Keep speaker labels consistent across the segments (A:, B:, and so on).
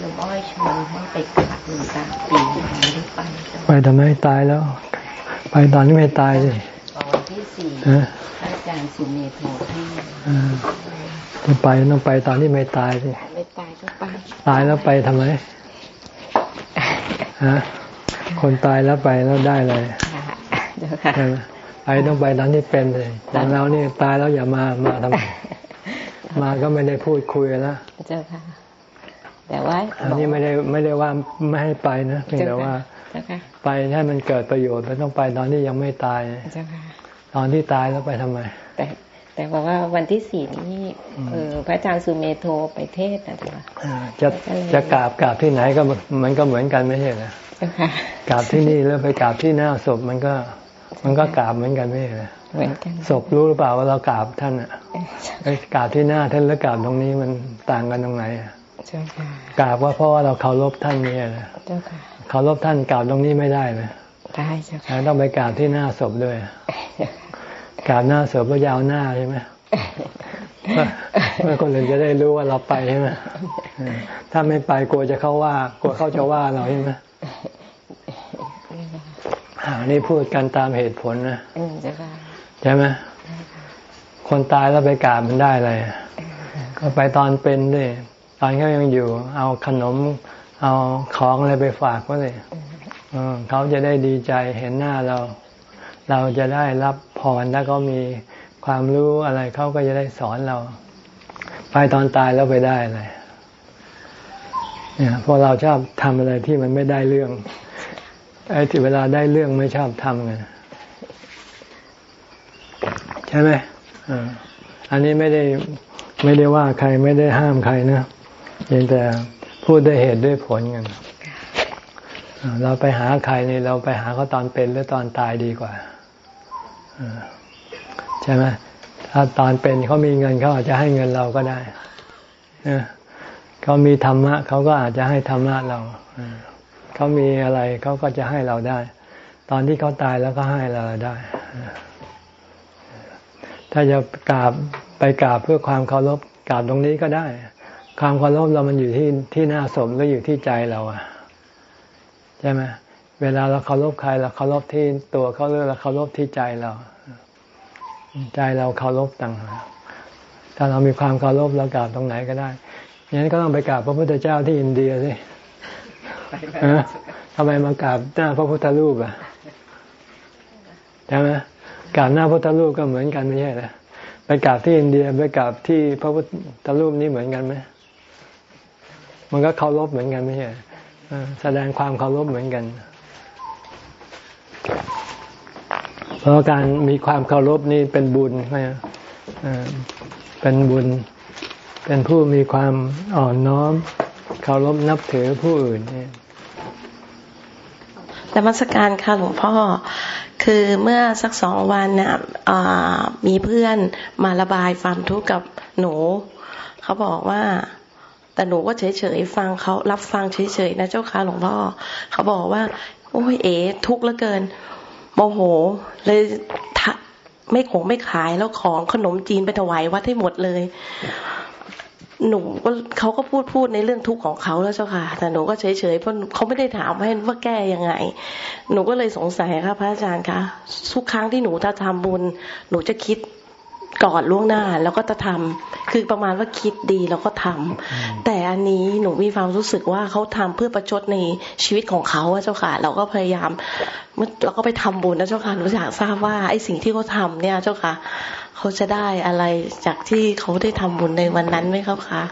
A: หลวงอ้อยชวนว่าไปกราบหลวงตาปีไม่ได้ไป
B: ไปทำไมตายแล้ว ไปตอนนี้ไม่ตายสิ
A: วันที่สี่อาจารย์สุเมโทที่
B: จะไปต้องไปตอนที่ไม่ตายสิ
A: ไม่ตายก็ไป
B: ตายแล้วไปทำไมฮะคนตายแล้วไปแล้วได้เลยไปต้องไปตอนที่เป็นเลยแต่เรานี่ตายแล้วอย่ามามาทำไมมาก็ไม่ได้พูดคุยแล้ว
A: เจ้าค่ะ แต่ว่า
B: อันนี้ไม่ได้ไม่ได้ว่าไม่ให้ไปนะเพียงแต่ว่าไปให้มันเกิดประโยชน์ไม่ต้องไปตอนที่ยังไม่ตายตอนที่ตายแล้วไปทำไม
A: แต่แต่บอกว่าวันที่สี่นี้เออพระอาจารย์สุเมโทไปเทศนะจ๊ะ
B: จะจะกราบกราบที่ไหนก็มันก็เหมือนกันไม่ใช่เหรอกราบที่นี่แล้วไปกราบที่หน้าศพมันก็ มันก็กราบเหมือนกันไม่ใช่เหรอเหมือนกันศพรู้หรือเปล่าว่าเรากราบท่านอะกราบที่หน้าท่านแล้วกราบตรงนี้มันต่างกันตรงไหนอะ กราบว่าเพราะว่าเราเคารพท่านนี่แหละเคารพท่านกราบตรงนี้ไม่ได้เลย
A: ได้เจ้าค่ะ
B: ต้องไปกราบที่หน้าศพด้วยกราบหน้าศพก็ยาวหน้าใช่ไหมเพื่อคนอื่นจะได้รู้ว่าเราไปใช่ไหมถ้าไม่ไปกลัวจะเขาว่ากลัวเขาจะว่าเราใช่ไหมอันนี้พูดกันตามเหตุผลนะใช่ไหมคนตายแล้วไปกราบมันได้เลยก็ไปตอนเป็นดิ ตอนเขายังอยู่ เอาขนม เอาของอะไรไปฝากก็เลยเขาจะได้ดีใจเห็นหน้าเรา เราจะได้รับพรแล้วก็มีความรู้อะไรเขาก็จะได้สอนเรา ไปตอนตายแล้วไปได้เลยเนี่ยพอเราชอบทำอะไรที่มันไม่ได้เรื่องไอ้ที่เวลาได้เรื่องไม่ชอบทำไงใช่ไหมอันนี้ไม่ได้ไม่ได้ว่าใครไม่ได้ห้ามใครนะ ยงแต่พูดด้วยเหตุด้วยผลกันเราไปหาใครนี่เราไปหาเขาตอนเป็นหรือตอนตายดีกว่าใช่ไหมถ้าตอนเป็นเขามีเงินเขาอาจจะให้เงินเราก็ได้เขามีธรรมะเขาก็อาจจะให้ธรรมะเราเขามีอะไรเขาก็จะให้เราได้ ตอนที่เขาตายแล้วก็ให้เราได้ ถ้าจะกราบไปกราบเพื่อความเคารพกราบตรงนี้ก็ได้ ความเคารพเรามันอยู่ที่ที่หน้าสมก็อยู่ที่ใจเราอะใช่ไหมเวลาเราเคารพใครเราเคารพที่ตัวเขาเรือเราเคารพที่ใจเราใจเราเคารพต่างหากถ้าเรามีความเคารพเรากราบตรงไหนก็ได้งั้นก็ต้องไปกราบพระพุทธเจ้าที่อินเดียสิทำไมมากราบหน้าพระพุทธรูปอะใช่ไหมกราบหน้าพระพุทธรูปก็เหมือนกันไม่ใช่เหรอไปกราบที่อินเดียไปกราบที่พระพุทธรูปนี้เหมือนกันไหม มันก็เคารพเหมือนกันไม่ใช่แสดงความเคารพเหมือนกัน เพราะการมีความเคารพนี่เป็นบุญใช่เป็นบุญ เป็นผู้มีความอ่อนน้อม เคารพนับถือผู้อื่นเนี่ย
C: แต่มัสการค่ะหลวงพ่อ คือเมื่อสักสองวันเนี่ยมีเพื่อนมาระบายความทุกข์กับหนู เขาบอกว่า แต่หนูก็เฉยๆฟังเขารับฟังเฉยๆนะเจ้าค่ะหลวงพ่อเขาบอกว่า โอ้ยเอ๋ทุกข์เหลือเกินโมโห เลยไม่คงไม่ขายแล้วของขนมจีนไปถวายวัดให้หมดเลย หนูก็เขาก็พูดพูดในเรื่องทุกข์ของเขาแล้วเจ้าค่ะ แต่หนูก็เฉยเฉยเพราะเขาไม่ได้ถามให้ว่าแก้ยังไง หนูก็เลยสงสัยค่ะพระอาจารย์คะทุกครั้งที่หนูจะทำบุญ หนูจะคิด ก่อนล่วงหน้าแล้วก็จะทำคือประมาณว่าคิดดีแล้วก็ทำแต่อันนี้หนูมีความรู้สึกว่าเขาทำเพื่อประชดในชีวิตของเขาเจ้าค่ะ เราก็พยายามเราก็ไปทำบุญนะเจ้าค่ะหนูอยากทราบว่าไอ้สิ่งที่เขาทาเนี่ยเจ้าค่ะเขาจะได้อะไรจากที่เขาได้ทำบุญในวันนั้นไหมครับคะ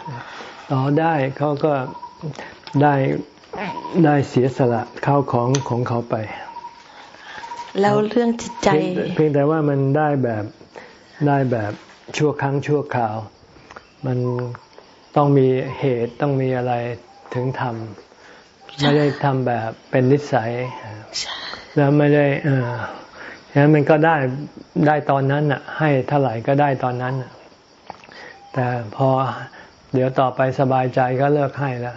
B: อ๋อได้เขาก็ได้ได้เสียสละข้าวของของเขาไป
C: แล้วเรื่องจิตใจ
B: เพียงแต่ว่ามันได้แบบ ได้แบบชั่วครั้งชั่วคราว มันต้องมีเหตุต้องมีอะไรถึงทำไม่ได้ทำแบบเป็นนิสัย แล้วไม่ได้เออฉะนั้นมันก็ได้ได้ตอนนั้นอะ ให้เท่าไหร่ก็ได้ตอนนั้นแต่พอเดี๋ยวต่อไปสบายใจก็เลิกให้แล้ว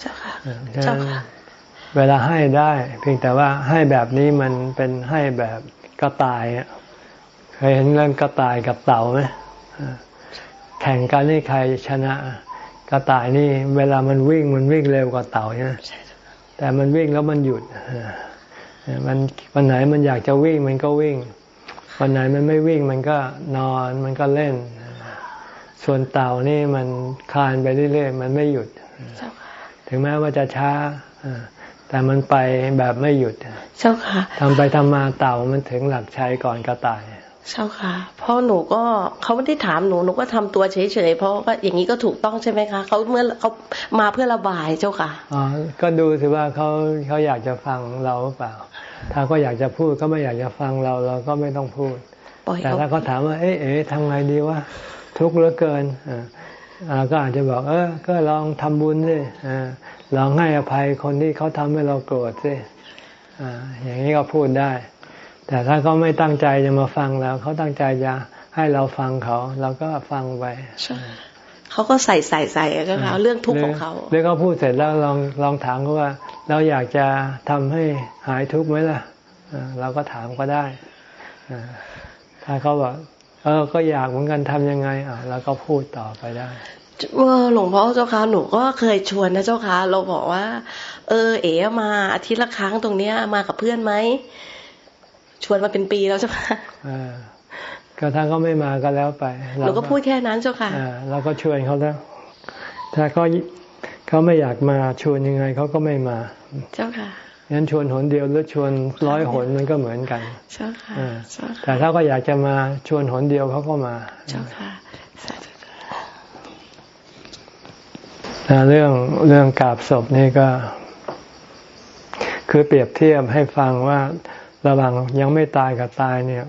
C: เจ้าค่ะ
B: ฉะนั้นเวลาให้ได้ เพียงแต่ว่าให้แบบนี้มันเป็นให้แบบกระต่ายเค ยเห็นเรื่องกระต่ายกับเต่าไหมแข่งกันนี่ใครชนะ กระต่ายนี่ เวลามันวิ่งมันวิ่งเร็วกว่าเต่าใช่ไหมแต่มันวิ่งแล้วมันหยุดมันวันไหนมันอยากจะวิ่งมันก็วิ่ง วันไหนมันไม่วิ่งมันก็นอนมันก็เล่น ส่วนเต่านี่มันคลานไปเรื่อยๆมันไม่หยุด ถึงแม้ว่าจะช้าแต่มันไปแบบไม่หยุด
C: เจ้าค่ะ
B: ทำไปทำมาเต่ามันถึงหลักชัยก่อนกระต่าย
C: เจ้าค่ะ เพราะหนูก็เขาไม่ได้ถามหนูหนูก็ทำตัวเฉยๆเพราะว่าอย่างนี้ก็ถูกต้องใช่ไหมคะเขาเมื่อเขามาเพื่อระบายเจ้าค่ะ
B: อ๋อก็ดูสิว่าเขาเขาอยากจะฟังเราหรือเปล่า ถ้าเขาอยากจะพูดก็ไม่อยากจะฟังเราเราก็ไม่ต้องพูดแต่ถ้าเขาถามว่าเอ๊ะเอ๊ะทำไงดีวะทุกข์เหลือเกินอ่าก็อาจจะบอกเออก็ลองทำบุญสิอ่าลองให้อภัยคนที่เขาทำให้เราโกรธสิอ่าอย่างนี้ก็พูดได้ แต่ถ้าเขาไม่ตั้งใจจะมาฟังเราเขาตั้งใจจะให้เราฟังเขาเราก็ฟังไป
C: เขาก็ใส่ใส่ใส่ก็เขาเรื่องทุกข์ของเขา
B: เรื่องเขาพูดเสร็จแล้วลองลองถามเขาว่า เราอยากจะทำให้หายทุกข์ไหมล่ะเราก็ถามก็ได้ถ้าเขาบอกเออก็อยากเหมือนกันทำยังไงอะเราก็พูดต่อไปได้
C: เมื่อหลวงพ่อเจ้าค่ะหนูก็เคยชวนนะเจ้าค่ะเราบอกว่า เออ เอ๋มาอาทิตย์ละครั้งตรงเนี้ยมากับเพื่อนไหม ชวนมาเป็นปีแล้วเจ้าค่ะ
B: ก็ถ้าเขาไม่มาก็แล้วไป
C: เราก็พูดแค่นั้นเจ้าค่ะ
B: เราก็ชวนเขาแล้ว ถ้าเขาเขาไม่อยากมาชวนยังไงเขาก็ไม่มา
C: เจ้าค่ะ
B: งั้นชวนหนเดียวหรือชวนร้อยหนมันก็เหมือนกัน
C: เจ้าค่ะ
B: แต่ถ้าก็อยากจะมาชวนหนเดียวเขาก็มา
C: เจ้าค่ะ
B: เรื่องเรื่องกราบศพนี่ก็ คือเปรียบเทียบให้ฟังว่า ระหว่างยังไม่ตายกับตายเนี่ย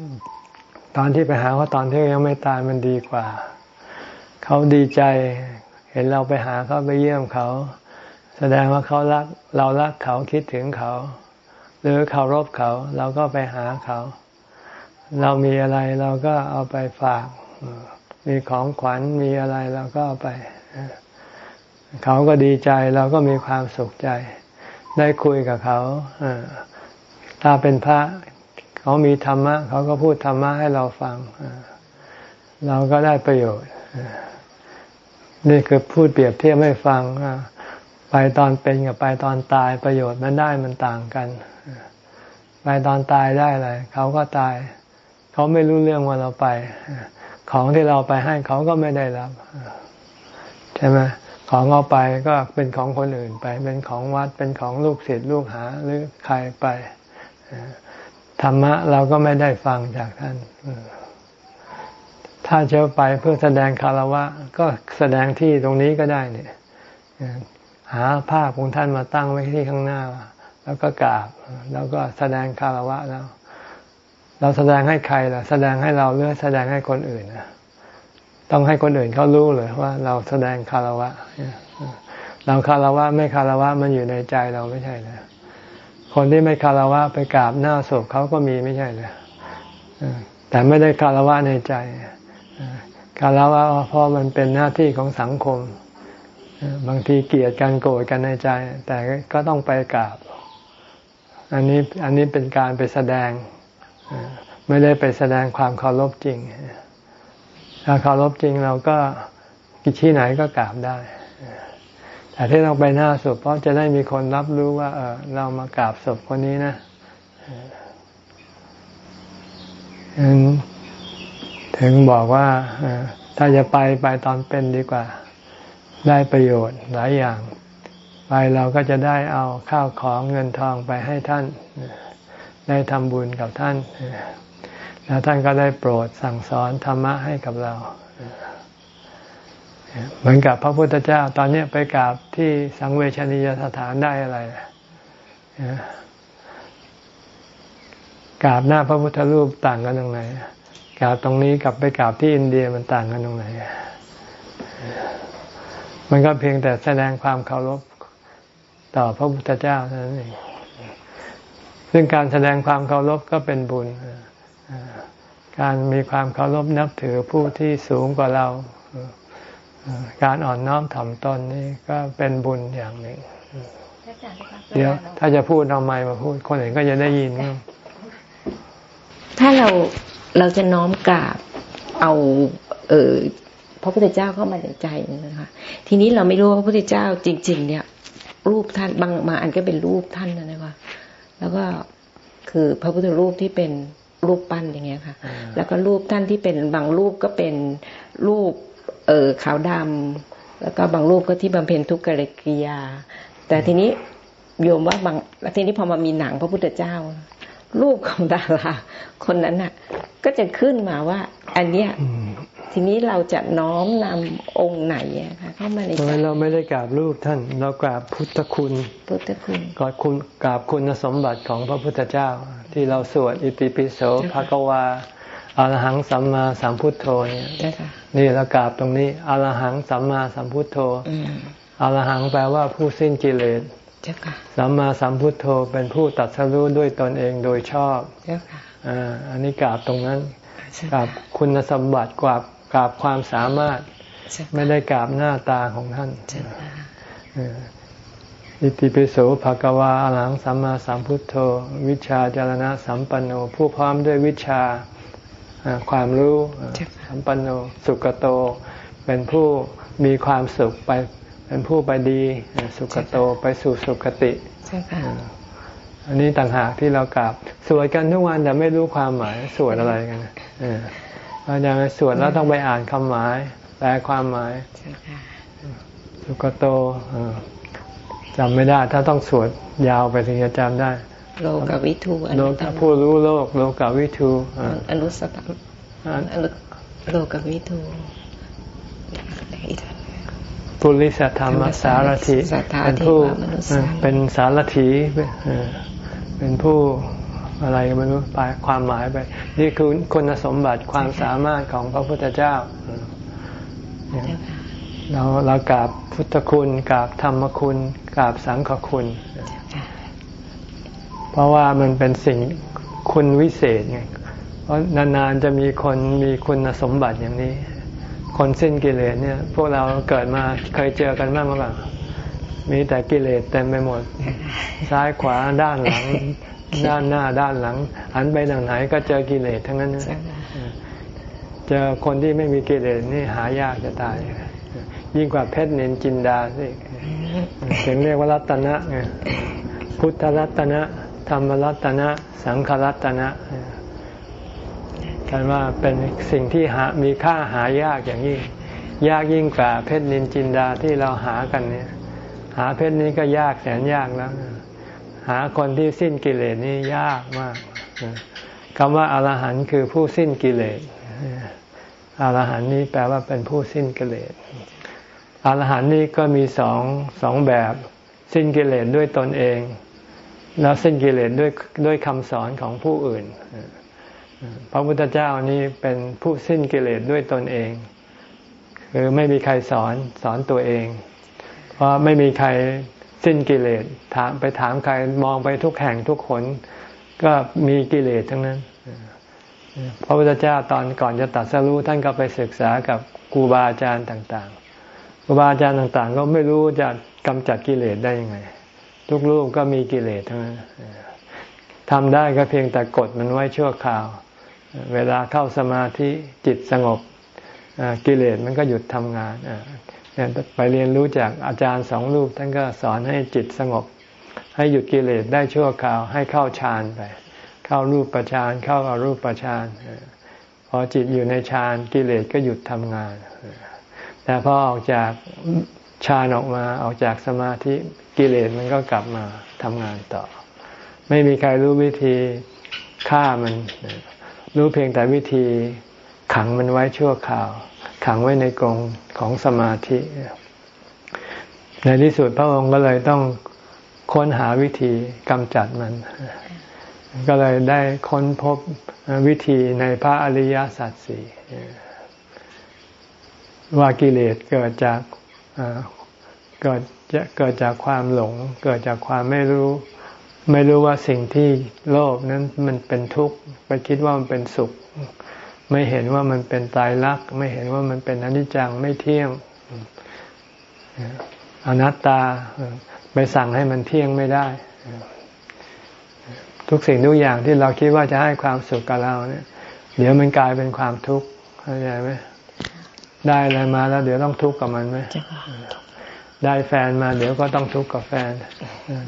B: ตอนที่ไปหาเขาตอนที่ยังไม่ตายมันดีกว่า เขาดีใจ เห็นเราไปหาเขาไปเยี่ยมเขา แสดงว่าเขารัก เรารักเขาคิดถึงเขา หรือเคารพเขา เราก็ไปหาเขา เรามีอะไรเราก็เอาไปฝาก มีของขวัญมีอะไรเราก็เอาไป เขาก็ดีใจเราก็มีความสุขใจ ได้คุยกับเขา ถ้าเป็นพระเขามีธรรมะเขาก็พูดธรรมะให้เราฟัง เราก็ได้ประโยชน์ นี่คือพูดเปรียบเทียบให้ฟัง ไปตอนเป็นกับไปตอนตายประโยชน์มันได้มันต่างกัน ไปตอนตายได้อะไรเขาก็ตาย เขาไม่รู้เรื่องว่าเราไป ของที่เราไปให้เขาก็ไม่ได้รับ ใช่ไหมของเอาไปก็เป็นของคนอื่นไป เป็นของวัดเป็นของลูกศิษย์ลูกหาหรือใครไป ธรรมะเราก็ไม่ได้ฟังจากท่าน ถ้าเชื่อไปเพื่อแสดงคารวะ ก็แสดงที่ตรงนี้ก็ได้เนี่ย หาภาพของท่านมาตั้งไว้ที่ข้างหน้า แล้วก็กราบ แล้วก็แสดงคารวะแล้ว เราแสดงให้ใครล่ะ แสดงให้เราหรือแสดงให้คนอื่นนะต้องให้คนอื่นเขารู้เลยว่า เราแสดงคารวะ เราคารวะไม่คารวะมันอยู่ในใจเราไม่ใช่เลย คนที่ไม่คารวะไปกราบหน้าศพเขาก็มีไม่ใช่เลยแต่ไม่ได้คารวะในใจคารวะเพราะมันเป็นหน้าที่ของสังคม บางทีเกลียดกันโกรธกันในใจ แต่ก็ต้องไปกราบ อันนี้อันนี้เป็นการไปแสดง ไม่ได้ไปแสดงความเคารพจริง ถ้าเคารพจริงเราก็กิที่ไหนก็กราบได้ แต่ที่เราไปหน้าศพเพราะจะได้มีคนรับรู้ว่า เออเรามากราบศพคนนี้นะถึงบอกว่าถ้าจะไปไปตอนเป็นดีกว่า ได้ประโยชน์หลายอย่าง ไปเราก็จะได้เอาข้าวของเงินทองไปให้ท่าน ได้ทำบุญกับท่าน แล้วท่านก็ได้โปรดสั่งสอนธรรมะให้กับเรา เหมือนกับพระพุทธเจ้า ตอนนี้ไปกราบที่สังเวชนียสถานได้อะไรกราบหน้าพระพุทธรูปต่างกันตรงไหนกราบตรงนี้กับไปกราบที่อินเดียมันต่างกันตรงไหน มันก็เพียงแต่แสดงความเคารพต่อพระพุทธเจ้าเท่านั้นเองซึ่งการแสดงความเคารพก็เป็นบุญ การมีความเคารพนับถือผู้ที่สูงกว่าเรา การอ่อนน้อมถ่อมตนนี่ก็เป็นบุญอย่างหนึ่งเดี๋ยวถ้าจะพูดเอาไม้มาพูด คนอื่นก็จะได้ยิน
A: ถ้าเราเราจะน้อมกราบเอา เออพระพุทธเจ้าเข้ามาในใจนะคะ ทีนี้เราไม่รู้ว่าพระพุทธเจ้าจริง ๆ เนี่ย รูปท่านบางมาอันก็เป็นรูปท่านนะคะแล้วก็คือพระพุทธรูปที่เป็นรูปปั้นอย่างเงี้ยค่ะ แล้วก็รูปท่านที่เป็นบางรูปก็เป็นรูป เออขาวดำแล้วก็บางรูปก็ที่บำเพ็ญทุกขกิริยา แต่ทีนี้โยมว่าบางทีนี้พอมามีหนังพระพุทธเจ้า รูปของดาราคนนั้นน่ะ ก็จะขึ้นมาว่า อันเนี้ยทีนี้เราจะน้อมนำองค์ไหนอะคะเข้ามาในใจ
B: เราไม่ได้กราบรูปท่าน เรากราบพุทธคุณ
A: พุทธคุณ
B: กราบคุณกราบคุณสมบัติของพระพุทธเจ้า ที่เราสวดอิติปิโสภะกวา อรหังสัมมาสัมพุทโธเนี่ยนี่เรากราบตรงนี้อรหังสัมมาสัมพุทโธอรหังแปลว่าผู้สิ้นกิเลสสัมมาสัมพุทโธเป็นผู้ตัดสรู้ด้วยตนเองโดยชอบอันนี้กราบตรงนั้นกราบคุณสมบัติกราบกราบความสามารถ ไม่ได้กราบหน้าตาของท่านอิติปิโสภะกวาอรหังสัมมาสัมพุทโธ วิชาจารณะสัมปันโน ผู้พร้อมด้วยวิชา ความรู้สัมปันโนสุกโต เป็นผู้มีความสุขไป เป็นผู้ไปดีสุกโตไปสู่สุคติอันนี้ต่างหากที่เรากราบสวดกันทุกวันแต่ไม่รู้ความหมายสวดอะไรกันเราจะสวดแล้วต้องไปอ่านคำหมาย แปลความหมายสุกโตจำไม่ได้ ถ้าต้องสวดยาวไปถึงจะจำได้
A: โลกวิทู
B: โลกผู้รู้โลก โลกวิทู
A: อนุสตโลกวิทู
B: ปุริสธรรมสารถิเป็นผู้เป็นสารถีเป็นผู้อะไรไม่รู้ไปความหมายไป นี่คือคุณสมบัติความสามารถของพระพุทธเจ้าเราเรากราบพุทธคุณกราบธรรมคุณกราบสังฆคุณ เพราะว่ามันเป็นสิ่งคุณวิเศษไงเพราะนานๆจะมีคนมีคุณสมบัติอย่างนี้ คนสิ้นกิเลสเนี่ย พวกเราเกิดมาเคยเจอกันบ้างหรือเปล่ามีแต่กิเลสเต็มไปหมด ซ้ายขวาด้านหลัง ด้านหน้าด้านหลังหันไปทางไหนก็เจอกิเลสทั้งนั้นเจอคนที่ไม่มีกิเลสนี่หายากจะตายยิ่งกว่าเพชรเนินจินดาสิถึงเรียกว่ารัตนะไงพุทธรัตนะ ธรรมรัตนะ สังขรัตนะกันว่าเป็นสิ่งที่หามีค่าหายากอย่างยิ่ง ยากยิ่งกว่าเพชรนินจินดาที่เราหากันเนี่ย หาเพชรนี้ก็ยากแสนยากแล้ว หาคนที่สิ้นกิเลสนี่ยากมากคำว่าอรหันต์คือผู้สิ้นกิเลสอรหันต์นี้แปลว่าเป็นผู้สิ้นกิเลสอรหันต์นี้ก็มีสองสองแบบ สิ้นกิเลสด้วยตนเอง แล้วสิ้นกิเลสด้วยด้วยคำสอนของผู้อื่น พระพุทธเจ้านี้เป็นผู้สิ้นกิเลสด้วยตนเอง คือไม่มีใครสอนสอนตัวเอง เพราะไม่มีใครสิ้นกิเลสถามไปถามใครมองไปทุกแห่งทุกคนก็มีกิเลสทั้งนั้น พระพุทธเจ้าตอนก่อนจะตัดสรู้ท่านก็ไปศึกษากับครูบาอาจารย์ต่างๆครูบาอาจารย์ต่างๆ ก็ไม่รู้จะกำจัดกิเลสได้ยังไง ทุกรูปก็มีกิเลสทั้งนั้นทำได้ก็เพียงแต่กดมันไว้ชั่วคราว เวลาเข้าสมาธิจิตสงบกิเลสมันก็หยุดทำงานไปเรียนรู้จากอาจารย์สองรูปท่านก็สอนให้จิตสงบ ให้หยุดกิเลสได้ชั่วคราว ให้เข้าฌานไป เข้ารูปประฌานเข้าอารูปประฌานพอจิตอยู่ในฌานกิเลสก็หยุดทำงาน แต่พอออกจาก ฌานออกมาออกจากสมาธิกิเลสมันก็กลับมาทำงานต่อ ไม่มีใครรู้วิธีฆ่ามัน รู้เพียงแต่วิธีขังมันไว้ชั่วคราว ขังไว้ในกรงของสมาธิ ในที่สุดพระองค์ก็เลยต้องค้นหาวิธีกำจัดมัน ก็เลยได้ค้นพบวิธีในพระอริยสัจสี่ว่ากิเลสเกิดจาก เกิดจะเกิดจากความหลง เกิดจากความไม่รู้ ไม่รู้ว่าสิ่งที่โลภนั้นมันเป็นทุกข์ไปคิดว่ามันเป็นสุข ไม่เห็นว่ามันเป็นตายรัก ไม่เห็นว่ามันเป็นอนิจจังไม่เที่ยงอนัตตาไปสั่งให้มันเที่ยงไม่ได้ ทุกสิ่งทุกอย่างที่เราคิดว่าจะให้ความสุขกับเราเนี่ย เดี๋ยวมันกลายเป็นความทุกข์เข้าใจไหม ได้อะไรมาแล้วเดี๋ยวต้องทุกข์กับมันไหมได้แฟนมาเดี๋ยวก็ต้องทุกข์กับแฟน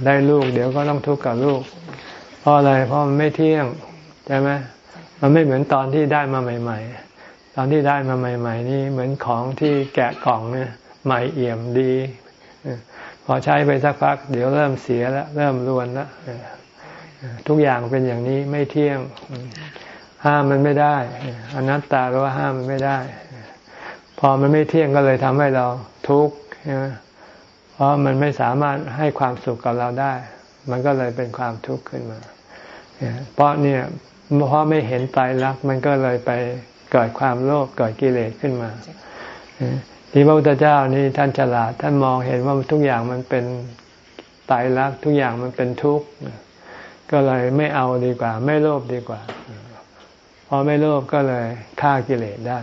B: ได้ลูก เดี๋ยวก็ต้องทุกข์กับลูก เพราะอะไรเพราะมันไม่เที่ยงใช่ไหมมันไม่เหมือนตอนที่ได้มาใหม่ ๆ ตอนที่ได้มาใหม่ ๆ นี่เหมือนของที่แกะกล่องเนี่ยใหม่เอี่ยมดีพอใช้ไปสักพัก เดี๋ยวเริ่มเสียแล้วเริ่มรวนแล้วทุกอย่างเป็นอย่างนี้ไม่เที่ยง ห้ามมันไม่ได้อนัตตาแปลว่าห้ามมันไม่ได้ พอมันไม่เที่ยงก็เลยทำให้เราทุกข์เพราะมันไม่สามารถให้ความสุขกับเราได้ มันก็เลยเป็นความทุกข์ขึ้นมา เพราะเนี่ยเพราะไม่เห็นไตรลักษณ์มันก็เลยไปเกิดความโลภเกิดกิเลสขึ้นมาที่พระพุทธเจ้านี่ท่านฉลาดท่านมองเห็นว่าทุกอย่างมันเป็นตายรักทุกอย่างมันเป็นทุกข์ก็เลยไม่เอาดีกว่า ไม่โลภดีกว่าพอไม่โลภก็เลยฆ่ากิเลสได้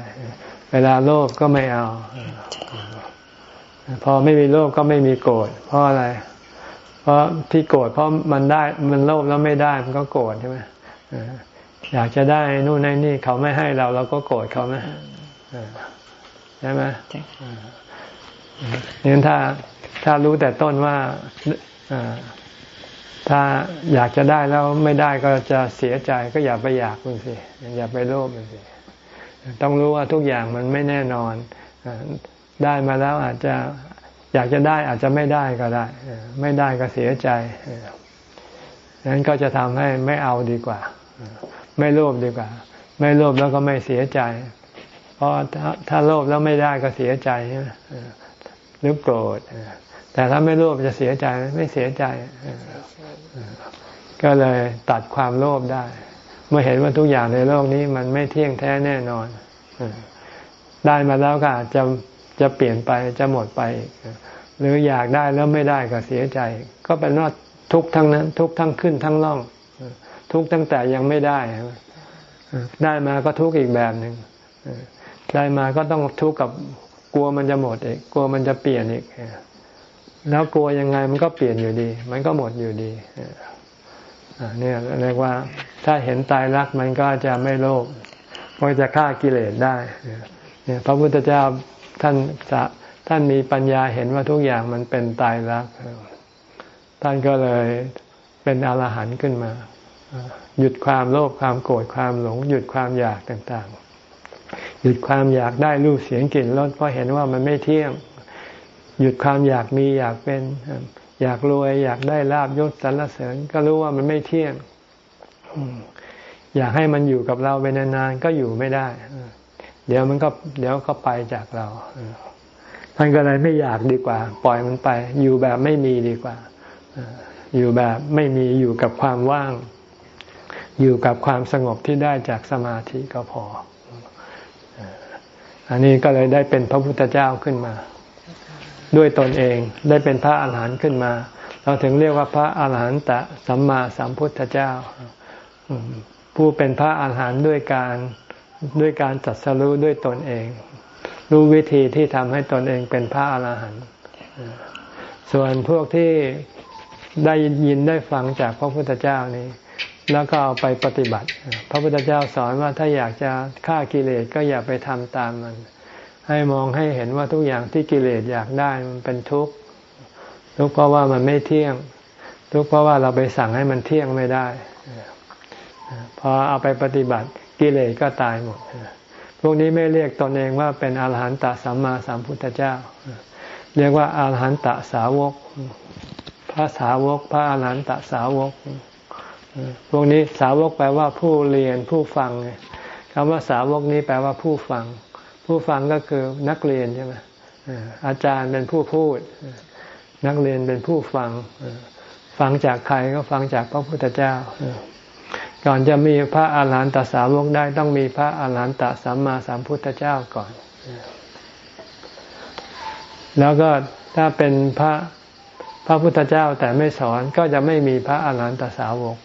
B: เวลาโลภก็ไม่เอา พอไม่มีโลภก็ไม่มีโกรธเพราะอะไร เพราะที่โกรธเพราะมันได้มันโลภแล้วไม่ได้มันก็โกรธใช่ไหมอยากจะได้นู่นในนี่เขาไม่ให้เราเราก็โกรธเขาไหมใช่ไหมเนี่ยถ้าถ้ารู้แต่ต้นว่าถ้าอยากจะได้แล้วไม่ได้ก็จะเสียใจก็อย่าไปอยากมันสิอย่าไปโลภมันสิ ต้องรู้ว่าทุกอย่างมันไม่แน่นอน ได้มาแล้วอาจจะอยากจะได้อาจจะไม่ได้ก็ได้ ไม่ได้ก็เสียใจนั้นก็จะทำให้ไม่เอาดีกว่า ไม่โลภดีกว่า ไม่โลภแล้วก็ไม่เสียใจ เพราะถ้าถ้าโลภแล้วไม่ได้ก็เสียใจใช่ไหมหรือโกรธแต่ถ้าไม่โลภจะเสียใจไม่เสียใจ ก็เลยตัดความโลภได้ มื่อเห็นว่าทุกอย่างในโลกนี้มันไม่เที่ยงแท้แน่นอนได้มาแล้วก็อาจจะจะเปลี่ยนไปจะหมดไป หรืออยากได้แล้วไม่ได้ก็เสียใจ ก็เป็นว่าทุกทั้งนั้น ทุกทั้งขึ้นทั้งล่อง ทุกตั้งแต่ยังไม่ได้ได้มาก็ทุกอีกแบบหนึ่งได้มาก็ต้องทุกข์กับกลัวมันจะหมดอีกกลัวมันจะเปลี่ยนอีกแล้วกลัวยังไงมันก็เปลี่ยนอยู่ดี มันก็หมดอยู่ดี เนี่ยเรียกว่าถ้าเห็นตายรักมันก็จะไม่โลภก็จะฆ่ากิเลสได้เนี่ยพระพุทธเจ้าท่านจะท่านมีปัญญาเห็นว่าทุกอย่างมันเป็นตายรัก ท่านก็เลยเป็นอรหันต์ขึ้นมา หยุดความโลภความโกรธความหลง หยุดความอยากต่างๆ หยุดความอยากได้รูปเสียงกลิ่นรสเพราะเห็นว่ามันไม่เที่ยง หยุดความอยากมีอยากเป็น อยากรวย อยากได้ลาบยศสรรเสริญ ก็รู้ว่ามันไม่เที่ยง อยากให้มันอยู่กับเราไปนานๆก็อยู่ไม่ได้ เดี๋ยวมันก็เดี๋ยวก็ไปจากเราท่านก็เลยไม่อยากดีกว่า ปล่อยมันไป อยู่แบบไม่มีดีกว่า อยู่แบบไม่มีอยู่กับความว่าง อยู่กับความสงบที่ได้จากสมาธิก็พอ อันนี้ก็เลยได้เป็นพระพุทธเจ้าขึ้นมา ด้วยตนเองได้เป็นพระอาหารหันต์ขึ้นมา เราถึงเรียกว่าพระอาหารหันตะสัมมาสัมพุทธเจ้า ผู้เป็นพระอาหารหันต์ด้วยการด้วยการจัดสรู้ด้วยตนเอง รู้วิธีที่ทำให้ตนเองเป็นพระอาหารหันต์ส่วนพวกที่ได้ยินได้ฟังจากพระพุทธเจ้านี้ แล้วก็เอาไปปฏิบัติ พระพุทธเจ้าสอนว่าถ้าอยากจะฆ่ากิเลสก็อย่าไปทำตามมัน ให้มองให้เห็นว่าทุกอย่างที่กิเลสอยากได้มันเป็นทุกข์ทุกข์เพราะว่ามันไม่เที่ยง ทุกข์เพราะว่าเราไปสั่งให้มันเที่ยงไม่ได้ พอเอาไปปฏิบัติกิเลสก็ตายหมด พวกนี้ไม่เรียกตนเองว่าเป็นอรหันตสัมมาสัมพุทธเจ้า เรียกว่าอรหันตสาวก พระสาวก พระอรหันตสาวก พวกนี้สาวกแปลว่าผู้เรียนผู้ฟังคำว่าสาวกนี้แปลว่าผู้ฟัง ผู้ฟังก็คือนักเรียนใช่ไหมอาจารย์เป็นผู้พูด นักเรียนเป็นผู้ฟัง ฟังจากใครก็ฟังจากพระพุทธเจ้า ก่อนจะมีพระอาหารหันตสาวกได้ต้องมีพระอาหารหันตสัมมาสัมพุทธเจ้าก่อน แล้วก็ถ้าเป็นพระพระพุทธเจ้าแต่ไม่สอนก็จะไม่มีพระอาหารหันตสาวก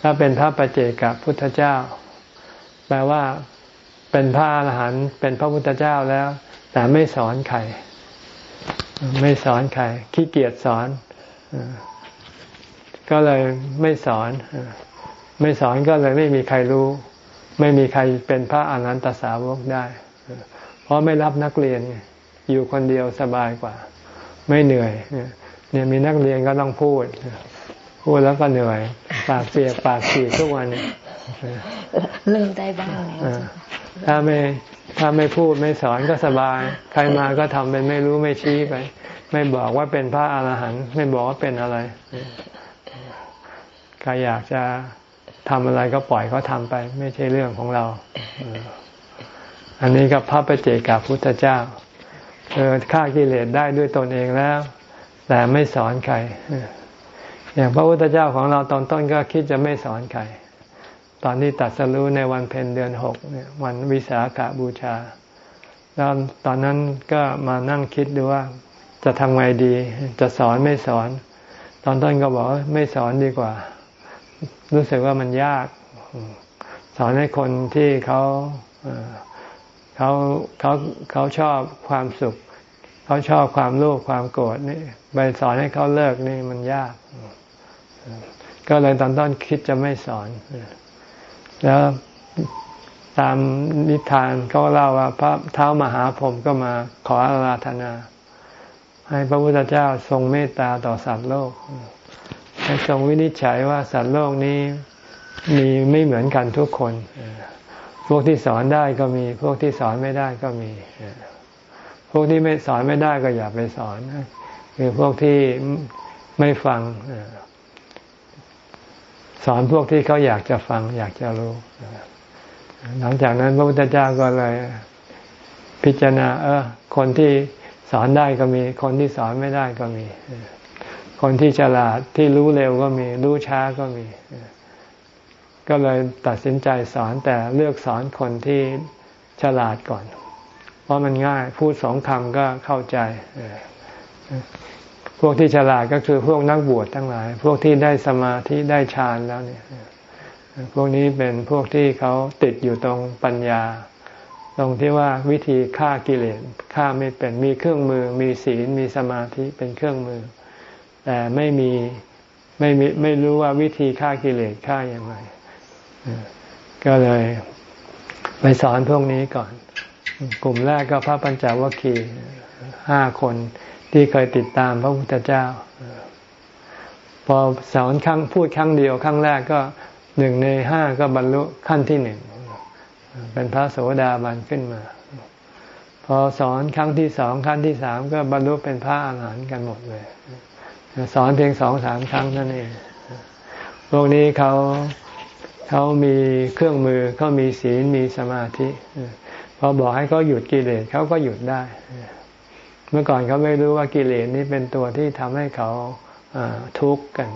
B: ถ้าเป็นพระปเจกับพุทธเจ้า แปลว่า เป็นพระอรหันต์เป็นพระพุทธเจ้าแล้ว แต่ไม่สอนใครไม่สอนใครขี้เกียจสอนก็เลยไม่สอน ไม่สอนก็เลยไม่มีใครรู้ ไม่มีใครเป็นพระอรหันตสาวกได้ เพราะไม่รับนักเรียนอยู่คนเดียวสบายกว่า ไม่เหนื่อยเนี่ยมีนักเรียนก็ต้องพูด พูดแล้วก็เหนื่อย ปากเปียปากฉีกทุกวัน
A: เริ่มได้บ้าง
B: ถ้าไม่ถ้าไม่พูดไม่สอนก็สบาย ใครมาก็ทำเป็นไม่รู้ไม่ชี้ไป ไม่บอกว่าเป็นพระอรหันต์ไม่บอกว่าเป็นอะไรใครอยากจะทำอะไรก็ปล่อยเขาทาไป ไม่ใช่เรื่องของเรา อันนี้กับพระปเจกับพุทธเจ้าเออฆ่ากิเลสได้ด้วยตนเองแล้ว แต่ไม่สอนใครอย่างพระพุทธเจ้าของเราตอนต้นก็คิดจะไม่สอนใคร ตอนที่ตัดสรู้ในวันเพ็ญเดือนหกเนี่ยวันวิสาขาบูชา แล้วตอนนั้นก็มานั่งคิดดูว่า จะทำไงดี จะสอนไม่สอน ตอนต้นก็บอกไม่สอนดีกว่า รู้สึกว่ามันยาก สอนให้คนที่เขาเขาเขาเขาชอบความสุข เขาชอบความโลภความโกรธนี่ไปสอนให้เขาเลิกนี่มันยาก ก็เลยตอนต้นคิดจะไม่สอน แล้วตามนิทานเขาเล่าว่าพระเท้ามหาพรหมก็มาขออาราธนา ให้พระพุทธเจ้าทรงเมตตาต่อสัตว์โลก ให้ทรงวินิจฉัยว่าสัตว์โลกนี้มีไม่เหมือนกันทุกคน พวกที่สอนได้ก็มี พวกที่สอนไม่ได้ก็มี พวกที่ไม่สอนไม่ได้ก็อย่าไปสอน คือพวกที่ไม่ฟัง สอนพวกที่เขาอยากจะฟัง อยากจะรู้ หลังจากนั้นพระพุทธเจ้าก็เลย พิจารณา เออ คนที่สอนได้ก็มี คนที่สอนไม่ได้ก็มี คนที่ฉลาดที่รู้เร็วก็มี รู้ช้าก็มี ก็เลยตัดสินใจสอนแต่เลือกสอนคนที่ฉลาดก่อน เพราะมันง่าย พูดสองคำก็เข้าใจ พวกที่ฉลาดก็คือพวกนักบวชทั้งหลาย พวกที่ได้สมาธิได้ฌานแล้วเนี่ย พวกนี้เป็นพวกที่เขาติดอยู่ตรงปัญญา ตรงที่ว่าวิธีฆ่ากิเลสฆ่าไม่เป็นมีเครื่องมือ มีศีลมีสมาธิเป็นเครื่องมือ แต่ไม่มีไม่มีไม่รู้ว่าวิธีฆ่ากิเลสฆ่าอย่างไรก็เลยไปสอนพวกนี้ก่อน กลุ่มแรกก็พระปัญจวัคคีย์ห้าคน ที่เคยติดตามพระพุทธเจ้า พอสอนครั้งพูดครั้งเดียวครั้งแรกก็หนึ่งในห้าก็บรรลุขั้นที่หนึ่งเป็นพระโสดาบันขึ้นมา พอสอนครั้งที่สองครั้งที่สามก็บรรลุเป็นพระอาหารหันต์กันหมดเลย สอนเพียงสองสามครั้งนั่นเองพวกนี้เขาเขามีเครื่องมือเขามีศีลมีสมาธิพอบอกให้เขาหยุดกิเลสเขาก็หยุดได้ เมื่อก่อนเขาไม่รู้ว่ากิเลสนี้เป็นตัวที่ทำให้เขาทุกข์กัน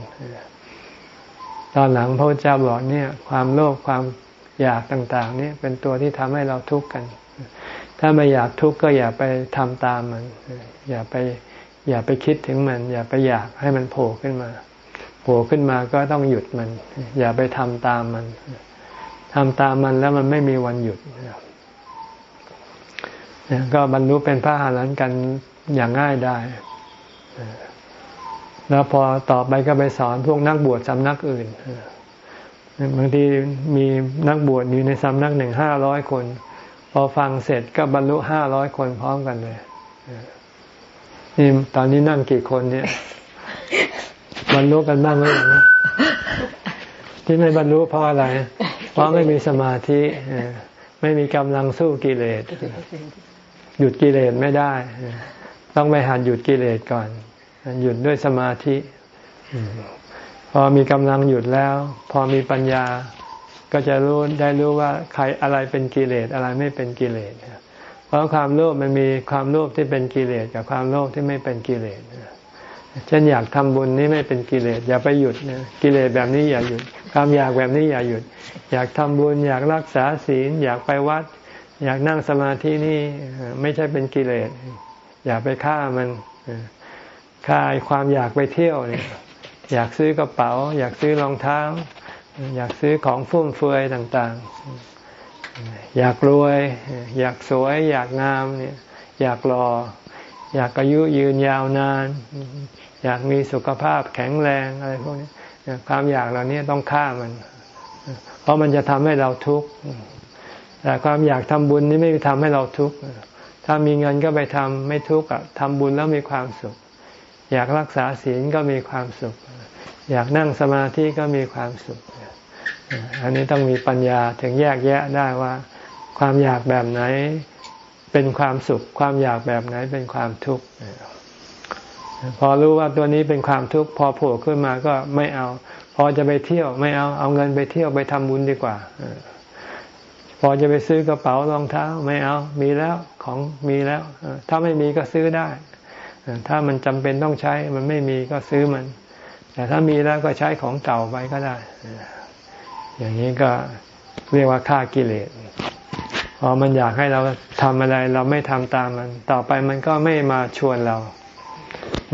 B: ตอนหลังพระเจ้าบอกเนี่ย ความโลภความอยากต่างๆนี่เป็นตัวที่ทำให้เราทุกข์กัน ถ้าไม่อยากทุกข์ก็อย่าไปทำตามมัน อย่าไปอย่าไปคิดถึงมัน อย่าไปอยากให้มันโผล่ขึ้นมา โผล่ขึ้นมาก็ต้องหยุดมัน อย่าไปทำตามมันทำตามมันแล้วมันไม่มีวันหยุด ก็บรรลุเป็นพระอรหันต์กันอย่างง่ายได้แล้วพอต่อไปก็ไปสอนพวกนักบวชสำนักอื่นบางทีมีนักบวชอยู่ในสำนักหนึ่งห้าร้อยคน พอฟังเสร็จก็บรรลุห้าร้อยคนพร้อมกันเลยนี่ตอนนี้นั่งกี่คนเนี่ยบรรลุกันบ้างไหมที่ไม่บรรลุเพราะอะไร เพราะไม่มีสมาธิไม่มีกำลังสู้กิเลส หยุดกิเลสไม่ได้ ต้องไปหัดหยุดกิเลสก่อน หยุดด้วยสมาธิ พอมีกำลังหยุดแล้ว พอมีปัญญาก็จะรู้ได้รู้ว่าใครอะไรเป็นกิเลสอะไรไม่เป็นกิเลสเพราะความโลภมันมีความโลภที่เป็นกิเลสกับความโลภที่ไม่เป็นกิเลสเช่นอยากทำบุญนี่ไม่เป็นกิเลสอย่าไปหยุดนะกิเลสแบบนี้อย่าหยุด ความอยากแบบนี้อย่าหยุด อยากทำบุญอยากรักษาศีล อยากไปวัด อยากนั่งสมาธินี่ไม่ใช่เป็นกิเลส อย่าไปฆ่ามันฆ่าความอยากไปเที่ยวเนี่ยอยากซื้อกระเป๋า อยากซื้อรองเท้า อยากซื้อของฟุ่มเฟือยต่างๆ อยากรวย อยากสวย อยากงามเนี่ยอยากรอ อยากอายุยืนยาวนาน อยากมีสุขภาพแข็งแรงอะไรพวกนี้ความอยากเหล่านี้ต้องฆ่ามัน เพราะมันจะทำให้เราทุกข์ แต่ความอยากทำบุญนี่ไม่ทำให้เราทุกข์ถ้ามีเงินก็ไปทำไม่ทุกข์ทำบุญแล้วมีความสุข อยากรักษาศีลก็มีความสุข อยากนั่งสมาธิก็มีความสุข อันนี้ต้องมีปัญญาถึงแยกแยะได้ว่า ความอยากแบบไหนเป็นความสุข ความอยากแบบไหนเป็นความทุกข์พอรู้ว่าตัวนี้เป็นความทุกข์พอโผล่ขึ้นมาก็ไม่เอา พอจะไปเที่ยวไม่เอาเอาเงินไปเที่ยวไปทำบุญดีกว่า อจะไปซื้อกระเป๋ารองเท้าไม่เอา มีแล้วของมีแล้ว ถ้าไม่มีก็ซื้อได้ ถ้ามันจำเป็นต้องใช้มันไม่มีก็ซื้อมัน แต่ถ้ามีแล้วก็ใช้ของเก่าไปก็ได้ อย่างนี้ก็เรียกว่าฆ่ากิเลสพอมันอยากให้เราทำอะไร เราไม่ทำตามมัน ต่อไปมันก็ไม่มาชวนเรา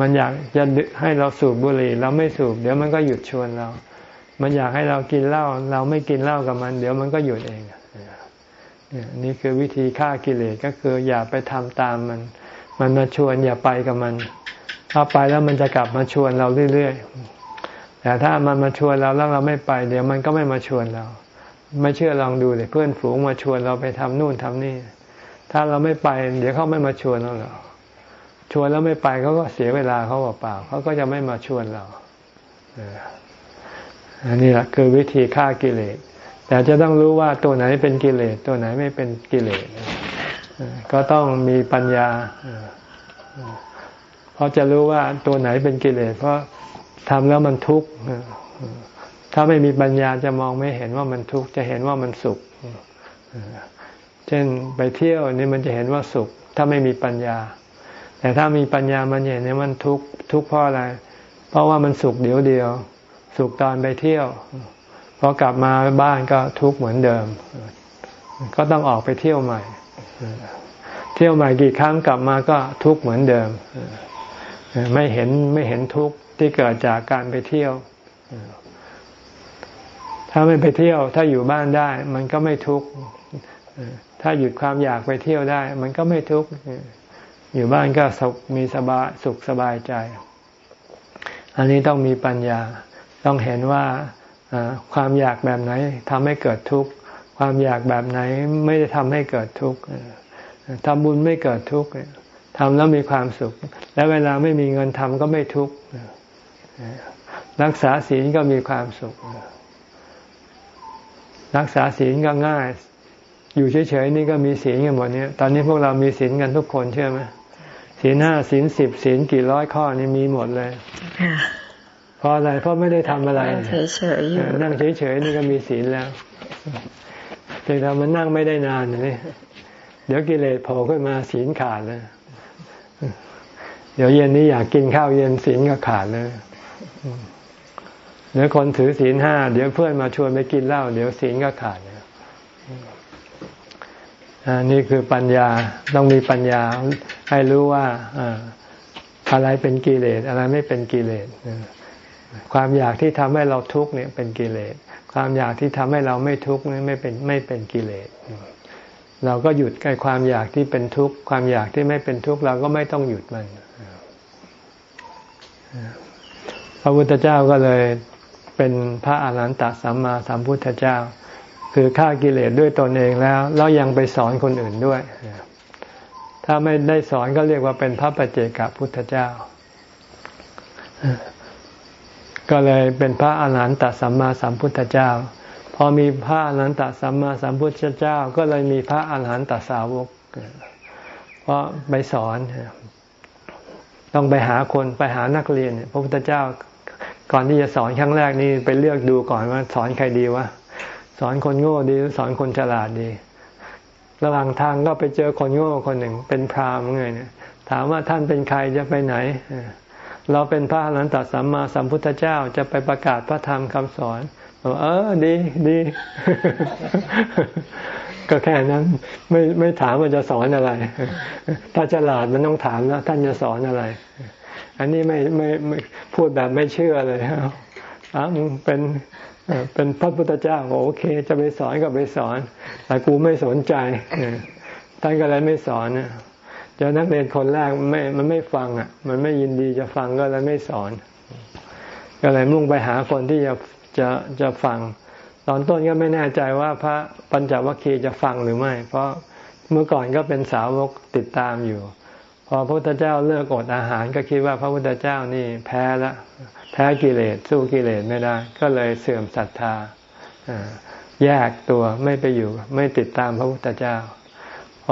B: มันอยากจะให้เราสูบบุหรี่ เราไม่สูบ เดี๋ยวมันก็หยุดชวนเรา มันอยากให้เรากินเหล้าเราไม่กินเหล้ากับมัน เดี๋ยวมันก็หยุดเอง นี่คือวิธีฆ่ากิเลสก็คืออย่าไปทำตามมัน มันมาชวนอย่าไปกับมัน ถ้าไปแล้วมันจะกลับมาชวนเราเรื่อยๆ แต่ถ้ามันมาชวนเราแล้วเราไม่ไป เดี๋ยวมันก็ไม่มาชวนเรา ไม่เชื่อลองดูเลยเพื่อนฝูงมาชวนเราไปทำนู่นทำนี่ ถ้าเราไม่ไป เดี๋ยวเขาไม่มาชวนเราหรอกชวนแล้วไม่ไปเขาก็เสียเวลาเขาเปล่าเขาก็จะไม่มาชวนเราอันนี้แหละคือวิธีฆ่ากิเลส แต่จะต้องรู้ว่าตัวไหนเป็นกิเลสตัวไหนไม่เป็นกิเลสก็ต้องมีปัญญาเพราะจะรู้ว่าตัวไหนเป็นกิเลสเพราะทำแล้วมันทุกข์ถ้าไม่มีปัญญาจะมองไม่เห็นว่ามันทุกข์จะเห็นว่ามันสุข เช่นไปเที่ยวนี่มันจะเห็นว่าสุข ถ้าไม่มีปัญญา แต่ถ้ามีปัญญามันเห็นว่ามันทุกข์ทุกข์เพราะอะไร เพราะว่ามันสุขเดียวเดียว สุขตอนไปเที่ยว พอกลับมาบ้านก็ทุกข์เหมือนเดิม ก็ต้องออกไปเที่ยวใหม่ เที่ยวใหม่กี่ครั้งกลับมาก็ทุกข์เหมือนเดิม ไม่เห็นไม่เห็นทุกข์ที่เกิดจากการไปเที่ยว ถ้าไม่ไปเที่ยว ถ้าอยู่บ้านได้ มันก็ไม่ทุกข์ถ้าหยุดความอยากไปเที่ยวได้ มันก็ไม่ทุกข์อยู่บ้านก็สุขมีสบายสุขสบายใจ อันนี้ต้องมีปัญญาต้องเห็นว่า ความอยากแบบไหนทำให้เกิดทุกข์ความอยากแบบไหนไม่ได้ทำให้เกิดทุกข์ทำบุญไม่เกิดทุกข์ทำแล้วมีความสุข และเวลาไม่มีเงินทำก็ไม่ทุกข์รักษาศีลก็มีความสุข รักษาศีลก็ง่าย อยู่เฉยๆนี่ก็มีศีลกันหมดเนี่ยตอนนี้พวกเรามีศีลกันทุกคนเชื่อไหมศีลห้าศีลสิบศีลกี่ร้อยข้อนี่มีหมดเลย เพราะอะไรเพราะไม่ได้ทำอะไรเฉยๆอยู่นั่งเฉยๆนี่ก็มีศีลแล้วแต่เรามันนั่งไม่ได้นานนี่เดี๋ยวกิเลสโผล่ขึ้นมาศีลขาดเลยเดี๋ยวเย็นนี้อยากกินข้าวเย็นศีลก็ขาดเลยเดี๋ยวคนถือศีลห้าเดี๋ยวเพื่อนมาชวนไปกินเหล้าเดี๋ยวศีลก็ขาดอันนี้คือปัญญาต้องมีปัญญาให้รู้ว่าอะไรเป็นกิเลสอะไรไม่เป็นกิเลส ความอยากที่ทำให้เราทุกข์เนี่ยเป็นกิเลส ความอยากที่ทำให้เราไม่ทุกข์นี่ไม่เป็นไม่เป็นกิเลส เราก็หยุดไอ้ความอยากที่เป็นทุกข์ความอยากที่ไม่เป็นทุกข์เราก็ไม่ต้องหยุดมัน พระพุทธเจ้าก็เลยเป็นพระอาหารหันตสัมมาสัมพุทธเจ้า คือฆ่ากิเลสด้วยตนเองแล้วแล้วยังไปสอนคนอื่นด้วย ถ้าไม่ได้สอนก็เรียกว่าเป็นพระปัจเจกพุทธเจ้า ก็เลยเป็นพระอาหารหันตสัมมาสัมพุทธเจ้า พอมีพระอาหารหันตสัมมาสัมพุทธเจ้า ก็เลยมีพระอาหารหันตสาวก เพราะไปสอน ต้องไปหาคนไปหานักเรียน พระพุทธเจ้าก่อนที่จะสอนครั้งแรกนี่ไปเลือกดูก่อนว่าสอนใครดีวะสอนคนโง่ดีหรือสอนคนฉลาดดี ระหว่างทางก็ไปเจอคนโง่คนหนึ่งเป็นพราหมณ์ไงเนี่ยถามว่าท่านเป็นใครจะไปไหน เราเป็นพระอรหันตสัมมาสัมพุทธเจ้าจะไปประกาศพระธรรมคำสอนบอกเออดีดี ก็แค่นั้น ไม่ไม่ถามว่าจะสอนอะไร ถ้าฉลาดมันต้องถามแล้วท่านจะสอนอะไร อันนี้ไม่ไม่ไม่พูดแบบไม่เชื่อเลยอ้าวเป็นเป็นพระพุทธเจ้าโอเค จะไปสอนก็ไปสอน แต่กูไม่สนใจท่านก็เลยไม่สอนนะ จอนักเรียนคนแรกไม่มันไม่ฟังอะ มันไม่ยินดีจะฟังก็เลยไม่สอน ก็เลยมุ่งไปหาคนที่จะจะจะฟัง ตอนต้นก็ไม่แน่ใจว่าพระปัญจวัคคีย์จะฟังหรือไม่ เพราะเมื่อก่อนก็เป็นสาวกติดตามอยู่ พอพระพุทธเจ้าเลิกอดอาหารก็คิดว่าพระพุทธเจ้านี่แพ้ละแพ้กิเลสสู้กิเลสไม่ได้ ก็เลยเสื่อมศรัทธาแยกตัวไม่ไปอยู่ ไม่ติดตามพระพุทธเจ้า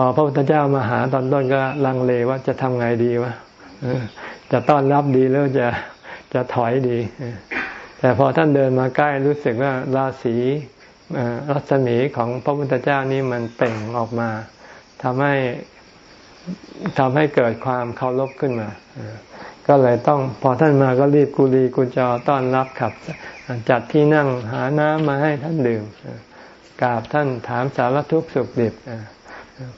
B: อพระพุทธเจ้ามาหาตอนต้นก็ลังเลว่าจะทำไงดีวะจะต้อนรับดีแล้วจะจะถอยดี แต่พอท่านเดินมาใกล้รู้สึกว่าราศีรัศมีของพระพุทธเจ้านี่มันเปล่งออกมาทำให้ทำให้เกิดความเคารพขึ้นมาก็เลยต้องพอท่านมาก็รีบกุลีกุจอต้อนรับขับ จัดที่นั่งหาน้ำมาให้ท่านดื่มกราบท่านถามสารทุกข์สุขดิบ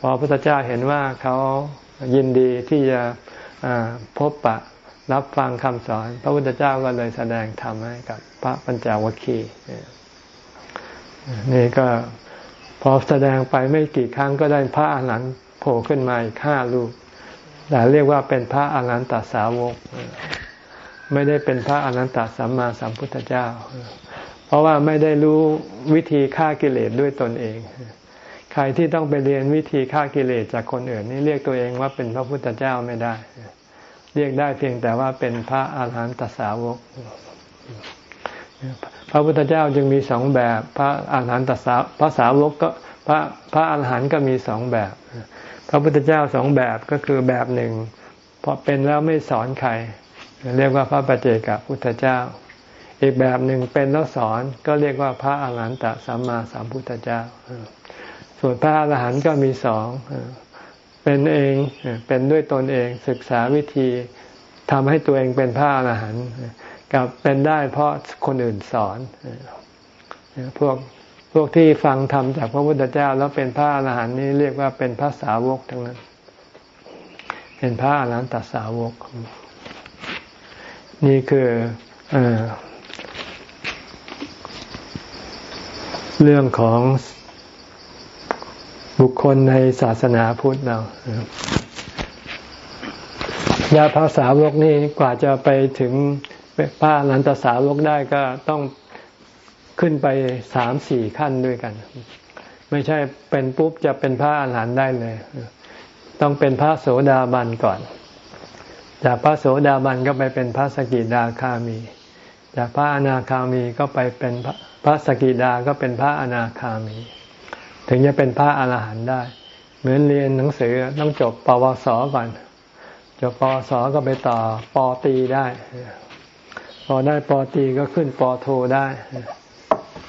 B: พอพระพุทธเจ้าเห็นว่าเขายินดีที่จะพบปะรับฟังคำสอน พระพุทธเจ้าก็เลยแสดงธรรมให้กับพระปัญจวัคคีย์นี่ก็พอแสดงไปไม่กี่ครั้งก็ได้พระอาหารหันต์โผล่ขึ้นมาอีกห้าลูกแต่เรียกว่าเป็นพระอาหารหันตสาวก ไม่ได้เป็นพระอรหันตสัมมาสัมพุทธเจ้า เพราะว่าไม่ได้รู้วิธีฆ่ากิเลสด้วยตนเอง ใครที่ต้องไปเรียนวิธีฆ่ากิเลสจากคนอื่น นี่เรียกตัวเองว่าเป็นพระพุทธเจ้าไม่ได้ เรียกได้เพียงแต่ว่าเป็นพระอาหารหันตสาวก พระพุทธเจ้าจึงมีสองแบบ พระอาหารหันตสาวพระสาวกก็พระพระอาหารหันต์ก็มีสองแบบ พระพุทธเจ้าสองแบบก็คือแบบหนึ่งพอเป็นแล้วไม่สอนใคร เรียกว่าพระปเจกับพุทธเจ้า อีกแบบหนึ่งเป็นแล้วสอนก็เรียกว่าพระอาหารหันตสัมมาสัมพุทธเจ้า ส่วนพระอาหารหันต์ก็มีสองเป็นเองเป็นด้วยตนเองศึกษาวิธีทำให้ตัวเองเป็นพระอาหารหันต์กับเป็นได้เพราะคนอื่นสอนพวกพวกที่ฟังธรรมจากพระพุทธเจ้า แล้วเป็นพระอรหันต์นี้เรียกว่าเป็นพระสาวกทั้งนั้น เป็นพระอรหันตสาวก นี่คือเอเรื่องของ บุคคลในศาสนาพุทธเราญาพระสาวกนี่กว่าจะไปถึงพระอันตสาวกได้ก็ต้องขึ้นไปสามสี่ขั้นด้วยกัน ไม่ใช่เป็นปุ๊บจะเป็นพระอาหารหันต์ได้เลย ต้องเป็นพระโสดาบันก่อน จากพระโสดาบันก็ไปเป็นพระสกิดาคามี จากพระอนาคามีก็ไปเป็นพระสกิดาก็เป็นพระอนาคามี ถึงจะเป็นพระอาหารหันต์ได้ เหมือนเรียนหนังสือต้องจบปวสก่อนจบปวสก็ไปต่อปอตีได้ พอได้ปอตีก็ขึ้นปโทได้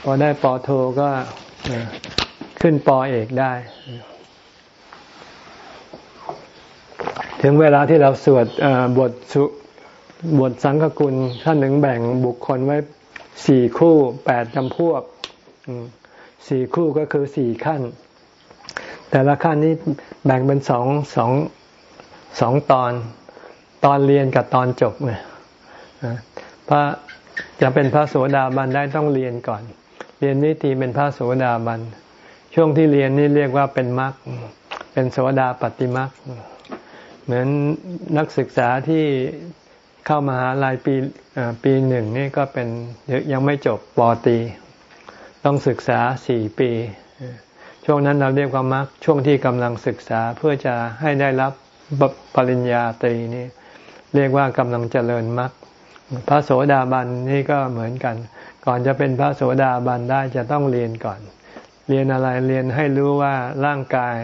B: พอได้ปอโทก็ขึ้นปอเอกได้ ถึงเวลาที่เราสวดบทสุบทสังฆกุลท่านหนึ่งแบ่งบุคคลไว้สี่คู่แปดจำพวก สี่คู่ก็คือสี่ขั้น แต่ละขั้นนี้แบ่งเป็นสองสองสองตอน ตอนเรียนกับตอนจบเนี่ยพระจะเป็นพระโสดาบันได้ต้องเรียนก่อน เรียนวิธีเป็นพระโสดาบัน ช่วงที่เรียนนี่เรียกว่าเป็นมรรคเป็นโสดาปฏิมรรคเหมือนนักศึกษาที่เข้ามาหาลัยปีปีหนึ่งนี่ก็เป็นยังไม่จบปอตี ต้องศึกษาสี่ปี ช่วงนั้นเราเรียกว่ามรรคช่วงที่กำลังศึกษาเพื่อจะให้ได้รับปริญญาตรีนี่เรียกว่ากำลังเจริญมรรคพระโสดาบันนี่ก็เหมือนกัน ก่อนจะเป็นพระโสดาบันได้จะต้องเรียนก่อน เรียนอะไรเรียนให้รู้ว่าร่างกาย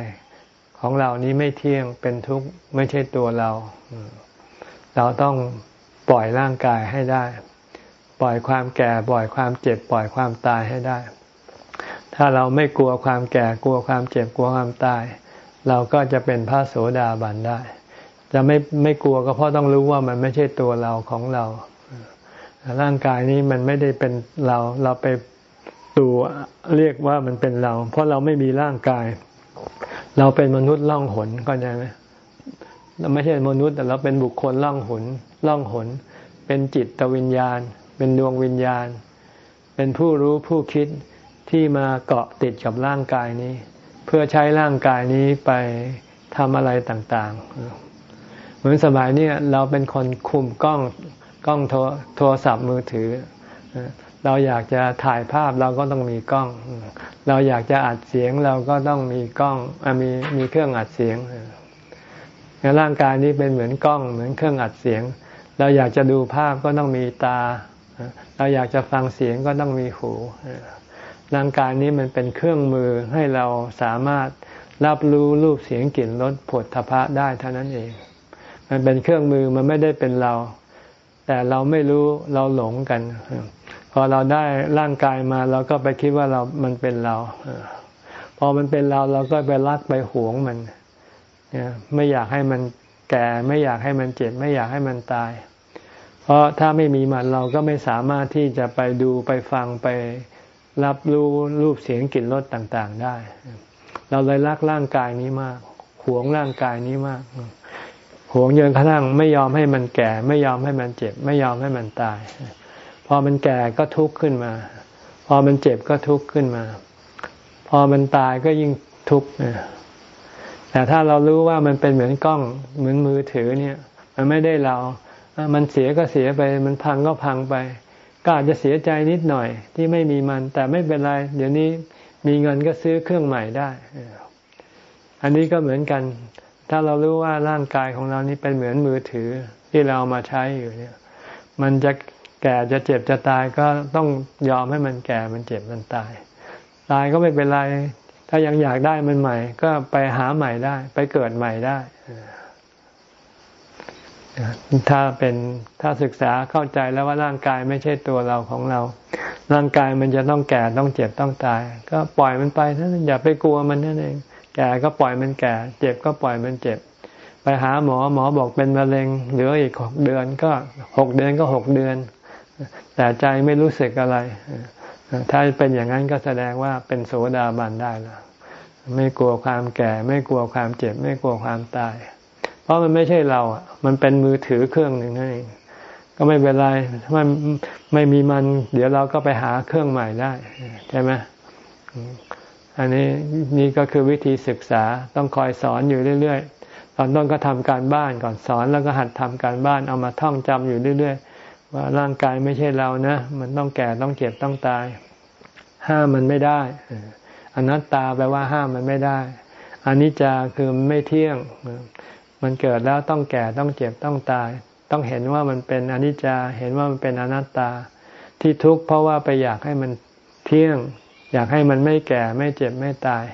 B: ของเรานี้ไม่เที่ยงเป็นทุกข์ไม่ใช่ตัวเรา เราต้องปล่อยร่างกายให้ได้ ปล่อยความแก่ปล่อยความเจ็บปล่อยความตายให้ได้ ถ้าเราไม่กลัวความแก่กลัวความเจ็บกลัวความตาย เราก็จะเป็นพระโสดาบันได้ จะไม่ไม่กลัวก็เพราะต้องรู้ว่ามันไม่ใช่ตัวเราของเรา ร่างกายนี้มันไม่ได้เป็นเราเราไปตัวเรียกว่ามันเป็นเรา เพราะเราไม่มีร่างกาย เราเป็นมนุษย์ล่องหนก็ใช่ไหมเราไม่ใช่มนุษย์แต่เราเป็นบุคคลล่องหนล่องหน เป็นจิตวิญญาณ เป็นดวงวิญญาณ เป็นผู้รู้ผู้คิดที่มาเกาะติดกับร่างกายนี้ เพื่อใช้ร่างกายนี้ไปทำอะไรต่างๆ เหมือนสมัยนี้เราเป็นคนคุมกล้องกล้องโทรโทรศัพท์มือถือ เราอยากจะถ่ายภาพเราก็ต้องมีกล้อง เราอยากจะอัดเสียงเราก็ต้องมีกล้องมีมีเครื่องอัดเสียงในร่างกายนี้เป็นเหมือนกล้องเหมือนเครื่องอัดเสียง เราอยากจะดูภาพก็ต้องมีตา เราอยากจะฟังเสียงก็ต้องมีหูร่างกายนี้มันเป็นเครื่องมือให้เราสามารถรับรู้รูปเสียงกลิ่นรสผลทพะได้เท่านั้นเอง มันเป็นเครื่องมือมันไม่ได้เป็นเรา แต่เราไม่รู้เราหลงกัน พอเราได้ร่างกายมาเราก็ไปคิดว่าเรา มันเป็นเรา พอมันเป็นเราเราก็ไปรักไปหวงมัน ไม่อยากให้มันแก่ไม่อยากให้มันเจ็บ ไม่อยากให้มันตาย เพราะถ้าไม่มีมันเราก็ไม่สามารถที่จะไปดูไปฟังไปรับรู้รูปเสียงกลิ่นรสต่างๆได้ เราเลยรักร่างกายนี้มากหวงร่างกายนี้มากหวงเยินกระทั่งไม่ยอมให้มันแก่ ไม่ยอมให้มันเจ็บ ไม่ยอมให้มันตาย พอมันแก่ก็ทุกข์ขึ้นมา พอมันเจ็บก็ทุกข์ขึ้นมา พอมันตายก็ยิ่งทุกข์แต่ถ้าเรารู้ว่ามันเป็นเหมือนกล้องเหมือนมือถือเนี่ย มันไม่ได้เรา มันเสียก็เสียไป มันพังก็พังไป ก็อาจจะเสียใจนิดหน่อยที่ไม่มีมัน แต่ไม่เป็นไร เดี๋ยวนี้มีเงินก็ซื้อเครื่องใหม่ได้ อันนี้ก็เหมือนกัน ถ้าเรารู้ว่าร่างกายของเรานี้เป็นเหมือนมือถือที่เรามาใช้อยู่เนี่ย มันจะแก่จะเจ็บจะตายก็ต้องยอมให้มันแก่มันเจ็บมันตาย ตายก็ไม่เป็นไร ถ้ายังอยากได้มันใหม่ ก็ไปหาใหม่ได้ ไปเกิดใหม่ได้ ถ้าเป็นถ้าศึกษาเข้าใจแล้วว่าร่างกายไม่ใช่ตัวเราของเรา ร่างกายมันจะต้องแก่ต้องเจ็บต้องตาย ก็ปล่อยมันไปนั่นอย่าไปกลัวมันนั่นเอง แก่ก็ปล่อยมันแก่ เจ็บก็ปล่อยมันเจ็บ ไปหาหมอหมอบอกเป็นมะเร็งเหลืออีกหกเดือนก็หกเดือนก็หกเดือน แต่ใจไม่รู้สึกอะไร ถ้าเป็นอย่างนั้นก็แสดงว่าเป็นโสดาบันได้แล้วไม่กลัวความแก่ ไม่กลัวความเจ็บ ไม่กลัวความตาย เพราะมันไม่ใช่เราอะมันเป็นมือถือเครื่องหนึ่งนั่นเอง ก็ไม่เป็นไรถ้ามันไม่มีมัน เดี๋ยวเราก็ไปหาเครื่องใหม่ได้ใช่ไหมอันนี้นี่ก็คือวิธีศึกษาต้องคอยสอนอยู่เรื่อยๆ ตอนต้นก็ทำการบ้านก่อนสอนแล้วก็หัดทำการบ้านเอามาท่องจำอยู่เรื่อยๆ ว่าร่างกายไม่ใช่เรานะ มันต้องแก่ต้องเจ็บต้องตาย ห้ามมันไม่ได้อนัตตาแปลว่าห้ามมันไม่ได้อันิจจาคือไม่เที่ยง มันเกิดแล้วต้องแก่ต้องเจ็บต้องตาย ต้องเห็นว่ามันเป็นอนิจจา เห็นว่ามันเป็นอนัตตา ที่ทุกข์เพราะว่าไปอยากให้มันเที่ยง อยากให้มันไม่แก่ไม่เจ็บไม่ตาย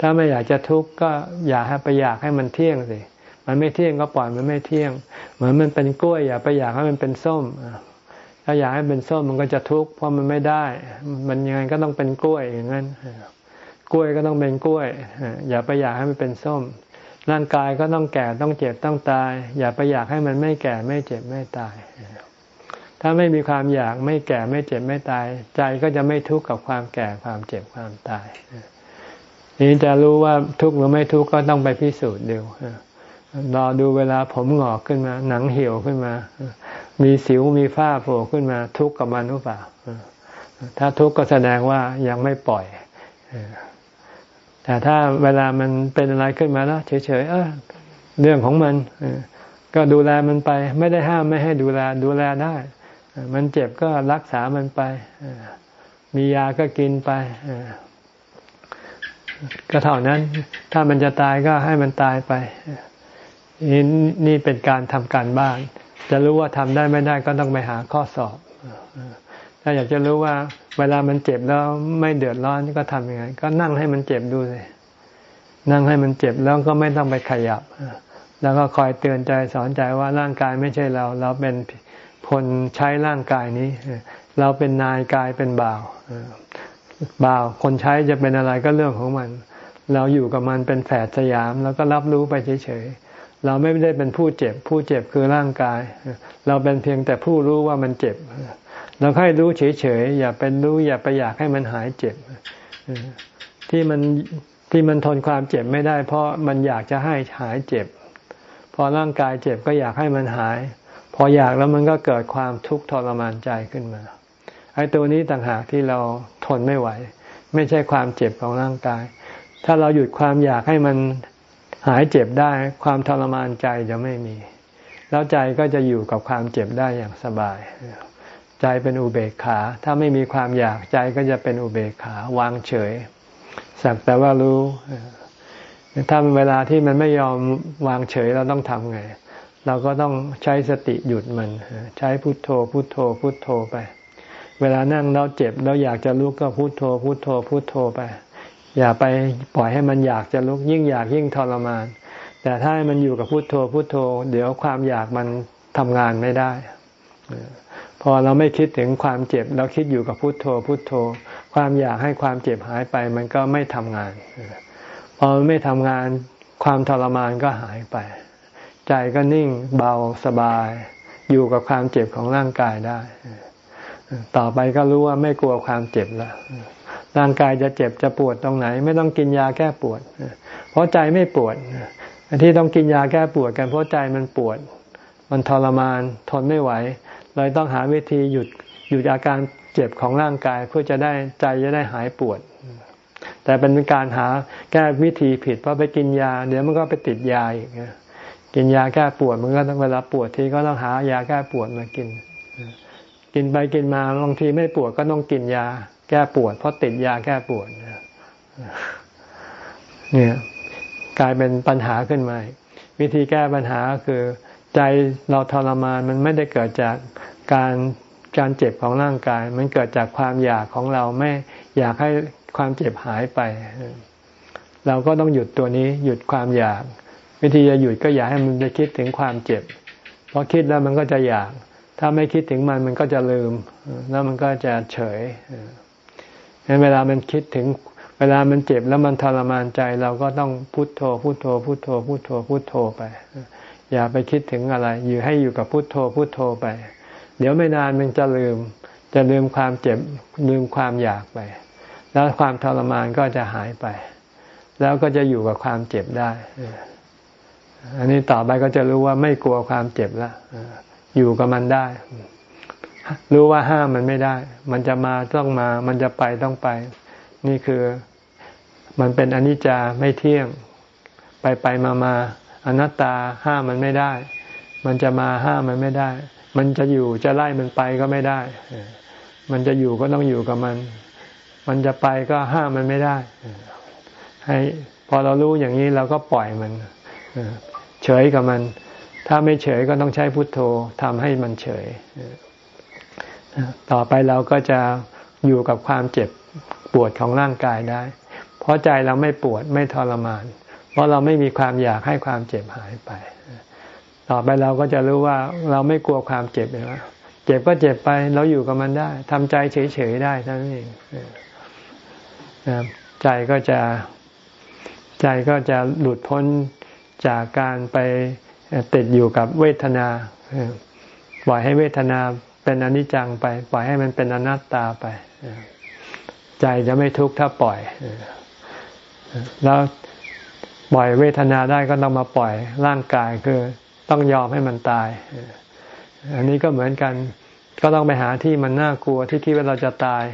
B: ถ้าไม่อยากจะทุกข์ก็อย่าให้ไปอยากให้มันเที่ยงสิมันไม่เที่ยงก็ปล่อยมันไม่เที่ยง เหมือนมันเป็นกล้วย อย่าไปอยากให้มันเป็นส้มถ้าอยากให้เป็นส้มมันก็จะทุกข์เพราะมันไม่ได้ มันยังไงก็ต้องเป็นกล้วยอย่างนั้น กล้วยก็ต้องเป็นกล้วย อย่าไปอยากให้มันเป็นส้ม ร่างกายก็ต้องแก่ต้องเจ็บต้องตาย อย่าไปอยากให้มันไม่แก่ไม่เจ็บไม่ตาย ถ้าไม่มีความอยากไม่แก่ไม่เจ็บไม่ตาย ใจก็จะไม่ทุกข์กับความแก่ความเจ็บความตายนี้จะรู้ว่าทุกข์หรือไม่ทุกข์ก็ต้องไปพิสูจน์ดูรอดูเวลาผมหงอกขึ้นมา หนังเหี่ยวขึ้นมา มีสิวมีฝ้าโผล่ขึ้นมา ทุกข์กับมันหรือเปล่าถ้าทุกข์ก็แสดงว่ายังไม่ปล่อย แต่ถ้าเวลามันเป็นอะไรขึ้นมาแล้วเฉยๆเออเรื่องของมันก็ดูแลมันไป ไม่ได้ห้ามไม่ให้ดูแลดูแลได้ มันเจ็บก็รักษามันไป มียาก็กินไปก็เท่านั้น ถ้ามันจะตายก็ให้มันตายไปนี่นี่เป็นการทำการบ้าน จะรู้ว่าทำได้ไม่ได้ก็ต้องไปหาข้อสอบ ถ้าอยากจะรู้ว่าเวลามันเจ็บแล้วไม่เดือดร้อนก็ทำยังไง ก็นั่งให้มันเจ็บดูสินั่งให้มันเจ็บแล้วก็ไม่ต้องไปขยับ แล้วก็คอยเตือนใจสอนใจว่าร่างกายไม่ใช่เรา เราเป็นคนใช้ร่างกายนี้ เราเป็นนายกายเป็นบ่าวบ่าวคนใช้จะเป็นอะไรก็เรื่องของมัน เราอยู่กับมันเป็นแฝดสยาม แล้วก็รับรู้ไปเฉยๆ เราไม่ได้เป็นผู้เจ็บ ผู้เจ็บคือร่างกาย เราเป็นเพียงแต่ผู้รู้ว่ามันเจ็บ เราให้รู้เฉยๆอย่าเป็นรู้อย่าไปอยากให้มันหายเจ็บที่มันที่มันทนความเจ็บไม่ได้ เพราะมันอยากจะให้หายเจ็บ พอร่างกายเจ็บก็อยากให้มันหาย พออยากแล้วมันก็เกิดความทุกข์ทรมานใจขึ้นมาไอ้ตัวนี้ต่างหากที่เราทนไม่ไหว ไม่ใช่ความเจ็บของร่างกาย ถ้าเราหยุดความอยากให้มันหายเจ็บได้ ความทรมานใจจะไม่มี แล้วใจก็จะอยู่กับความเจ็บได้อย่างสบาย ใจเป็นอุเบกขา ถ้าไม่มีความอยากใจก็จะเป็นอุเบกขาวางเฉย สักแต่ว่ารู้ ถ้าเวลาที่มันไม่ยอมวางเฉยเราต้องทำไง เราก็ต้องใช้สติหยุดมัน ใช้พุทโธ พุทโธ พุทโธไป เวลานั่งเราเจ็บเราอยากจะลุกก็พุทโธ พุทโธ พุทโธไป อย่าไปปล่อยให้มันอยากจะลุกยิ่งอยากยิ่งทรมาน แต่ถ้ามันอยู่กับพุทโธ พุทโธ เดี๋ยวความอยากมันทำงานไม่ได้ พอเราไม่คิดถึงความเจ็บ เราคิดอยู่กับพุทโธ พุทโธ ความอยากให้ความเจ็บหายไปมันก็ไม่ทำงาน พอไม่ทำงานความทรมานก็หายไป ใจก็นิ่งเบาสบาย อยู่กับความเจ็บของร่างกายได้ ต่อไปก็รู้ว่าไม่กลัวความเจ็บแล้วร่างกายจะเจ็บจะปวดตรงไหน ไม่ต้องกินยาแก้ปวด เพราะใจไม่ปวดที่ต้องกินยาแก้ปวดกันเพราะใจมันปวด มันทรมานทนไม่ไหว เลยต้องหาวิธีหยุดหยุดอาการเจ็บของร่างกายเพื่อจะได้ใจจะได้หายปวด แต่เป็นการหาแก้วิธีผิดเพราะไปกินยา เดี๋ยวมันก็ไปติดยาอีกกินยาแก้ปวดมันก็ต้องเวลาปวดทีก็ต้องหายาแก้ปวดมากิน กินไปกินมาบางทีไม่ปวดก็ต้องกินยาแก้ปวด เพราะติดยาแก้ปวดเนี่ยกลายเป็นปัญหาขึ้นมา วิธีแก้ปัญหาคือ ใจเราทรมานมันไม่ได้เกิดจากการการเจ็บของร่างกาย มันเกิดจากความอยากของเราไม่อยากให้ความเจ็บหายไป เราก็ต้องหยุดตัวนี้ หยุดความอยาก วิธีจะหยุดก็อย่าให้มันไปคิดถึงความเจ็บเพราะคิดแล้วมันก็จะอยาก ถ้าไม่คิดถึงมันมันก็จะลืม แล้วมันก็จะเฉยงั้นเวลามันคิดถึง เวลามันเจ็บแล้วมันทรมานใจ เราก็ต้องพุโทโธพุโทโธพุโทโธพุโทโธพุโทโธไป อย่าไปคิดถึงอะไร อยู่ให้อยู่กับพุโทโธพุโทโธไป เดี๋ยวไม่นานมันจะลืม จะลืมความเจ็บลืมความอยากไป แล้วความทรมานก็จะหายไป แล้วก็จะอยู่กับความเจ็บได้ อันนี้ต่อไปก็จะรู้ว่าไม่กลัวความเจ็บแล้วอยู่กับมันได้ รู้ว่าห้ามมันไม่ได้ มันจะมาต้องมา มันจะไปต้องไป นี่คือมันเป็นอนิจจาไม่เที่ยง ไปไปมามา อนัตตาห้ามมันไม่ได้ มันจะมาห้ามมันไม่ได้ มันจะอยู่จะไล่มันไปก็ไม่ได้ มันจะอยู่ก็ต้องอยู่กับมัน มันจะไปก็ห้ามมันไม่ได้ ให้พอเรารู้อย่างนี้เราก็ปล่อยมันเฉยกับมัน ถ้าไม่เฉยก็ต้องใช้พุทโธทำให้มันเฉย ต่อไปเราก็จะอยู่กับความเจ็บปวดของร่างกายได้ เพราะใจเราไม่ปวดไม่ทรมาน เพราะเราไม่มีความอยากให้ความเจ็บหายไป ต่อไปเราก็จะรู้ว่าเราไม่กลัวความเจ็บแล้วเจ็บก็เจ็บไปเราอยู่กับมันได้ทำใจเฉยๆได้ทั้งนี้ใจก็จะใจก็จะหลุดพ้นจากการไปติดอยู่กับเวทนาปล่อยให้เวทนาเป็นอนิจจังไป ปล่อยให้มันเป็นอนัตตาไป ใจจะไม่ทุกข์ถ้าปล่อย แล้ว ปล่อยเวทนาได้ก็ต้องมาปล่อยร่างกายคือต้องยอมให้มันตาย อันนี้ก็เหมือนกัน ก็ต้องไปหาที่มันน่ากลัวที่คิดว่าเราจะตาย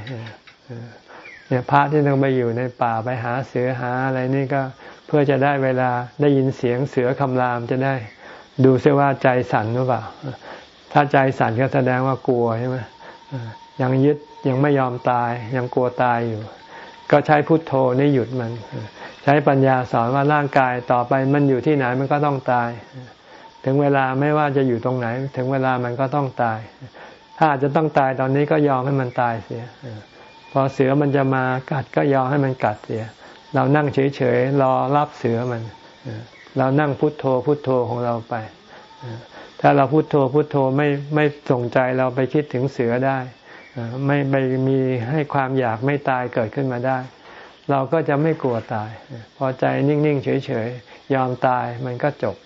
B: เนี่ยพระที่ต้องไปอยู่ในป่าไปหาเสือหาอะไรนี่ก็เพื่อจะได้เวลาได้ยินเสียงเสือคำรามจะได้ ดูเสียว่าใจสั่นหรือเปล่า ถ้าใจสั่นก็แสดงว่ากลัวใช่ไหมยังยึดยังไม่ยอมตายยังกลัวตายอยู่ ก็ใช้พุทโธนี่หยุดมัน ใช้ปัญญาสอนว่าร่างกายต่อไปมันอยู่ที่ไหนมันก็ต้องตาย ถึงเวลาไม่ว่าจะอยู่ตรงไหน ถึงเวลามันก็ต้องตาย ถ้าอาจจะต้องตายตอนนี้ก็ยอมให้มันตายเสียพอเสือมันจะมากัดก็ยอมให้มันกัดเสีย เรานั่งเฉยๆรอรับเสือมันเรานั่งพุทโธพุทโธของเราไปถ้าเราพุทโธพุทโธไม่ไม่ส่งใจเราไปคิดถึงเสือได้ ไม่ไปมีให้ความอยากไม่ตายเกิดขึ้นมาได้ เราก็จะไม่กลัวตาย พอใจนิ่ง ๆ เฉย ๆ ยอมตายมันก็จบ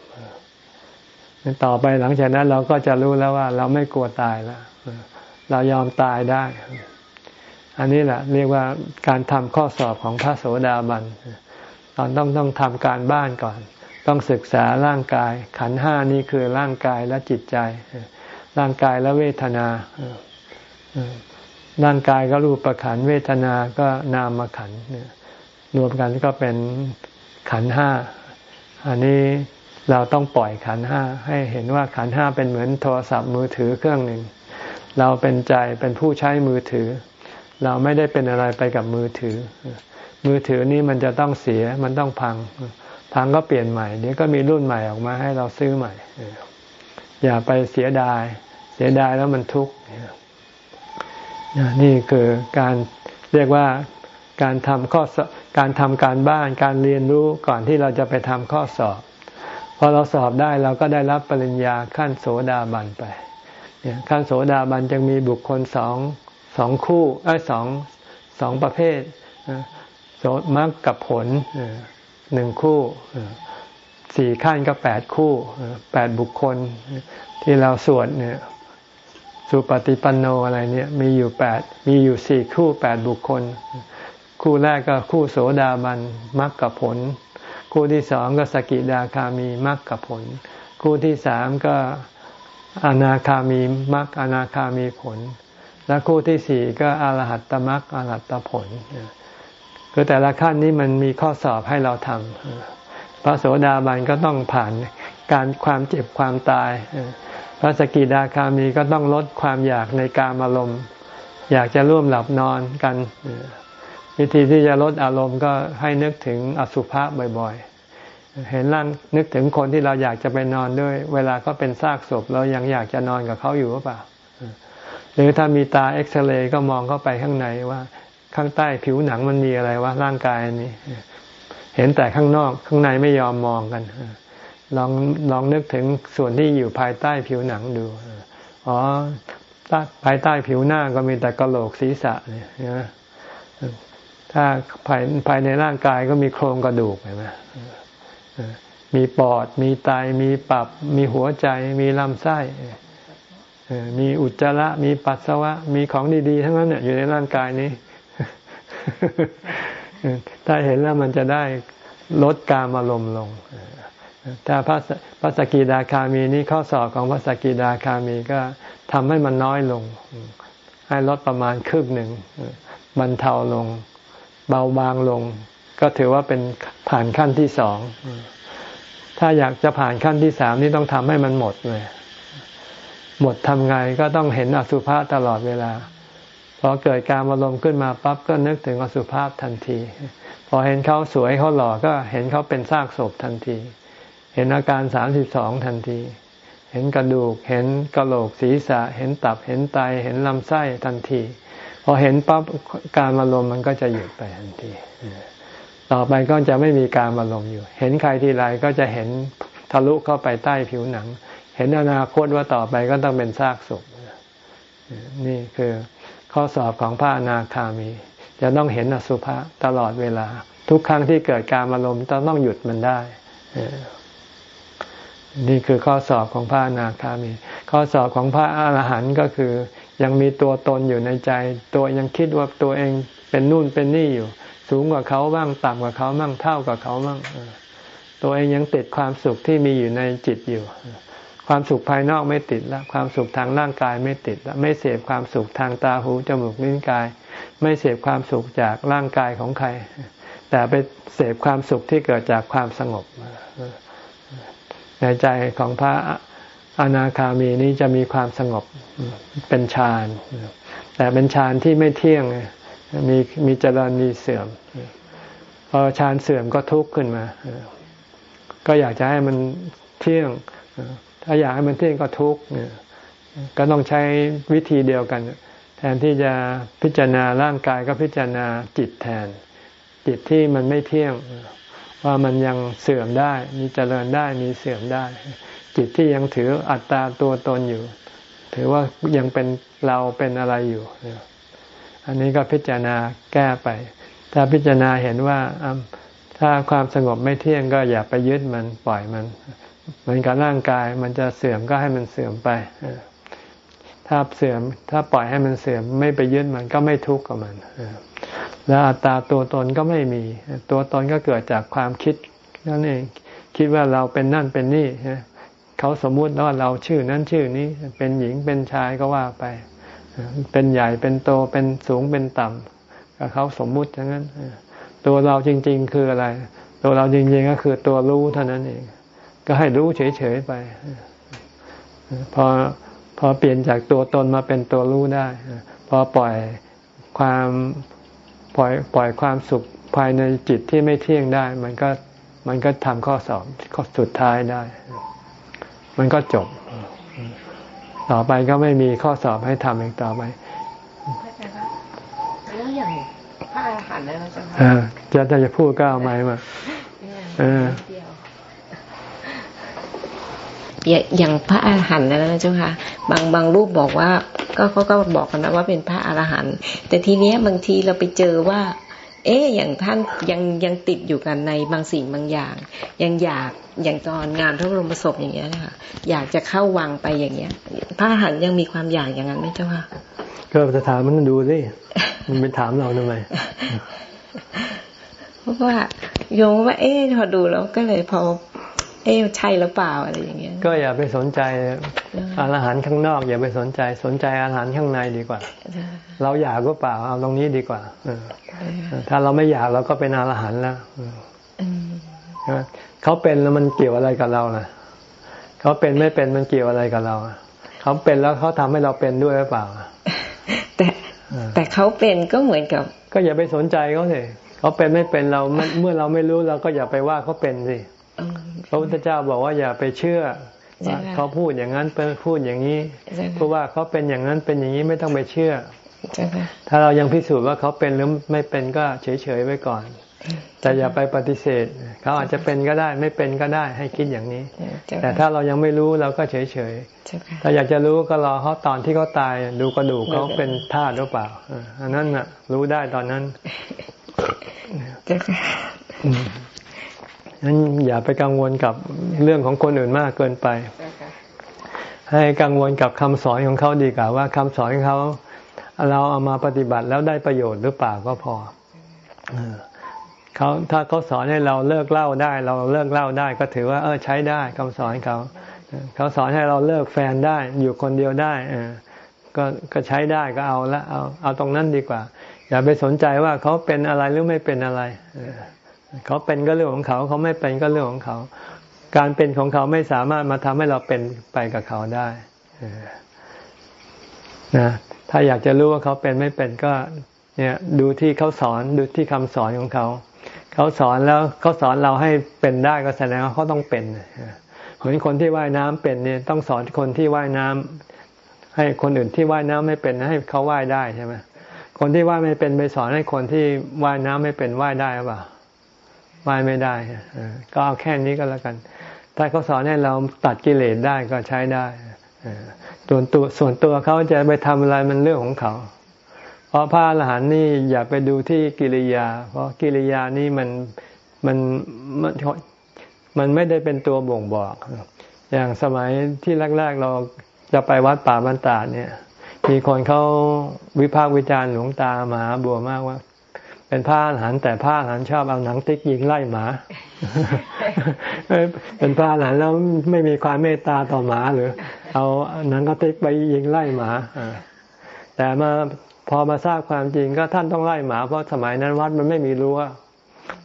B: ต่อไปหลังจากนั้นเราก็จะรู้แล้วว่า เราไม่กลัวตายแล้วเรายอมตายได้ อันนี้แหละเรียกว่าการทำข้อสอบของพระโสดาบันตอนต้องต้องทำการบ้านก่อน ต้องศึกษาร่างกาย ขันห้านี้คือร่างกายและจิตใจ ร่างกายและเวทนา ร่างกายก็รูปประขันเวทนาก็นามขันรวมกันก็เป็นขันห้า อันนี้เราต้องปล่อยขันห้าให้เห็นว่าขันห้าเป็นเหมือนโทรศัพท์มือถือเครื่องหนึ่ง เราเป็นใจเป็นผู้ใช้มือถือ เราไม่ได้เป็นอะไรไปกับมือถือ มือถือนี้มันจะต้องเสียมันต้องพัง พังก็เปลี่ยนใหม่เดี๋ยวก็มีรุ่นใหม่ออกมาให้เราซื้อใหม่ อย่าไปเสียดาย เสียดายแล้วมันทุกข์ นี่คือการเรียกว่าการทำข้อการทำการบ้านการเรียนรู้ก่อนที่เราจะไปทำข้อสอบพอเราสอบได้เราก็ได้รับปริญญาขั้นโสดาบันไปเนี่ยขั้นโสดาบันจึงมีบุคคลสองสองคู่ไอ้สองสองประเภทโสดมรรคกับผลหนึ่งคู่สี่ขั้นก็แปดคู่แปดบุคคลที่เราสวดเนี่ย สุปฏิปันโนอะไรเนี่ยมีอยู่แปดมีอยู่สี่คู่แปดบุคคล คู่แรกก็คู่โสดาบันมรรคกับผล คู่ที่สองก็สกิดาคามีมรรคกับผล คู่ที่สามก็อนาคามีมรรคอนาคามีผล และคู่ที่สี่ก็อรหัตตมรรคอรหัตตผลคือแต่ละขั้นนี้มันมีข้อสอบให้เราทำพระโสดาบันก็ต้องผ่านการความเจ็บความตาย พระสกิดาคามีก็ต้องลดความอยากในการอารมณ์ อยากจะร่วมหลับนอนกัน วิธีที่จะลดอารมณ์ก็ให้นึกถึงอสุภะบ่อยๆ เห็นร่างนึกถึงคนที่เราอยากจะไปนอนด้วย เวลาเขาเป็นซากศพเรายังอยากจะนอนกับเขาอยู่หรือเปล่า หรือถ้ามีตาเอ็กซเรย์ก็มองเข้าไปข้างในว่า ข้างใต้ผิวหนังมันมีอะไรวะร่างกายนี้ เห็นแต่ข้างนอกข้างในไม่ยอมมองกัน ลองลองนึกถึงส่วนที่อยู่ภายใต้ผิวหนังดู อ๋อภายใต้ผิวหน้าก็มีแต่กระโหลกศีรษะเนี่ยนะถ้าภายภายในร่างกายก็มีโครงกระดูกเห็นไหมมีปอด มีไต มีปับ มีหัวใจ มีลำไส้ มีอุจจาระ มีปัสสาวะ มีของดีๆ ทั้งนั้นเนี่ยอยู่ในร่างกายนี้ ถ้าเห็นแล้วมันจะได้ลดการอารมณ์ลง ถ้าพระพระสกิดาคามีนี้ข้อสอบของพระสกิดาคามีก็ทำให้มันน้อยลง ให้ลดประมาณครึ่งหนึ่งบรรเทาลง เบาบางลง ก็ถือว่าเป็นผ่านขั้นที่สอง ถ้าอยากจะผ่านขั้นที่สามนี่ต้องทำให้มันหมดเลย หมดทำไงก็ต้องเห็นอสุภะตลอดเวลาพอเกิดการอารมณ์ขึ้นมาปั๊บก็นึกถึงอสุภะทันที พอเห็นเขาสวยเขาหล่อก็เห็นเขาเป็นซากศพทันที เห็นอาการสามสิบสองทันที เห็นกระดูก เห็นกระโหลกศีรษะ เห็นตับ เห็นไต เห็นลำไส้ทันที พอเห็นปั๊บการอารมณ์มันก็จะหยุดไปทันที ต่อไปก็จะไม่มีการอารมณ์อยู่ เห็นใครทีไรก็จะเห็นทะลุเข้าไปใต้ผิวหนัง เห็นอนาคตว่าต่อไปก็ต้องเป็นซากศพนี่คือข้อสอบของพระอนาคามี จะต้องเห็นอสุภะตลอดเวลา ทุกครั้งที่เกิดการอารมณ์ต้องหยุดมันได้ นี่คือข้อสอบของพระอนาคามี ข้อสอบของพระอาหารหันต์ก็คือ ยังมีตัวตนอยู่ในใจ ตัวยังคิดว่าตัวเองเป็นนู่นเป็นนี่อยู่ สูงกว่าเขาบ้างต่ำกว่าเขาบ้างเท่ากับเขาบ้างตัวเองยังติดความสุขที่มีอยู่ในจิตอยู่ ความสุขภายนอกไม่ติดแล้วความสุขทางร่างกายไม่ติดแล้วไม่เสพความสุขทางตาหูจมูกลิ้นกาย ไม่เสพความสุขจากร่างกายของใคร แต่ไปเสพความสุขที่เกิดจากความสงบ ในใจของพระอนาคามีนี้จะมีความสงบเป็นฌาน แต่เป็นฌานที่ไม่เที่ยง มีมีเจริญมีเสื่อม พอฌานเสื่อมก็ทุกข์ขึ้นมา ก็อยากจะให้มันเที่ยง ถ้าอยากให้มันเที่ยงก็ทุกข์ก็ต้องใช้วิธีเดียวกัน แทนที่จะพิจารณาร่างกายก็พิจารณาจิตแทน จิตที่มันไม่เที่ยง ว่ามันยังเสื่อมได้ มีเจริญได้มีเสื่อมได้ จิตที่ยังถืออัตตาตัวตนอยู่ ถือว่ายังเป็นเราเป็นอะไรอยู่ อันนี้ก็พิจารณาแก้ไป ถ้าพิจารณาเห็นว่าถ้าความสงบไม่เที่ยงก็อย่าไปยึดมันปล่อยมันเหมือนกับร่างกายมันจะเสื่อมก็ให้มันเสื่อมไปถ้าเสื่อม ถ้าปล่อยให้มันเสื่อม ไม่ไปยึดมันก็ไม่ทุกข์กับมัน แล้วอัตตาตัวตนก็ไม่มี ตัวตนก็เกิดจากความคิดนั่นเองคิดว่าเราเป็นนั่นเป็นนี่เขาสมมุติว่าเราชื่อนั้นชื่อนี้ เป็นหญิงเป็นชายก็ว่าไป เป็นใหญ่เป็นโตเป็นสูงเป็นต่ำก็เขาสมมุติอย่างนั้นตัวเราจริง ๆ คืออะไร ตัวเราจริง ๆ ก็คือตัวรู้เท่านั้นเอง ก็ให้รู้เฉยๆไปพอพอเปลี่ยนจากตัวตนมาเป็นตัวรู้ได้ พอปล่อยความ ปล่อยปล่อยความสุขภายในจิตที่ไม่เที่ยงได้ มันก็มันก็ทำข้อสอบข้อสุดท้ายได้ มันก็จบ ต่อไปก็ไม่มีข้อสอบให้ทำอีกต่อไป
A: แล้วอย่างพระอรหันต์แล้ว
B: จะจะจะพูดก็เอาไม้มาเออ
A: อย่างพระอาหารหันต์นะเจ้าค่ะ บางบางรูปบอกว่า ก็เขาก็บอกกันนะว่าเป็นพระอาหารหันต์แต่ทีเนี้ยบางทีเราไปเจอว่า เอ๊อย่างท่านยังยังติดอยู่กันในบางสิ่งบางอย่าง ยังอยากอย่างตอนงานพระบรมศพอย่างเงี้ยนะคะอยากจะเข้าวังไปอย่างเงี้ย พระอาหารยังมีความอยากอย่างนั้นไหมเจ้าค่ะ
B: ก็จะถามมันดูสิมันไปถามเราทำไม
A: เพราะว่าโยงว่า เอ๊พอดูแล้วก็เลยพอ เอ๊ใช่หรือเปล่าอะไรอย่างเงี้ย
B: ก็อย่าไปสนใจอาหารข้างนอก อย่าไปสนใจสนใจอาหารข้างในดีกว่า เราอยากก็เปล่าเอาตรงนี้ดีกว่าถ้าเราไม่อยากเราก็เป็นอาหารแล้วเขาเป็นแล้วมันเกี่ยวอะไรกับเราล่ะเขาเป็นไม่เป็นมันเกี่ยวอะไรกับเราเขาเป็นแล้วเขาทำให้เราเป็นด้วยหรือเปล่า
A: แต่แต่เขาเป็นก็เหมือนกับ
B: ก็อย่าไปสนใจเขาสิเขาเป็นไม่เป็นเราเมื่อเราไม่รู้เราก็อย่าไปว่าเขาเป็นสิ พระพุทธเจ้าบอกว่าอย่าไปเชื่อว่าเขาพูดอย่างนั้นเป็นพูดอย่างนี้เพราะว่าเขาเป็นอย่างนั้นเป็นอย่างนี้ไม่ต้องไปเชื่อถ้าเรายังพิสูจน์ว่าเขาเป็นหรือไม่เป็นก็เฉยๆไว้ก่อน แต่อย่าไปปฏิเสธ เขาอาจจะเป็นก็ได้ไม่เป็นก็ได้ให้คิดอย่างนี้ แต่ถ้าเรายังไม่รู้เราก็เฉยๆถ้าอยากจะรู้ก็รอเขาตอนที่เขาตายดูกระดูกเขาเป็นธาตุหรือเปล่าอันนั้นน่ะ รู้ได้ตอนนั้น นั้นอย่าไปกังวลกับเรื่องของคนอื่นมากเกินไป ให้กังวลกับคำสอนของเขาดีกว่าว่าคำสอนของเขาเราเอามาปฏิบัติแล้วได้ประโยชน์หรือเปล่าก็พอเขาถ้าเขาสอนให้เราเลิกเล่าได้ เราเลิกเล่าได้ก็ถือว่า เออใช้ได้คำสอนเขาเขาสอนให้เราเลิกแฟนได้ อยู่คนเดียวได้เออก็ก็ใช้ได้ก็เอาละเอาเอาตรงนั้นดีกว่า อย่าไปสนใจว่าเขาเป็นอะไรหรือไม่เป็นอะไร เขาเป็นก็เรื่องของเขา เขาไม่เป็นก็เรื่องของเขา การเป็นของเขาไม่สามารถมาทำให้เราเป็นไปกับเขาได้นะถ้าอยากจะรู้ว่าเขาเป็นไม่เป็นก็ เนี่ยดูที่เขาสอนดูที่คำสอนของเขา เขาสอนแล้วเขาสอนเราให้เป็นได้ก็แสดงว่าเขาต้องเป็นเหมือนคนที่ว่ายน้ำเป็นเนี่ยต้องสอนคนที่ว่ายน้ำให้คนอื่นที่ว่ายน้ำไม่เป็นให้เขาว่ายได้ใช่ไหมคนที่ว่ายไม่เป็นไปสอนให้คนที่ว่ายน้ำไม่เป็นว่ายได้หรือเปล่า ว่ายไม่ได้ก็เอาแค่นี้ก็แล้วกัน ถ้าเขาสอนให้เราตัดกิเลสได้ก็ใช้ได้ส่วนตัวส่วนตัวเขาจะไปทำอะไรมันเรื่องของเขา เพราะพระอรหันต์นี่อย่าไปดูที่กิริยา เพราะกิริยานี่มันมันมันมันไม่ได้เป็นตัวบ่งบอก อย่างสมัยที่แรก ๆ เราจะไปวัดป่าบรรดาเนี่ย มีคนเขาวิพากษ์วิจารณ์หลวงตามหาบัวมากว่า เป็นผ้าอาหารแต่ผ้าอาหารชอบเอาหนังติ๊กยิงไล่หมา เป็นผ้าอาหารแล้วไม่มีความเมตตาต่อหมาหรือ เอาหนังกระติกไปยิงไล่หมาแต่มาพอมาทราบความจริงก็ท่านต้องไล่หมา เพราะสมัยนั้นวัดมันไม่มีรั้ว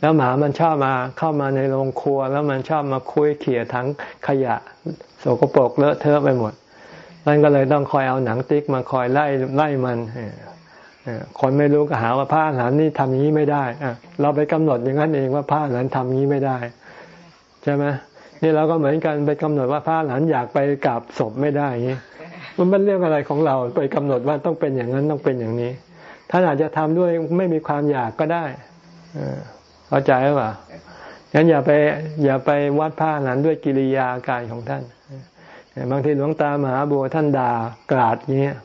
B: แล้วหมามันชอบมาเข้ามาในโรงครัว แล้วมันชอบมาคุยเขี่ยทั้งขยะโสกปรกเลอะเทอะไปหมดนั่นก็เลยต้องคอยเอาหนังติ๊กมาคอยไล่ไล่มัน คนไม่รู้ก็หาว่าพระอรหันต์นี่ทำอย่างนี้ไม่ได้เราไปกำหนดอย่างนั้นเองว่าพระอรหันต์ทำอย่างนี้ไม่ได้ใช่ไหมนี่เราก็เหมือนกันไปกำหนดว่าพระอรหันต์อยากไปกราบศพไม่ได้อย่างนี้มันเป็นเรื่องอะไรของเราไปกำหนดว่าต้องเป็นอย่างนั้นต้องเป็นอย่างนี้ท่านอาจจะทำด้วยไม่มีความอยากก็ได้เข้าใจหรือเปล่างั้นอย่าไปอย่าไปวัดพระอรหันต์ด้วยกิริยาการของท่านบางทีหลวงตามหาบัวท่านด่ากราดอย่างเงี้ย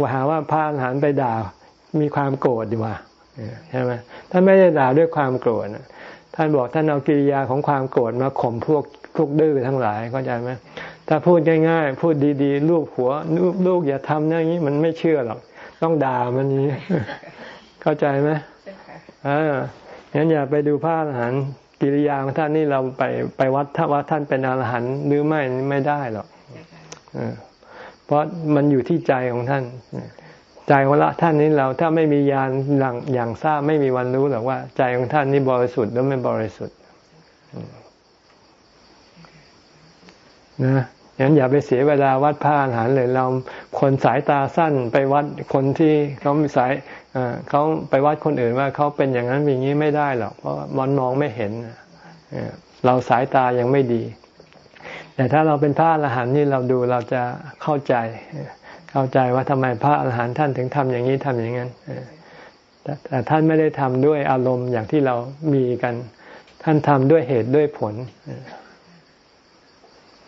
B: ว่าหาว่าพระอรหันต์ไปด่า มีความโกรธดีว่าใช่ไหมท่านไม่ได้ด่าด้วยความโกรธท่านบอกท่านเอากิริยาของความโกรธมาข่มพวกพวกดื้อทั้งหลายเข้าใจไหมถ้าพูดง่ายๆ พูดดีๆ ลูกหัวลูกอย่าทำอย่างนี้มันไม่เชื่อหรอก ต้องด่ามันนี้ เข้าใจไหมอ่างั้นอย่าไปดูพระอรหันต์กิริยาของท่านนี่เราไปไปวัดถ้าว่าท่านเป็นอรหันต์หรือไม่ไม่ได้หรอกเพราะมันอยู่ที่ใจของท่าน ใจของละท่านนี้เราถ้าไม่มียานหลังอย่างทราบไม่มีวันรู้หรอกว่า ใจของท่านนี่บริสุทธิ์หรือไม่บริสุทธิ์นะงั้นอย่าไปเสียเวลาวัดผ้าอาหารเลยเราคนสายตาสั้นไปวัดคนที่เขามีสายเขาไปวัดคนอื่นว่าเขาเป็นอย่างนั้นอย่างนี้ไม่ได้หรอกเพราะมันมองไม่เห็นเราสายตายังไม่ดี แต่ถ้าเราเป็นพระอรหันนี่เราดูเราจะเข้าใจ เข้าใจว่าทำไมพระอรหันต์ท่านถึงทำอย่างนี้ทำอย่างนั้นแต่ท่านไม่ได้ทำด้วยอารมณ์อย่างที่เรามีกัน ท่านทำด้วยเหตุด้วยผล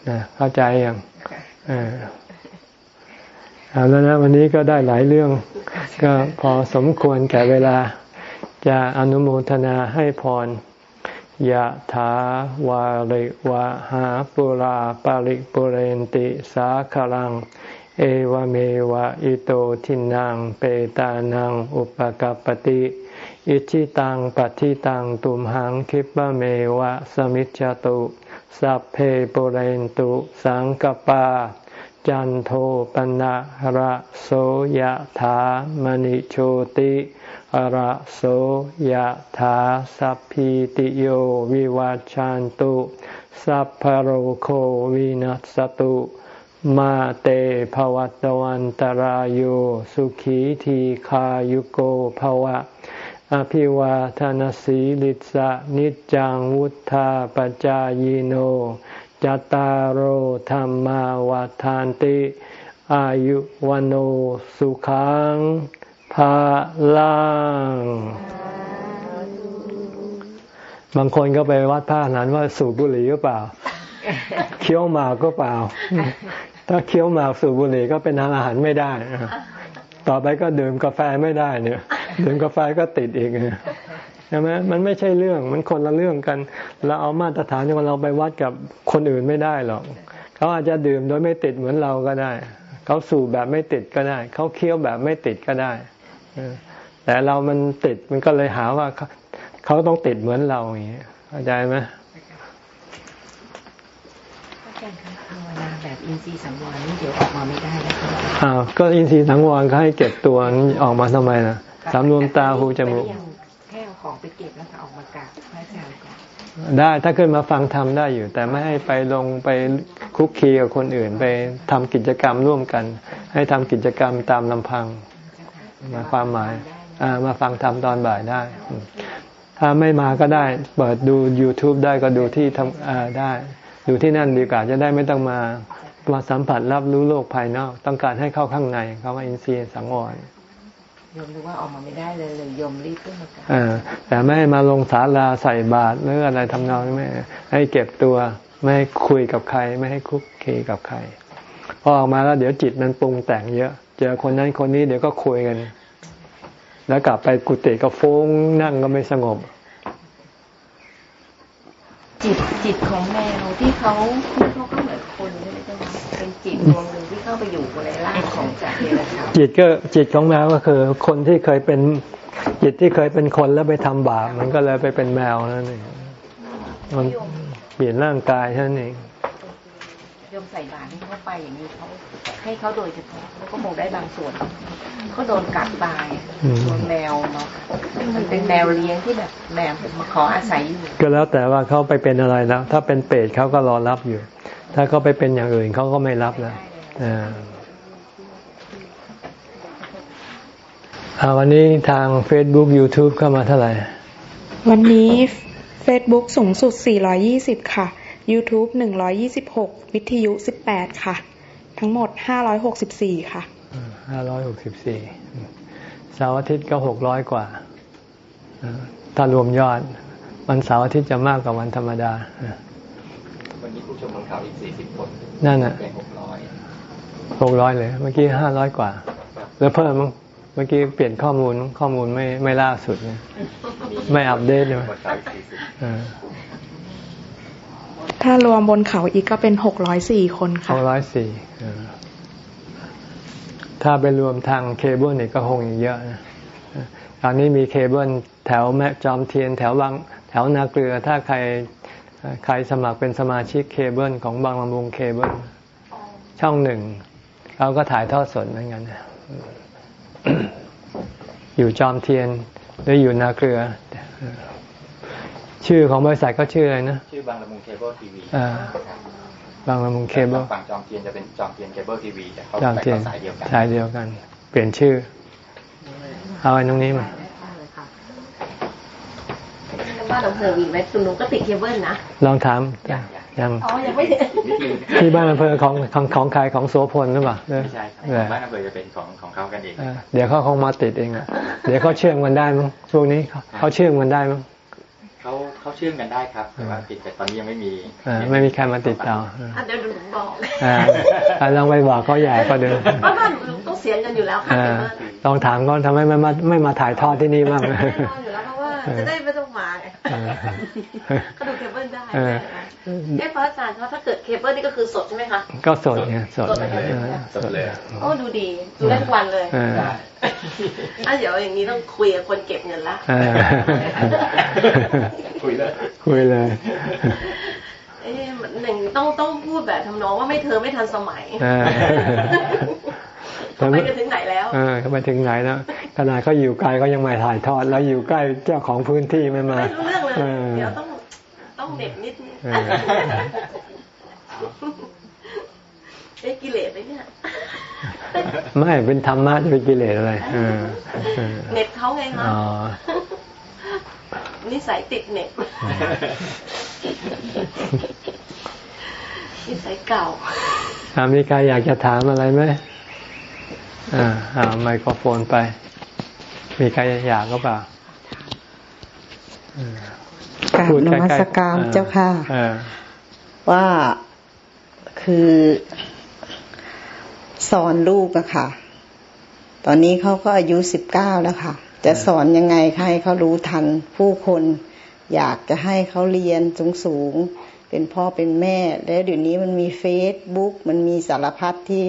B: นะเข้าใจยังเอาแล้วนะวันนี้ก็ได้หลายเรื่อง ก็พอสมควรแก่เวลา จะอนุโมทนาให้พรยะถาวาริวะหาปุราปาริปุเรนติสาคลัง เอวเมวะอิโตทินังเปตานังอุปกัปติอิชิตังปัติตังตุมหังคิปะเมวะสมิจจตุสัพเพปุเรนตุสังกปา จันโทปนะระโสยถามณิโชติระโสยถาสัพพิติโยวิวัจจันตุ สัพพโรโควินัสตุ มาเตภวัตวันตารโยสุขีทีขายุโกภวะ อภิวาทานสีลิสะนิจังวุธาปจายโนจตารโหธรรมาวาทานติ อายุวันโอสุขังภาลังบางคนก็ไปวัดผ้านั้นว่าสูบบุหรี่ก็เปล่า เคี้ยวหมากก็เปล่า ถ้าเคี้ยวหมากสูบบุหรี่ก็เป็นอาหารไม่ได้ ต่อไปก็ดื่มกาแฟไม่ได้เนี่ยดื่มกาแฟก็ติดอีกเนี่ยใช่ไหมมันไม่ใช่เรื่อง มันคนละเรื่องกัน เราเอามาตรฐานของเราไปวัดกับคนอื่นไม่ได้หรอก เขาอาจจะดื่มโดยไม่ติดเหมือนเราก็ได้ เขาสูบแบบไม่ติดก็ได้ เขาเคี้ยวแบบไม่ติดก็ได้ แต่เรามันติด มันก็เลยหาว่าเขาต้องติดเหมือนเราอย่างนี้เข้าใจไหม
A: แบบ อินทรีย์สังวรนี่เดี๋ยวออกมาไม่ได้แล้ว
B: อ้าวก็อินทรีย์สังวรเขาให้เก็บตัวออกมาทำไมล่ะสำรวมตาหูจมูก
A: แค่เอาของไปเก็บแล้วก็ออกมากราบพระอาจารย์ก่
B: อนได้ถ้าขึ้นมาฟังทำได้อยู่ แต่ไม่ให้ไปลงไปคุกคีกับคนอื่น ไปทำกิจกรรมร่วมกัน ให้ทำกิจกรรมตามลำพังมาความหมายมาฟังทำตอนบ่ายได้ ถ้าไม่มาก็ได้ เปิดดู YouTube ได้ก็ดูที่ทำได้อยู่ที่นั่นดีกว่าจะได้ไม่ต้องมา มาสัมผัสรับรู้โลกภายนอก ต้องการให้เข้าข้างในเขาว่าอินทรีย์สังวร
A: ยมรู้ว่าออกมาไม่ได้เลยเลยยมรีบขึ้นมา
B: อ่าแต่ไม่มาลงศาลาใส่บาตรหรืออะไรทำนองนี้ไม่ให้เก็บตัวไม่ให้คุยกับใคร ไม่ให้คุกคีกับใคร พอออกมาแล้วเดี๋ยวจิตมันปรุงแต่งเยอะ เจอคนนั้นคนนี้เดี๋ยวก็คุยกัน แล้วกลับไปกุฏิก็ฟุ้งนั่งก็ไม่สงบ
A: จิตจิตของแมวที่เขาที่เขาก็เหมือนคนใช่ไหมเจ้าเป็นจิตดวงหนึ่งที่เข้าไปอยู่ในร่างของจักรเดรัจฉาน
B: จิตก็จิตของแมวก็คือ คนที่เคยเป็นจิตที่เคยเป็นคนแล้วไปทำบาปมันก็เลยไปเป็นแมวนั่นเองมันเปลี่ยนร่างกายเท่านั้นเอง
A: ยมใส่บาตรให้เขาไปอย่างนี้เขาให้เขาโดยเฉพาะแล้วก็มองได้บางส่วนเขาโดนกัดตายโดนแมวมามันเป็นแมวเลี้ยงที่แบบแมวมาขออาศัยอยู่
B: ก็แล้วแต่ว่าเขาไปเป็นอะไรแล้วถ้าเป็นเปรตเขาก็รอรับอยู่ ถ้าเขาไปเป็นอย่างอื่นเขาก็ไม่รับแล้วอ่าวันนี้ทาง Facebook YouTube เข้ามาเท่าไหร่
D: วันนี้ Facebook สูงสุด 420 ค่ะ YouTube 126 วิทยุ 18 ค่ะ ทั้งหมด 564 ค่ะ
B: 564เสาร์อาทิตย์ก็ 600 กว่า ถ้ารวมยอด วันเสาร์อาทิตย์จะมากกว่าวันธรรมดา
E: วันนี้ผู้ ชมของข่าวอีก40คน
B: นั่นน่ะ600เลย เมื่อกี้500กว่า แล้วเพิ่มมั้งเมื่อกี้เปลี่ยนข้อมูลข้อมูลไม่ไม่ล่าสุดเนี่ยไม่อัปเดตเลย
D: ถ้ารวมบนเขาอีกก็เป็นหกร้อยสี่คนค่ะ
B: หกร้อยสี่ถ้าไปรวมทางเคเบิลนี่ก็คงเยอะนะตอนนี้มีเคเบิลแถวแม่จอมเทียนแถวบางแถวนาเกลือ ถ้าใคร ใครสมัครเป็นสมาชิกเคเบิลของบางละมุงเคเบิลช่องหนึ่งเขาก็ถ่ายทอดสดเหมือนกันอยู่จอมเทียนหรืออยู่นาเกลือ ชื่อของบริษัทก็ชื่ออะไรนะ
E: ชื่อบางละมุงเคเบิลทีวี
B: บางละมุงเคเบิล
E: ฝั่งจอมเทียนจะเป็นจอมเทียนเคเบิลทีวีแต่เขาแต่สายเดียวกัน
B: สายเดียวกัน เปลี่ยนชื่อ เอาไอ้ตรงนี้มา
F: บ้านอำเภอมีไหมคุณลุงก็ติดเคเบิลนะ
B: ลองถาม
F: ยังอ๋อยังไม่
B: ที่บ้านอำเภอของของของใครของโสภณหรือเปล่า
E: ไม่ใช่บ้านอำเภอจะเป็นของของเขากันเอง
B: เดี๋ยวเขาคงมาติดเองอะเดี๋ยวเขาเชื่อมกันได้มั้งช่วงนี้เขาเชื่อมกันได้มั้ง
E: เขาเขาเชื่อมกันได้ครับแต่ว่าติดแต่ตอนนี้ยังไม่มี
B: ไม่มีใครมาติดต่อ
F: เดี๋ยวหนูบอก
B: อ่าลองไปบอกเขาใหญ่ก็เดิน
F: เพราะว่าต้องเสียเงินอยู่แล้วค่ะ
B: ลองถามก่อนทำไมไม่มาไม่มาถ่ายทอดที่นี่บ้าง
F: จะได้ไม่ต้องมาไงก็ดูเคเบิลได้เอ๊ะพระอาจารย์ถ้าเกิดเคเบิลนี่ก็คือสดใช่ไหมคะ
B: ก็สดไงสด
E: สดเลย
F: โอ้ดูดีดูได้ทุกวันเลยอะเดี๋ยวอย่างนี้ต้องคุยกับคนเก็บเงินละ
E: คุยเลย
B: คุยเลย
F: หนึ่งต้องต้องพูดแบบทำนองว่าไม่เธอไม่ทันสมัยเขา ไปกันถึงไหนแล้วเออ
B: เขาไปถึงไหนแล้วขนาดเขาอยู่ไกลก็ยังไม่ถ่ายทอด แล้วอยู่ใกล้เจ้าของพื้นที่ไม่มา
F: ไม่รู้เรื่องเลยเดี๋ยวต้องต้องเด็บนิดเอ๊กิเลสไหมเนี่ย
B: ไม่เป็นธรรมะจะเป็นกิเลสอะไร
F: เน็ตเขาไงคะนิสัยติดเน็ตนิสัยเก่า
B: มีใครอยากจะถามอะไรไหม อ่าเอาไมโครโฟนไป มีใครอยากก็เปล่า
G: การนมัสการเจ้าค่ะว่าคือสอนลูกอะค่ะ ตอนนี้เขาก็อายุสิบเก้าแล้วค่ะ จะสอนยังไงให้เขารู้ทันผู้คน อยากจะให้เขาเรียนสูงสูงเป็นพ่อเป็นแม่ แล้วเดี๋ยวนี้มันมีเฟซบุ๊กมันมีสารพัดที่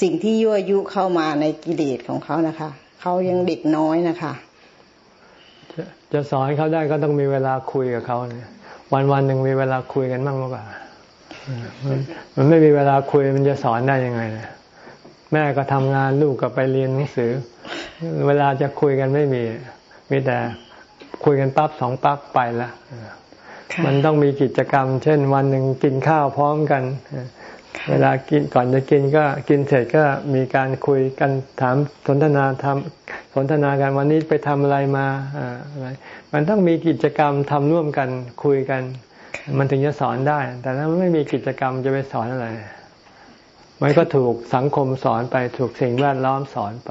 G: สิ่งที่ยั่วยุเข้ามาในกิเลสของเขานะคะเขายังเด็กน้อยนะคะ
B: จะจะสอนเขาได้ก็ต้องมีเวลาคุยกับเขาเนี่ยวันวันหนึ่งมีเวลาคุยกันบ้างหรือเปล่ามันไม่มีเวลาคุยมันจะสอนได้ยังไงเนี่ยแม่ก็ทำงานลูกก็ไปเรียนหนังสือ เวลาจะคุยกันไม่มี มีแต่คุยกันปั๊บสองปั๊บไปละมันต้องมีกิจกรรม เช่น วันหนึ่งกินข้าวพร้อมกัน เวลากินก่อนจะกินก็กินเสร็จก็มีการคุยกันถามสนทนาทำสนทนากันวันนี้ไปทำอะไรมาอะไรมันต้องมีกิจกรรมทำร่วมกันคุยกัน มันถึงจะสอนได้ แต่ถ้าไม่มีกิจกรรมจะไปสอนอะไรมันก็ถูกสังคมสอนไปถูกสิ่งแวดล้อมสอนไป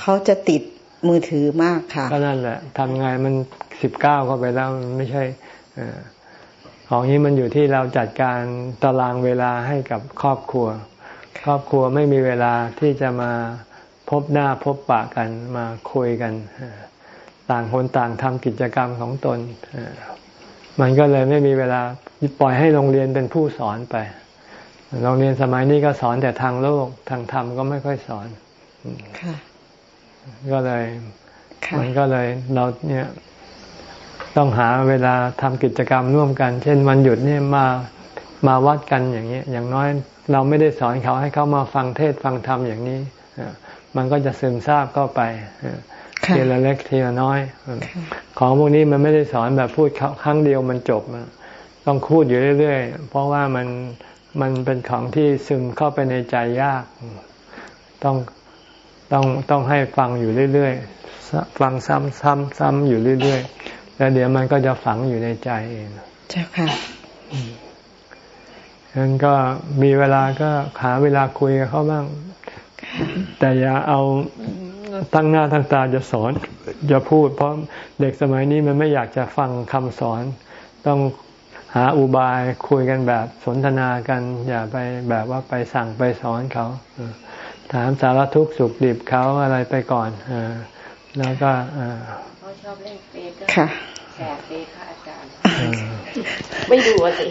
G: เขาจะติดมือถือมากค่ะ
B: ก็นั่นแหละทำไงมันสิบเก้าเข้าไปแล้วมันไม่ใช่ ของนี้มันอยู่ที่เราจัดการตารางเวลาให้กับครอบครัว ครอบครัวไม่มีเวลาที่จะมาพบหน้าพบปะกันมาคุยกัน ต่างคนต่างทำกิจกรรมของตน มันก็เลยไม่มีเวลาปล่อยให้โรงเรียนเป็นผู้สอนไป โรงเรียนสมัยนี้ก็สอนแต่ทางโลกทางธรรมก็ไม่ค่อยสอนก็เลยมันก็เลยเราเนี่ย ต้องหาเวลาทำกิจกรรมร่วมกัน เช่นวันหยุดเนี่ยมามาวัดกันอย่างนี้อย่างน้อยเราไม่ได้สอนเขาให้เขามาฟังเทศฟังธรรมอย่างนี้มันก็จะซึมซาบเข้าไปทีละเล็กทีละน้อย ของพวกนี้มันไม่ได้สอนแบบพูดครั้งเดียวมันจบต้องพูดอยู่เรื่อยๆ เพราะว่ามันมันเป็นของที่ซึมเข้าไปในใจยาก ต้องต้องต้องให้ฟังอยู่เรื่อยๆ ฟังซ้ำๆซ้ำอยู่เรื่อยๆ แล้วเดี๋ยวมันก็จะฝังอยู่ในใจเอง
G: เจ้าค่ะ
B: ฉะนั้นก็มีเวลาก็หาเวลาคุยกับเขาบ้าง แต่อย่าเอาตั้งหน้าตั้งตาจะสอนจะพูด เพราะเด็กสมัยนี้มันไม่อยากจะฟังคำสอน ต้องหาอุบายคุยกันแบบสนทนากัน อย่าไปแบบว่าไปสั่งไปสอนเขา ถามสารทุกข์สุขดิบเขาอะไรไปก่อนอแล้วก็เขาช อบเล่น
G: เฟซค่ะแชร์เฟซค่ะอาจารย์ไม่ดูสิ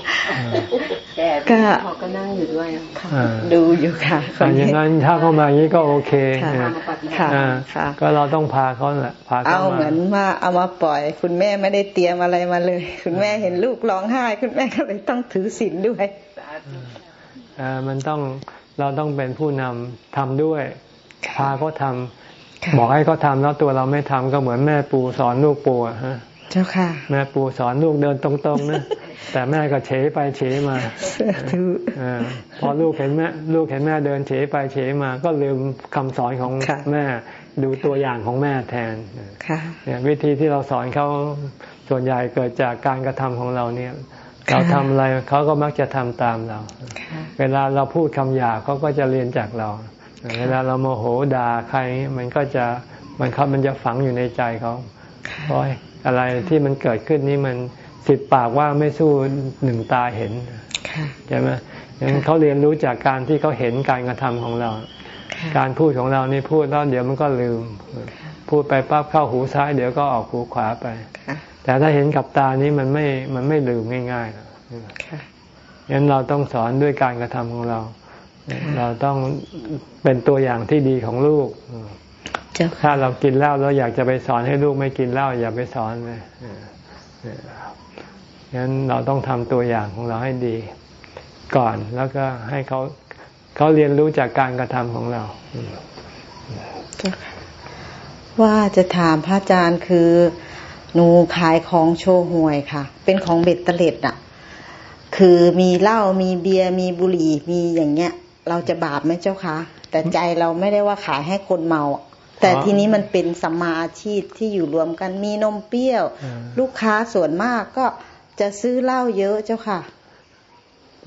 G: แชร์ก็เขาก็นั่งอยู่ด้วยดูอยู่ค่ะ
B: อย่างนั้นถ้าเข้ามาอย่างนี้ก็โอเคค่ะก็เราต้องพาเขาแหละพา
G: เอาเหมือนว่าเอามาปล่อย คุณแม่ไม่ได้เตรียมอะไรมาเลย คุณแม่เห็นลูกร้องไห้ คุณแม่ก็เลยต้องถือศีลด้วย
B: อ่ามันต้องเราต้องเป็นผู้นำทำด้วยพาเขาทา บอกให้เขาทาแล้วตัวเราไม่ทำก็เหมือนแม่ปูสอนลูกปูอะฮะ
G: เจ้าค่ะ
B: แม่ปูสอนลูกเดินตรงๆนะแต่แม่ก็เฉยไปเฉยมาพอลูกเห็นแม่ลูกเห็นแม่เดินเฉยไปเฉยมา ก็ลืมคำสอนของแม่ดูตัวอย่างของแม่แทนเนี่ยวิธีที่เราสอนเขาส่วนใหญ่เกิดจากการกระทำของเราเนี่ย เราทำอะไรเขาก็มักจะทำตามเรา เวลาเราพูดคำหยาบเขาก็จะเรียนจากเรา เวลาเราโมโหด่าใคร มันก็จะมันเขามันจะฝังอยู่ในใจเขาเพราะอะไรที่มันเกิดขึ้นนี้มันสิบปากว่าไม่สู้หนึ่งตาเห็นใช่ไหมยังเขาเรียนรู้จากการที่เขาเห็นการกระทำของเรา การพูดของเรานี่พูดแล้วเดี๋ยวมันก็ลืม พูดไปปั๊บเข้าหูซ้าย เดี๋ยวก็ออกหูขวาไป แต่ถ้าเห็นกับตานี้มันไม่มันไม่ลืมง่ายๆงั้นเราต้องสอนด้วยการกระทำของเรา เราต้องเป็นตัวอย่างที่ดีของลูกถ้าเรากินเหล้าเราอยากจะไปสอนให้ลูกไม่กินเหล้าอย่าไปสอนเลยงั้นเราต้องทำตัวอย่างของเราให้ดี ก่อนแล้วก็ให้เขาเขาเรียนรู้จากการกระทำของเรา
G: ว่าจะถามพระอาจารย์คือหนูขายของโชว์หวยค่ะ เป็นของเบ็ดเตล็ดอะคือมีเหล้ามีเบียร์มีบุหรี่มีอย่างเงี้ย เราจะบาปไหมเจ้าคะแต่ใจเราไม่ได้ว่าขายให้คนเมาแต่ทีนี้มันเป็นสัมมาอาชีพที่อยู่รวมกันมีนมเปรี้ยว ลูกค้าส่วนมากก็จะซื้อเหล้าเยอะเจ้าค่ะ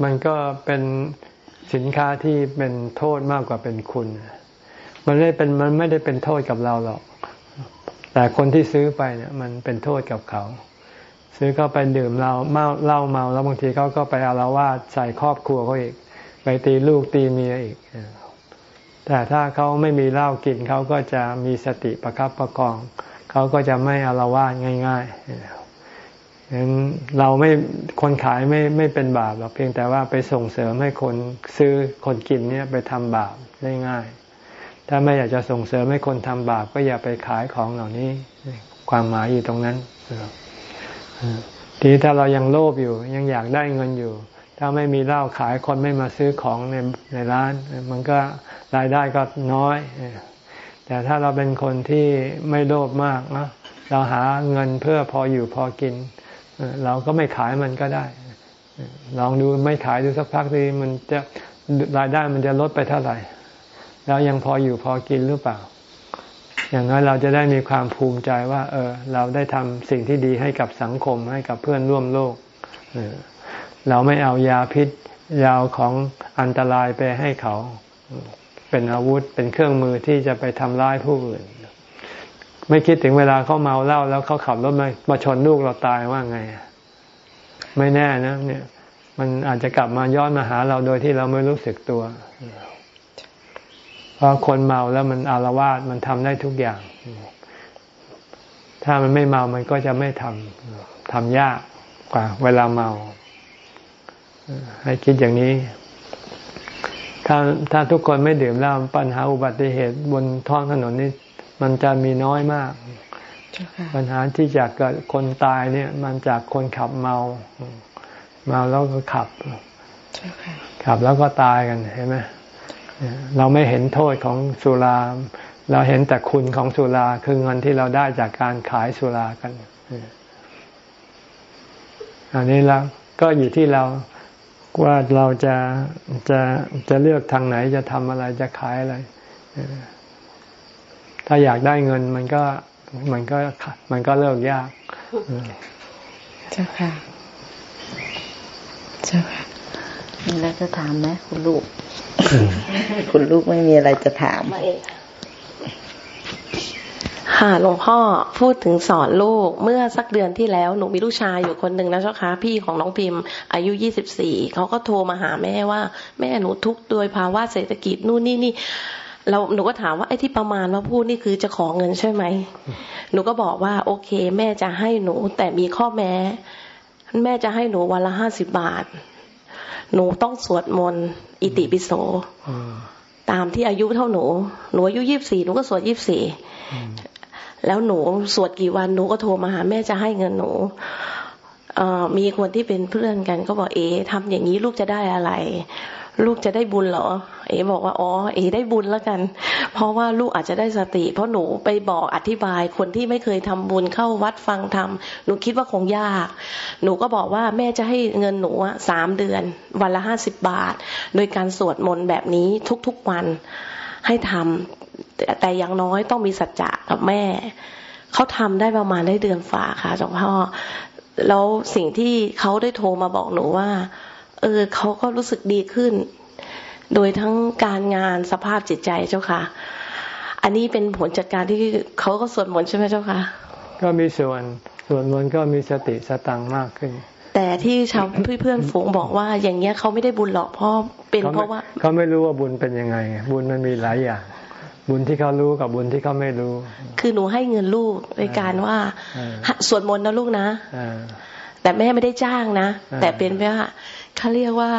B: มันก็เป็นสินค้าที่เป็นโทษมากกว่าเป็นคุณ มันไม่เป็นมันไม่ได้เป็นโทษกับเราหรอก แต่คนที่ซื้อไปเนี่ยมันเป็นโทษกับเขา ซื้อเข้าไปดื่มเราเมาเหล้าเมาแล้วบางทีเขาก็ไปอาละวาดใส่ครอบครัวเขาอีก ไปตีลูกตีเมียอีก แต่ถ้าเขาไม่มีเหล้ากินเขาก็จะมีสติประครับประคอง เขาก็จะไม่อาละวาดง่ายๆฉะนั้นเราไม่คนขายไม่ไม่เป็นบาปหรอกเพียงแต่ว่าไปส่งเสริมให้คนซื้อคนกินเนี่ยไปทำบาปได้ง่าย ถ้าไม่อยากจะส่งเสริมให้คนทำบาปก็อย่าไปขายของเหล่านี้ ความหมายอยู่ตรงนั้นทีนี้ถ้าเรายังโลภอยู่ยังอยากได้เงินอยู่ ถ้าไม่มีเหล้าขายคนไม่มาซื้อของในในร้าน มันก็รายได้ก็น้อย แต่ถ้าเราเป็นคนที่ไม่โลภมากนะเราหาเงินเพื่อพออยู่พอกิน เราก็ไม่ขายมันก็ได้ ลองดูไม่ขายดูสักพักทีมันจะรายได้มันจะลดไปเท่าไหร่ แล้วยังพออยู่พอกินหรือเปล่า อย่างน้อยเราจะได้มีความภูมิใจว่า เออ เราได้ทำสิ่งที่ดีให้กับสังคมให้กับเพื่อนร่วมโลก เเราไม่เอายาพิษยาของอันตรายไปให้เขา เป็นอาวุธเป็นเครื่องมือที่จะไปทำร้ายผู้อื่น ไม่คิดถึงเวลาเขาเมาเหล้าแล้วเขาขับรถมามาชนลูกเราตายว่าไง ไม่แน่นะเนี่ย มันอาจจะกลับมาย้อนมาหาเราโดยที่เราไม่รู้สึกตัวเพราะคนเมาแล้วมันอารวาสมันทำได้ทุกอย่าง ถ้ามันไม่เมามันก็จะไม่ทำทำยากกว่า เวลาเมา ให้คิดอย่างนี้ ถ้าถ้าทุกคนไม่ดื่มเหล้าปัญหาอุบัติเหตุบนท้องถนนนี่มันจะมีน้อยมาก ปัญหาที่จะเกิดคนตายเนี่ย มันจากคนขับเมา เมาแล้วก็ขับขับแล้วก็ตายกันเห็นไหมเราไม่เห็นโทษของสุรา เราเห็นแต่คุณของสุราคือเงินที่เราได้จากการขายสุรากันอันนี้แล้วก็อยู่ที่เรา ว่าเราจะจะจะเลือกทางไหนจะทำอะไรจะขายอะไร ถ้าอยากได้เงินมันก็มันก็มันก็เลิกยาก
G: เจ้าค่ะเจ้าค่ะมีอะไรจะถามไหมคุณลูก คุณลูกไม่มีอะไรจะถาม
C: ค่ะหลวงพ่อพูดถึงสอนลูกเมื่อสักเดือนที่แล้วหนูมีลูกชายอยู่คนหนึ่งนะเจ้าค่ะพี่ของน้องพิมพ์อายุยี่สิบสี่เขาก็โทรมาหาแม่ว่าแม่หนูทุกข์โดยภาวะเศรษฐกิจนู่นนี่นี่เราหนูก็ถามว่าไอ้ที่ประมาณว่าพูดนี่คือจะขอเงินใช่ไหมหนูก็บอกว่าโอเค แม่จะให้หนูแต่มีข้อแม้ แม่จะให้หนูวันละห้าสิบบาท หนูต้องสวดมนต์อิติปิโสตามที่อายุเท่าหนู หนูอายุยี่สิบสี่หนูก็สวดยี่สิบสี่ แล้วหนูสวดกี่วันหนูก็โทรมาหาแม่จะให้เงินหนูมีคนที่เป็นเพื่อนกันก็บอกเอ๋ทำอย่างนี้ลูกจะได้อะไร ลูกจะได้บุญเหรอ เอ๋บอกว่าอ๋อเอ๋ได้บุญแล้วกัน เพราะว่าลูกอาจจะได้สติ เพราะหนูไปบอกอธิบายคนที่ไม่เคยทำบุญเข้าวัดฟังธรรมหนูคิดว่าคงยาก หนูก็บอกว่าแม่จะให้เงินหนูสามเดือน วันละห้าสิบบาท โดยการสวดมนต์แบบนี้ทุกๆวันให้ทำ แต่อย่างน้อยต้องมีสัจจะกับแม่ เขาทำได้ประมาณได้เดือนฝ่าค่ะหลวงพ่อ แล้วสิ่งที่เขาได้โทรมาบอกหนูว่า เออเขาก็รู้สึกดีขึ้น โดยทั้งการงานสภาพจิตใจเจ้าค่ะ อันนี้เป็นผลจัดการที่เขาก็สวดมนต์ใช่ไหมเจ้าค่ะ
B: ก็มีส่วนสวดมนต์ก็มีสติสตังมากขึ้น
C: แต่ที่ชาวเพื่อนฝูงบอกว่าอย่างเงี้ยเขาไม่ได้บุญหรอกเพราะเป็นเพราะว่า
B: เขาไม่รู้ว่าบุญเป็นยังไง บุญมันมีหลายอย่าง บุญที่เขารู้กับบุญที่เขาไม่รู้
C: คือหนูให้เงินลูกในการว่าสวดมนต์นะลูกนะแต่แม่ไม่ได้จ้างนะ แต่เป็นว่าเขาเรียกว่า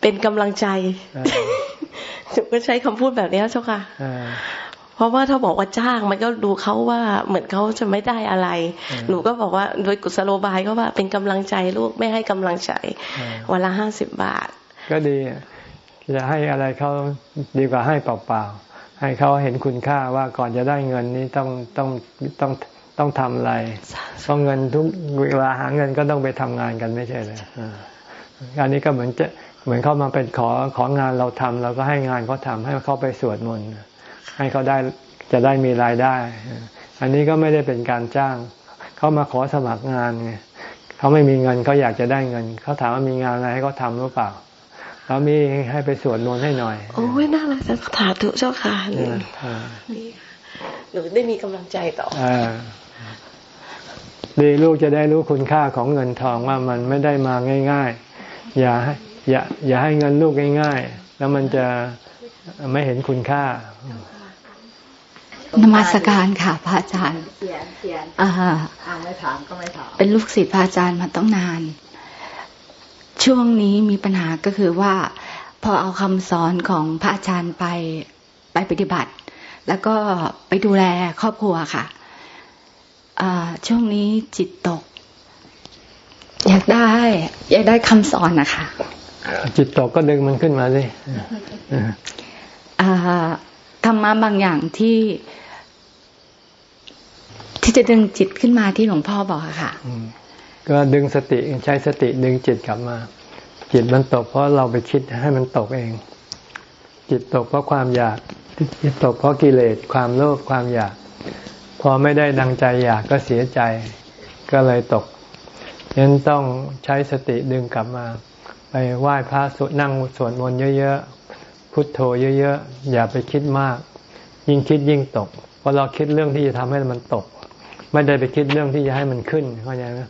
C: เป็นกำลังใจหนูก็ใช้คำพูดแบบนี้เจ้าค่ะเพราะว่าถ้าบอกว่าจ้างมันก็ดูเขาว่าเหมือนเขาจะไม่ได้อะไร หนูก็บอกว่าโดยกุศโลบายก็ว่าเป็นกำลังใจลูกไม่ให้กำลังใจวันละห้าสิบบาท
B: ก็ดีจะให้อะไรเขาดีกว่าให้เปล่าๆ ให้เขาเห็นคุณค่าว่าก่อนจะได้เงินนี้ต้องต้องต้องต้องทำอะไรเพราะเงินทุกเวลาหาเงินก็ต้องไปทำงานกันไม่ใช่เลยอันนี้ก็เหมือนจะเหมือนเขามาเป็นขอของานเราทำเราก็ให้งานเขาทาให้เขาไปสวดมนต์ให้เขาได้จะได้มีรายได้ อันนี้ก็ไม่ได้เป็นการจ้าง เขามาขอสมัครงานไงเขาไม่มีเงินเขาอยากจะได้เงิน เขาถามว่ามีงานอะไรให้เขาทำหรือเปล่า เรามีให้ไปสวดมนต์ให้หน่อย
C: โอ้ยน่ารักจะถาถุเจ้าค่ะนี่หนูได้มีกำลังใจต่อ
B: ดีลูกจะได้รู้คุณค่าของเงินทองว่ามันไม่ได้มาง่าย ๆ อย่าให้อย่าอย่าให้เงินลูกง่าย ๆ แล้วมันจะไม่เห็นคุณค่า
H: นมัสการค่ะ พระอาจารย์อ่าไม่ถามก็ไม่ถามเป็นลูกศิษย์พระอาจารย์มาต้องนาน ช่วงนี้มีปัญหาก็คือว่า พอเอาคำสอนของพระอาจารย์ไปไปปฏิบัติ แล้วก็ไปดูแลครอบครัวค่ะช่วงนี้จิตตก อยากได้ อยากได้คำสอนนะคะ
B: จิตตกก็ดึงมันขึ้นมาสิ
H: ธรรมะบางอย่างที่ ที่จะดึงจิตขึ้นมาที่หลวงพ่อบอกค่ะ
B: ก็ดึงสติใช้สติดึงจิตกลับมา จิตมันตก เพราะเราไปคิดให้มันตกเอง จิตตกเพราะความอยากจิตตกเพราะกิเลสความโลภความอยาก พอไม่ได้ดังใจอยากก็เสียใจ ก็เลยตกฉะนั้นต้องใช้สติดึงกลับมา ไปไหว้พระสวดนั่งสวดมนต์เยอะๆพุทโธเยอะๆอย่าไปคิดมาก ยิ่งคิดยิ่งตกเพราะเราคิดเรื่องที่จะทำให้มันตก ไม่ได้ไปคิดเรื่องที่จะให้มันขึ้นเข้าใจไหม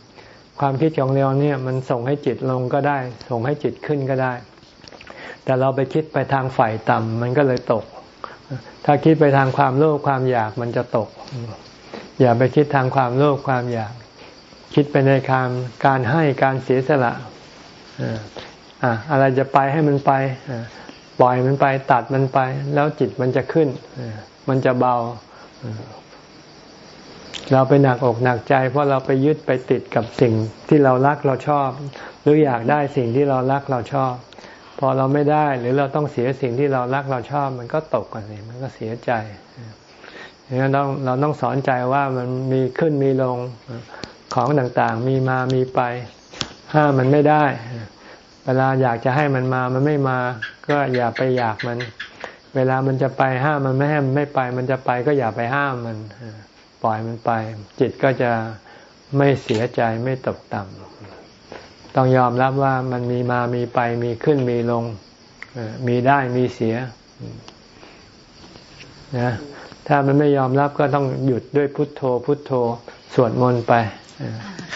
B: ความคิดของเราเนี่ยมันส่งให้จิตลงก็ได้ ส่งให้จิตขึ้นก็ได้ แต่เราไปคิดไปทางฝ่ายต่ำมันก็เลยตก ถ้าคิดไปทางความโลภความอยากมันจะตก อย่าไปคิดทางความโลภความอยาก คิดไปในการการให้การเสียสละอ่าอะไรจะไปให้มันไปปล่อยมันไปตัดมันไป แล้วจิตมันจะขึ้นมันจะเบา เราไปหนักอกหนักใจ เพราะเราไปยึดไปติดกับสิ่งที่เรารักเราชอบ หรืออยากได้สิ่งที่เรารักเราชอบ พอเราไม่ได้หรือเราต้องเสียสิ่งที่เรารักเราชอบ มันก็ตกกันเลยมันก็เสียใจดังนั้นเราเราต้องสอนใจว่ามันมีขึ้นมีลงของต่างๆ มีมามีไป ห้ามมันไม่ได้ เวลาอยากจะให้มันมามันไม่มา ก็อย่าไปอยากมัน เวลามันจะไปห้ามมันไม่ให้มันไม่ไป มันจะไปก็อย่าไปห้ามมัน ปล่อยมันไป จิตก็จะไม่เสียใจไม่ตกต่ำต้องยอมรับว่ามันมีมามีไปมีขึ้นมีลงมีได้มีเสียนะถ้ามันไม่ยอมรับก็ต้องหยุดด้วยพุทโธ พุทโธสวดมนต์ไป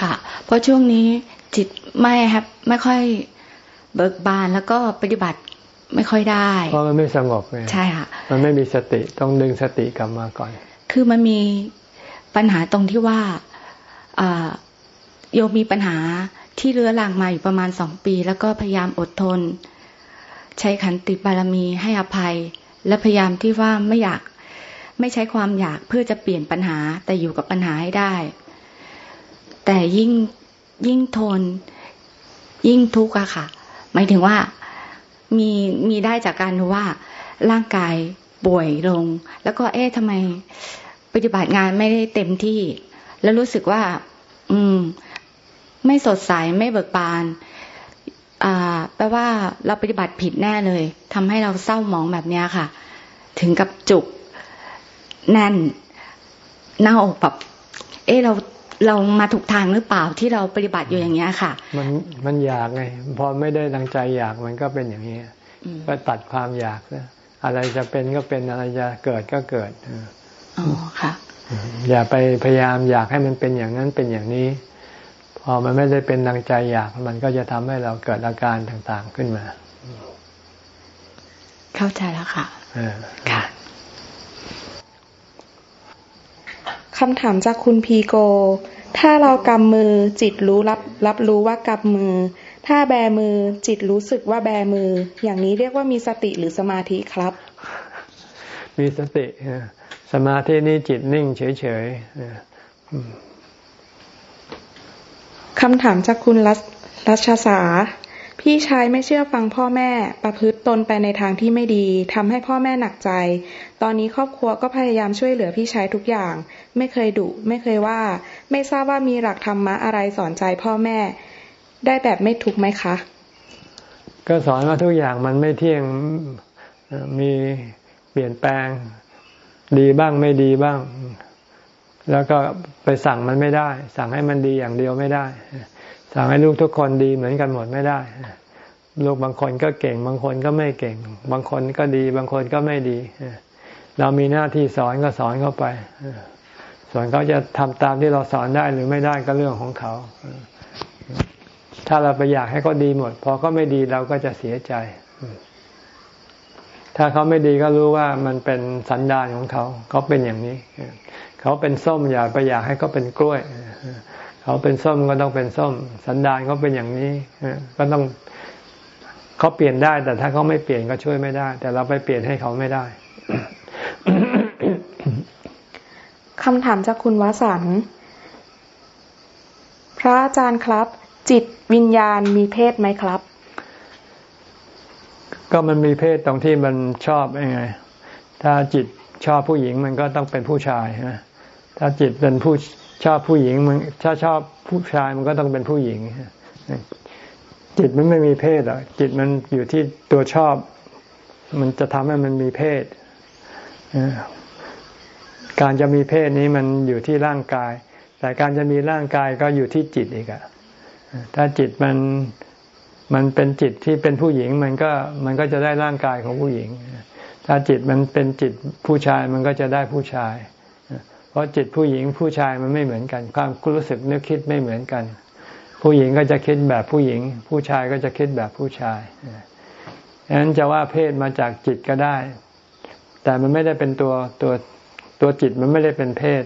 H: ค่ะ เพราะช่วงนี้จิตไม่ครับไม่ค่อยเบิกบานแล้วก็ปฏิบัติไม่ค่อยได้
B: เพราะมันไม่สงบไง
H: ใช่ค่ะ
B: มันไม่มีสติต้องดึงสติกลับมาก่อน
H: คือมันมี ปัญหาตรงที่ว่าโยมมีปัญหาที่เรื้อรังมาอยู่ประมาณสองปี แล้วก็พยายามอดทน ใช้ขันติบารมีให้อภัย และพยายามที่ว่าไม่อยากไม่ใช้ความอยากเพื่อจะเปลี่ยนปัญหาแต่อยู่กับปัญหาให้ได้ แต่ยิ่งยิ่งทน ยิ่งทุกข์อะค่ะ หมายถึงว่ามีมีได้จากการว่าร่างกายป่วยลง แล้วก็เอ๊ะทำไม ปฏิบัติงานไม่ได้เต็มที่ แล้วรู้สึกว่า อืม ไม่สดใสไม่เบิกบาน อ่า แปลว่าเราปฏิบัติผิดแน่เลยทำให้เราเศร้าหมองแบบนี้ค่ะ ถึงกับจุกแน่นหน้าอกแบบเอ๊ะเราเรามาถูกทางหรือเปล่าที่เราปฏิบัติอยู่อย่างเงี้ยค่ะ
B: มันมันอยากไงพอไม่ได้ดังใจอยากมันก็เป็นอย่างนี้ก็ตัดความอยากนะอะไรจะเป็นก็เป็นอะไรจะเกิดก็เกิด
H: อ๋อค่ะ
B: อย่าไปพยายามอยากให้มันเป็นอย่างนั้นเป็นอย่างนี้ พอมันไม่ได้เป็นดังใจอยากมันก็จะทำให้เราเกิดอาการต่างๆขึ้นมา
H: เข้าใจแล้วค่ะค่ะ
D: คำถามจากคุณพีโก ถ้าเรากำมือจิตรู้รับรับรู้ว่ากำมือ ถ้าแบมือจิตรู้สึกว่าแบมือ อย่างนี้เรียกว่ามีสติหรือสมาธิครับ
B: มีสติสมาธินี่จิตนิ่งเฉย
D: ๆคำถามจากคุณรัชสาพี่ชายไม่เชื่อฟังพ่อแม่ประพฤติตนไปในทางที่ไม่ดีทำให้พ่อแม่หนักใจ ตอนนี้ครอบครัวก็พยายามช่วยเหลือพี่ชายทุกอย่าง ไม่เคยดุไม่เคยว่า ไม่ทราบว่ามีหลักธรรมะอะไรสอนใจพ่อแม่ ได้แบบไม่ทุกไหมคะ
B: ก็สอนว่าทุกอย่างมันไม่เที่ยงมี เปลี่ยนแปลง ดีบ้างไม่ดีบ้าง แล้วก็ไปสั่งมันไม่ได้ สั่งให้มันดีอย่างเดียวไม่ได้ สั่งให้ลูกทุกคนดีเหมือนกันหมดไม่ได้ลูกบางคนก็เก่ง บางคนก็ไม่เก่ง บางคนก็ดี บางคนก็ไม่ดี เรามีหน้าที่สอนก็สอนเข้าไปส่วนเขาจะทำตามที่เราสอนได้หรือไม่ได้ก็เรื่องของเขา ถ้าเราไปอยากให้เขาดีหมด พอเขาไม่ดีเราก็จะเสียใจ ถ้าเขาไม่ดีก็รู้ว่ามันเป็นสันดานของเขาเขาเป็นอย่างนี้ เขาเป็นส้มอย่าไปอยากให้เขาเป็นกล้วย เขาเป็นส้มก็ต้องเป็นส้ม สันดานเขาเป็นอย่างนี้ก็ต้องเขาเปลี่ยนได้ แต่ถ้าเขาไม่เปลี่ยนก็ช่วยไม่ได้ แต่เราไปเปลี่ยนให้เขาไม่ได้
D: คำถามจากคุณวสันพระอาจารย์ครับ จิตวิญญาณมีเพศไหมครับ
B: ก็มันมีเพศตรงที่มันชอบยังไง ถ้าจิตชอบผู้หญิงมันก็ต้องเป็นผู้ชายนะถ้าจิตเป็นผู้ชอบผู้หญิงมันถ้าชอบผู้ชายมันก็ต้องเป็นผู้หญิง จิตมันไม่มีเพศอะจิตมันอยู่ที่ตัวชอบ มันจะทำให้มันมีเพศการจะมีเพศนี้มันอยู่ที่ร่างกาย แต่การจะมีร่างกายก็อยู่ที่จิตอีกอะถ้าจิตมัน มันเป็นจิตที่เป็นผู้หญิงมันก็มันก็จะได้ร่างกายของผู้หญิง ถ้าจิตมันเป็นจิตผู้ชายมันก็จะได้ผู้ชาย เพราะจิตผู้หญิงผู้ชายมันไม่เหมือนกัน ความรู้สึกนึกคิดไม่เหมือนกัน ผู้หญิงก็จะคิดแบบผู้หญิง ผู้ชายก็จะคิดแบบผู้ชายดังนั้นจะว่าเพศมาจากจิตก็ได้ แต่มันไม่ได้เป็นตัวตัวตัวจิตมันไม่ได้เป็นเพศ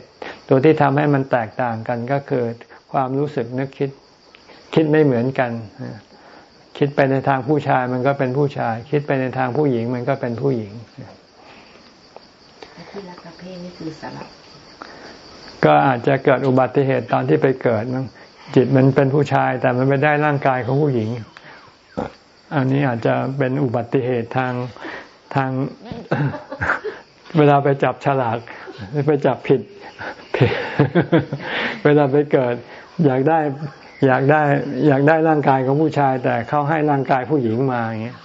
B: ตัวที่ทำให้มันแตกต่างกันก็คือความรู้สึกนึกคิดคิดไม่เหมือนกัน คิดไปในทางผู้ชายมันก็เป็นผู้ชาย คิดไปในทางผู้หญิงมันก็เป็นผู้หญิง
A: ที่รักประเภทนี่คือสลับ
B: ก็อาจจะเกิดอุบัติเหตุตอนที่ไปเกิดมั้งจิตมันเป็นผู้ชาย แต่มันไม่ได้ร่างกายของผู้หญิง อันนี้อาจจะเป็นอุบัติเหตุทางทาง เวลาไปจับฉลากไปจับผิด เวลาไปเกิด อยากได้ อยากได้อยากได้ร่างกายของผู้ชาย แต่เขาให้ร่างกายผู้หญิงมาอย่างเงี้ย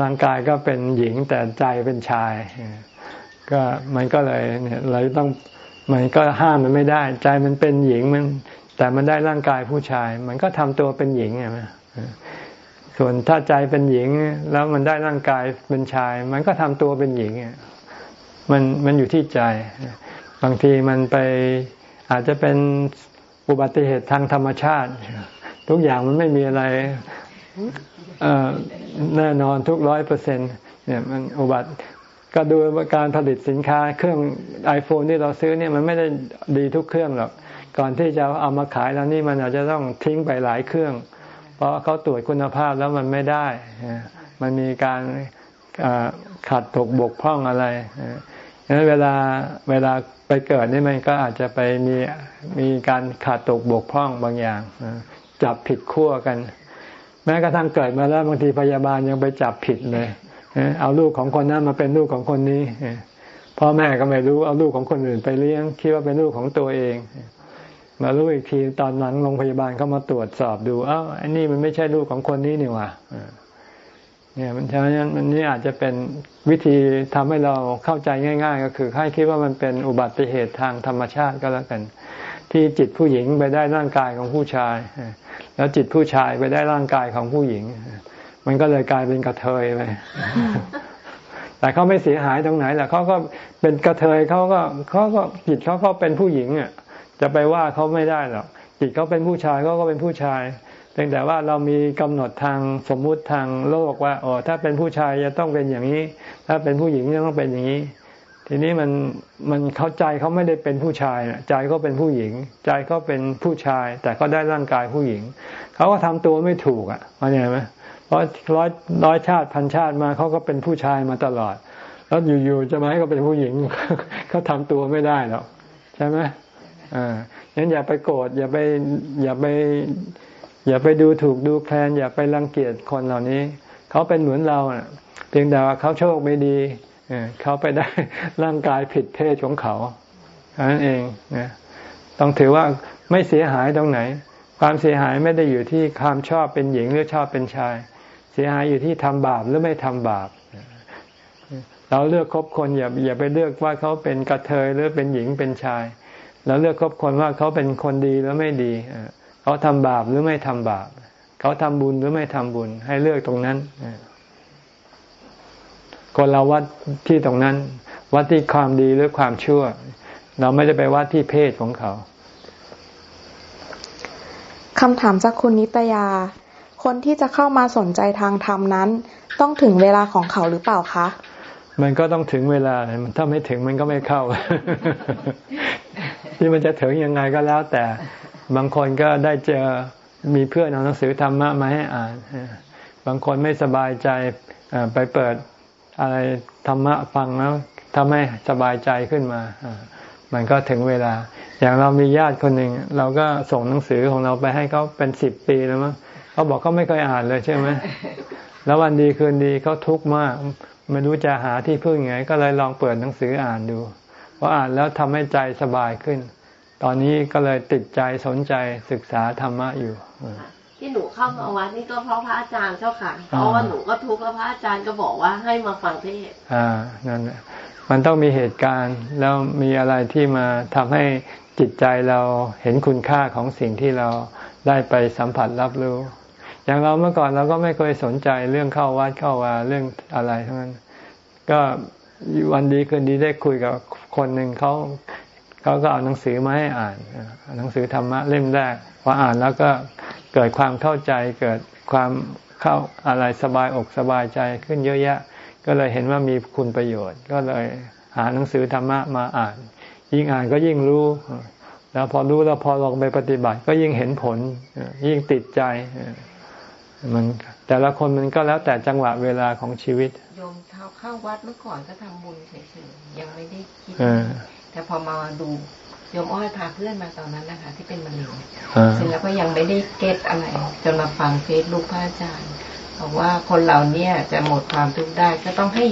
B: ร่างกายก็เป็นหญิงแต่ใจเป็นชาย ก็มันก็เลยเนี่ยเราต้องมันก็ห้ามมันไม่ได้ ใจมันเป็นหญิงมัน แต่มันได้ร่างกายผู้ชาย มันก็ทำตัวเป็นหญิงไงส่วนถ้าใจเป็นหญิง แล้วมันได้ร่างกายเป็นชาย มันก็ทำตัวเป็นหญิงมันมันอยู่ที่ใจ บางทีมันไปอาจจะเป็น อุบัติเหตุทางธรรมชาติ ทุกอย่างมันไม่มีอะไรแน่นอนทุกร้อยเปอร์เซ็นเนี่ยมันอุบัติก็ดูการผลิตสินค้าเครื่อง iPhone ที่เราซื้อเนี่ยมันไม่ได้ดีทุกเครื่องหรอกก่อนที่จะเอามาขายแล้วนี่มันอาจจะต้องทิ้งไปหลายเครื่อง เพราะเขาตรวจคุณภาพแล้วมันไม่ได้ มันมีการขาดตกบกพร่องอะไรดังนั้นเวลาเวลา ไปเกิดนี่มันก็อาจจะไปมีมีการขาดตกบกพร่องบางอย่างจับผิดขั้วกัน แม้กระทั่งเกิดมาแล้วบางทีพยาบาลยังไปจับผิดเลยเอาลูกของคนนั้นมาเป็นลูกของคนนี้พ่อแม่ก็ไม่รู้เอาลูกของคนอื่นไปเลี้ยง คิดว่าเป็นลูกของตัวเอง มารู้อีกทีตอนหลังโรงพยาบาลเขามาตรวจสอบดูอ้าวอันนี้มันไม่ใช่ลูกของคนนี้นี่หว่า เนี่ยมันฉะนั้นมันนี่อาจจะเป็นวิธีทำให้เราเข้าใจง่าย ๆ ก็คือให้คิดว่ามันเป็นอุบัติเหตุทางธรรมชาติก็แล้วกัน ที่จิตผู้หญิงไปได้ร่างกายของผู้ชาย แล้วจิตผู้ชายไปได้ร่างกายของผู้หญิง มันก็เลยกลายเป็นกระเทยไปแต่เขาไม่เสียหายตรงไหนแหละเขาก็เป็นกระเทยเขาก็เขาก็จิตเขาเขาเป็นผู้หญิงอะจะไปว่าเขาไม่ได้หรอกจิตเขาเป็นผู้ชายเขาก็เป็นผู้ชาย พียงแต่ว่าเรามีกำหนดทางสมมุติทางโลกว่าอ๋อถ้าเป็นผู้ชายจะต้องเป็นอย่างนี้ ถ้าเป็นผู้หญิงจะต้องเป็นอย่างนี้ ทีนี้มันมันเข้าใจเขาไม่ได้เป็นผู้ชายใจก็เป็นผู้หญิง ใจก็เป็นผู้ชาย แต่ก็ได้ร่างกายผู้หญิงเขาก็ทำตัวไม่ถูกอะเข้าใจไหมเพราะร้อยร้อยชาติพันชาติมาเขาก็เป็นผู้ชายมาตลอด แล้วอยู่ๆจะมาให้เขาเป็นผู้หญิงเขาทำตัวไม่ได้หรอกใช่ไหมอ่างั้นอย่าไปโกรธอย่าไปอย่าไป อย่าไปดูถูกดูแคลนอย่าไปรังเกียจคนเหล่านี้ เขาเป็นเหมือนเราเพียงแต่ว่าเขาโชคไม่ดีเขาไปได้ร่างกายผิดเพศของเขาเท่นั้นเองนะต้องถือว่าไม่เสียหายตรงไหน ความเสียหายไม่ได้อยู่ที่ความชอบเป็นหญิงหรือชอบเป็นชาย เสียหายอยู่ที่ทำบาปหรือไม่ทำบาปเราเลือกคบคนอย่าอย่าไปเลือกว่าเขาเป็นกระเทยหรือเป็นหญิงเป็นชาย เราเลือกคบคนว่าเขาเป็นคนดีหรือไม่ดี เขาทำบาปหรือไม่ทำบาป เขาทำบุญหรือไม่ทำบุญ ให้เลือกตรงนั้นคนเราวัดที่ตรงนั้น วัดที่ความดีหรือความชั่ว เราไม่ได้ไปวัดที่เพศของเขา
D: คำถามจากคุณนิตยา คนที่จะเข้ามาสนใจทางธรรมนั้น ต้องถึงเวลาของเขาหรือเปล่าคะ
B: มันก็ต้องถึงเวลา ถ้าไม่ถึงมันก็ไม่เข้า ที่มันจะถึงยังไงก็แล้วแต่ บางคนก็ได้เจอมีเพื่อนเอาหนังสือธรรมะมาให้อ่าน บางคนไม่สบายใจไปเปิดอะไรธรรมะฟังแล้วทำให้สบายใจขึ้นมา มันก็ถึงเวลา อย่างเรามีญาติคนหนึ่งเราก็ส่งหนังสือของเราไปให้เขาเป็นสิบปีแล้วมั้งเขาบอกเขาไม่เคยอ่านเลยใช่ไหมแล้ววันดีคืนดีเขาทุกข์มาก ไม่รู้จะหาที่พึ่งไง ก็เลยลองเปิดหนังสืออ่านดูพออ่านแล้วทำให้ใจสบายขึ้น ตอนนี้ก็เลยติดใจสนใจศึกษาธรรมะอยู่
F: ที่หนูเข้ามาวัดนี่ก็เพราะพระอาจารย์เจ้าค่ะ เพราะว่าหนูก็ทุกข์แล้วพระอาจารย์ก็บอกว่าให้มาฟังเทศ
B: อ่านั่นแหละมันต้องมีเหตุการณ์แล้วมีอะไรที่มาทำให้จิตใจเราเห็นคุณค่าของสิ่งที่เราได้ไปสัมผัสรับรู้ อย่างเราเมื่อก่อนเราก็ไม่เคยสนใจเรื่องเข้าวัดเข้าวาเรื่องอะไรทั้งนั้น ก็วันดีคืนดีได้คุยกับคนหนึ่งเขา เขาก็เอาหนังสือมาให้อ่านหนังสือธรรมะเล่มแรกพออ่านแล้วก็เกิดความเข้าใจเกิดความเข้าอะไรสบายอกสบายใจขึ้นเยอะแยะ ก็เลยเห็นว่ามีคุณประโยชน์ ก็เลยหาหนังสือธรรมะมาอ่าน ยิ่งอ่านก็ยิ่งรู้ แล้วพอรู้แล้วพอลองไปปฏิบัติ ก็ยิ่งเห็นผลยิ่งติดใจมันแต่ละคนมันก็แล้วแต่จังหวะเวลาของชีวิต
A: โยมเท้าเข้าวัดเมื่อก่อนก็ทำบุญเฉยๆยังไม่ได้คิด แต่พอมาดูโยมอ้อยพาเพื่อนมาตอนนั้นนะคะ ที่เป็นมะเร็งเสร็จแล้วก็ยังไม่ได้เก็ตอะไร จนมาฟังเฟซบุ๊กพระอาจารย์บอกว่าคนเราเนี่ยจะหมดความทุกข์ได้ก็ต้องให้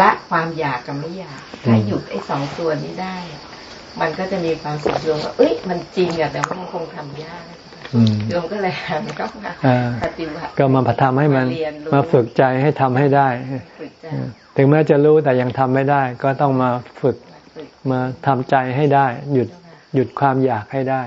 A: ละความอยากกับไม่อยากถ้าหยุดไอ้สองตัวนี้ได้ มันก็จะมีความสุขโยมว่าเอ้ยมันจริงอะแต่มันคงทำยากโยมก็เลยหันก็มาปฏิบัติ
B: ก็มาทำให้มันมาฝึกใจให้ทำให้ได้ ถึงแม้จะรู้แต่ยังทำไม่ได้ ก็ต้องมาฝึก มาทำใจให้ได้ หยุดหยุดความอยากให้ได้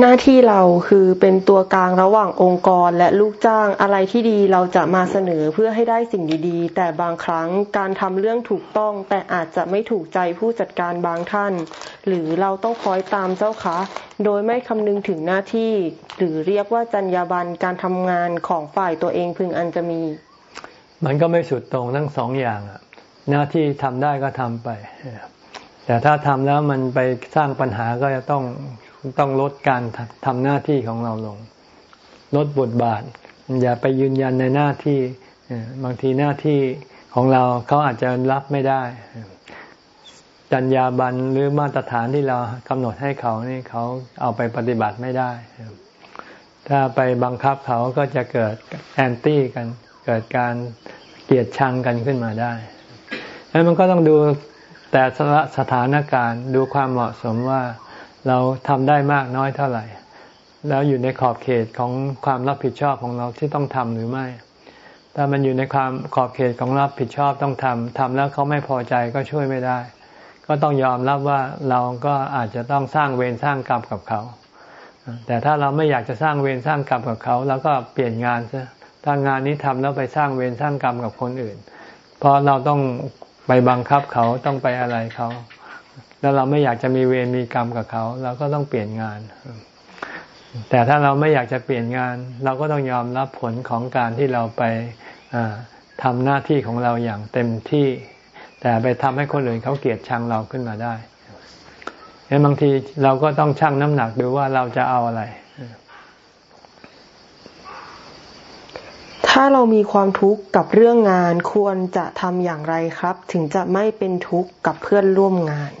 I: หน้าที่เราคือเป็นตัวกลางระหว่างองค์กรและลูกจ้างอะไรที่ดีเราจะมาเสนอเพื่อให้ได้สิ่งดีๆ แต่บางครั้งการทำเรื่องถูกต้องแต่อาจจะไม่ถูกใจผู้จัดการบางท่าน หรือเราต้องคอยตามเจ้าคะ โดยไม่คำนึงถึงหน้าที่ หรือเรียกว่าจรรยาบรรณการทำงานของฝ่ายตัวเองพึงอันจะมี
B: มันก็ไม่สุดตรงทั้งสองอย่างอะ หน้าที่ทำได้ก็ทำไป แต่ถ้าทำแล้วมันไปสร้างปัญหาก็จะต้องต้องลดการทำหน้าที่ของเราลง ลดบทบาท อย่าไปยืนยันในหน้าที่บางทีหน้าที่ของเราเขาอาจจะรับไม่ได้ จัญญาบันหรือมาตรฐานที่เรากำหนดให้เขานี่เขาเอาไปปฏิบัติไม่ได้ ถ้าไปบังคับเขาก็จะเกิดแอนตี้กัน เกิดการเกลียดชังกันขึ้นมาได้ แล้วมันก็ต้องดูแต่สถานการณ์ดูความเหมาะสมว่าเราทำได้มากน้อยเท่าไหร่ แล้วอยู่ในขอบเขตของความรับผิดชอบของเราที่ต้องทำหรือไม่ถ้ามันอยู่ในความขอบเขตของรับผิดชอบต้องทำทำแล้วเขาไม่พอใจก็ช่วยไม่ได้ ก็ต้องยอมรับว่าเราก็อาจจะต้องสร้างเวรสร้างกรรมกับเขา แต่ถ้าเราไม่อยากจะสร้างเวรสร้างกรรมกับเขาเราก็เปลี่ยนงานซะถ้างานนี้ทำแล้วไปสร้างเวรสร้างกรรมกับคนอื่น เพราะเราต้อง ไปบังคับเขาต้องไปอะไรเขา แล้วเราไม่อยากจะมีเวรมีกรรมกับเขา เราก็ต้องเปลี่ยนงาน แต่ถ้าเราไม่อยากจะเปลี่ยนงาน เราก็ต้องยอมรับผลของการที่เราไปทำหน้าที่ของเราอย่างเต็มที่ แต่ไปทำให้คนอื่นเขาเกลียดชังเราขึ้นมาได้เห็นบางทีเราก็ต้องชั่งน้ำหนักดูว่าเราจะเอาอะไร
I: ถ้าเรามีความทุกข์กับเรื่องงานควรจะทำอย่างไรครับ ถึงจะไม่เป็นทุกข์กับเพื่อนร่วมงาน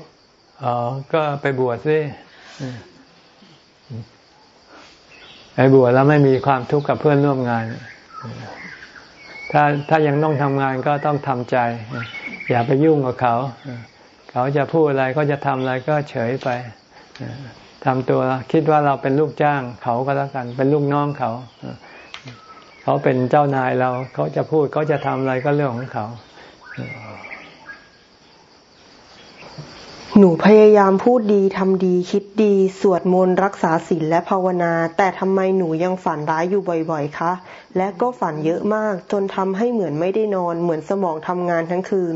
B: อ๋อก็ไปบวชสิไปบวชแล้วไม่มีความทุกข์กับเพื่อนร่วมงาน ถ้าถ้ายังต้องทำงานก็ต้องทำใจ อย่าไปยุ่งกับเขา เขาจะพูดอะไรก็จะทำอะไรก็เฉยไปทำตัวคิดว่าเราเป็นลูกจ้างเขาก็แล้วกัน เป็นลูกน้องเขา เขาเป็นเจ้านายเรา เขาจะพูดเขาจะทำอะไรก็เรื่องของเขา
I: หนูพยายามพูดดีทำดีคิดดี สวดมนต์รักษาศีลและภาวนา แต่ทำไมหนูยังฝันร้ายอยู่บ่อย ๆ คะ และก็ฝันเยอะมาก จนทำให้เหมือนไม่ได้นอน เหมือนสมองทำงานทั้งคืน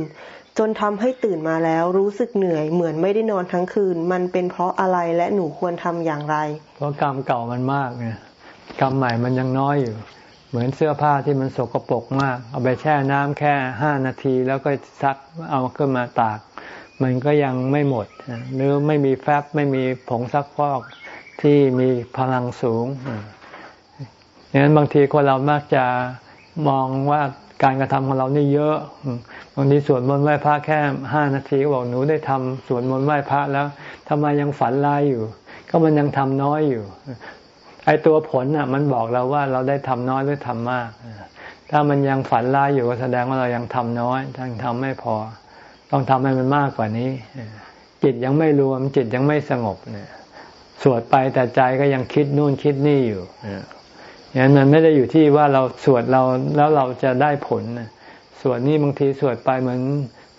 I: จนทำให้ตื่นมาแล้วรู้สึกเหนื่อยเหมือนไม่ได้นอนทั้งคืน มันเป็นเพราะอะไรและหนูควรทำอย่างไร
B: เพราะกรรมเก่ามันมากไงกรรมใหม่มันยังน้อยอยู่ เหมือนเสื้อผ้าที่มันสกปรกมาก เอาไปแช่น้ำแค่ห้านาที แล้วก็ซักเอาขึ้นมาตาก มันก็ยังไม่หมดหรือไม่มีแฟบไม่มีผงซักฟอกที่มีพลังสูงดังนั้นบางทีคนเรามักจะมองว่าการกระทำของเรานี่เยอะบางทีสวดมนต์ไหว้พระแค่ห้านาทีก็บอกหนูได้ทำสวดมนต์ไหว้พระแล้วทำไมยังฝันลายอยู่ ก็มันยังทำน้อยอยู่ ไอตัวผลอะ มันบอกเราว่าเราได้ทำน้อยหรือทำมาก ถ้ามันยังฝันร้ายอยู่ก็แสดงว่าเรายังทำน้อยยังทำไม่พอ ต้องทำให้มันมากกว่านี้ จิตยังไม่รวมจิตยังไม่สงบเนี่ยสวดไปแต่ใจก็ยังคิดนู่นคิดนี่อยู่อย่างนั้มันไม่ได้อยู่ที่ว่าเราสวดเราแล้วเราจะได้ผลสวดนี่บางทีสวดไปเหมือน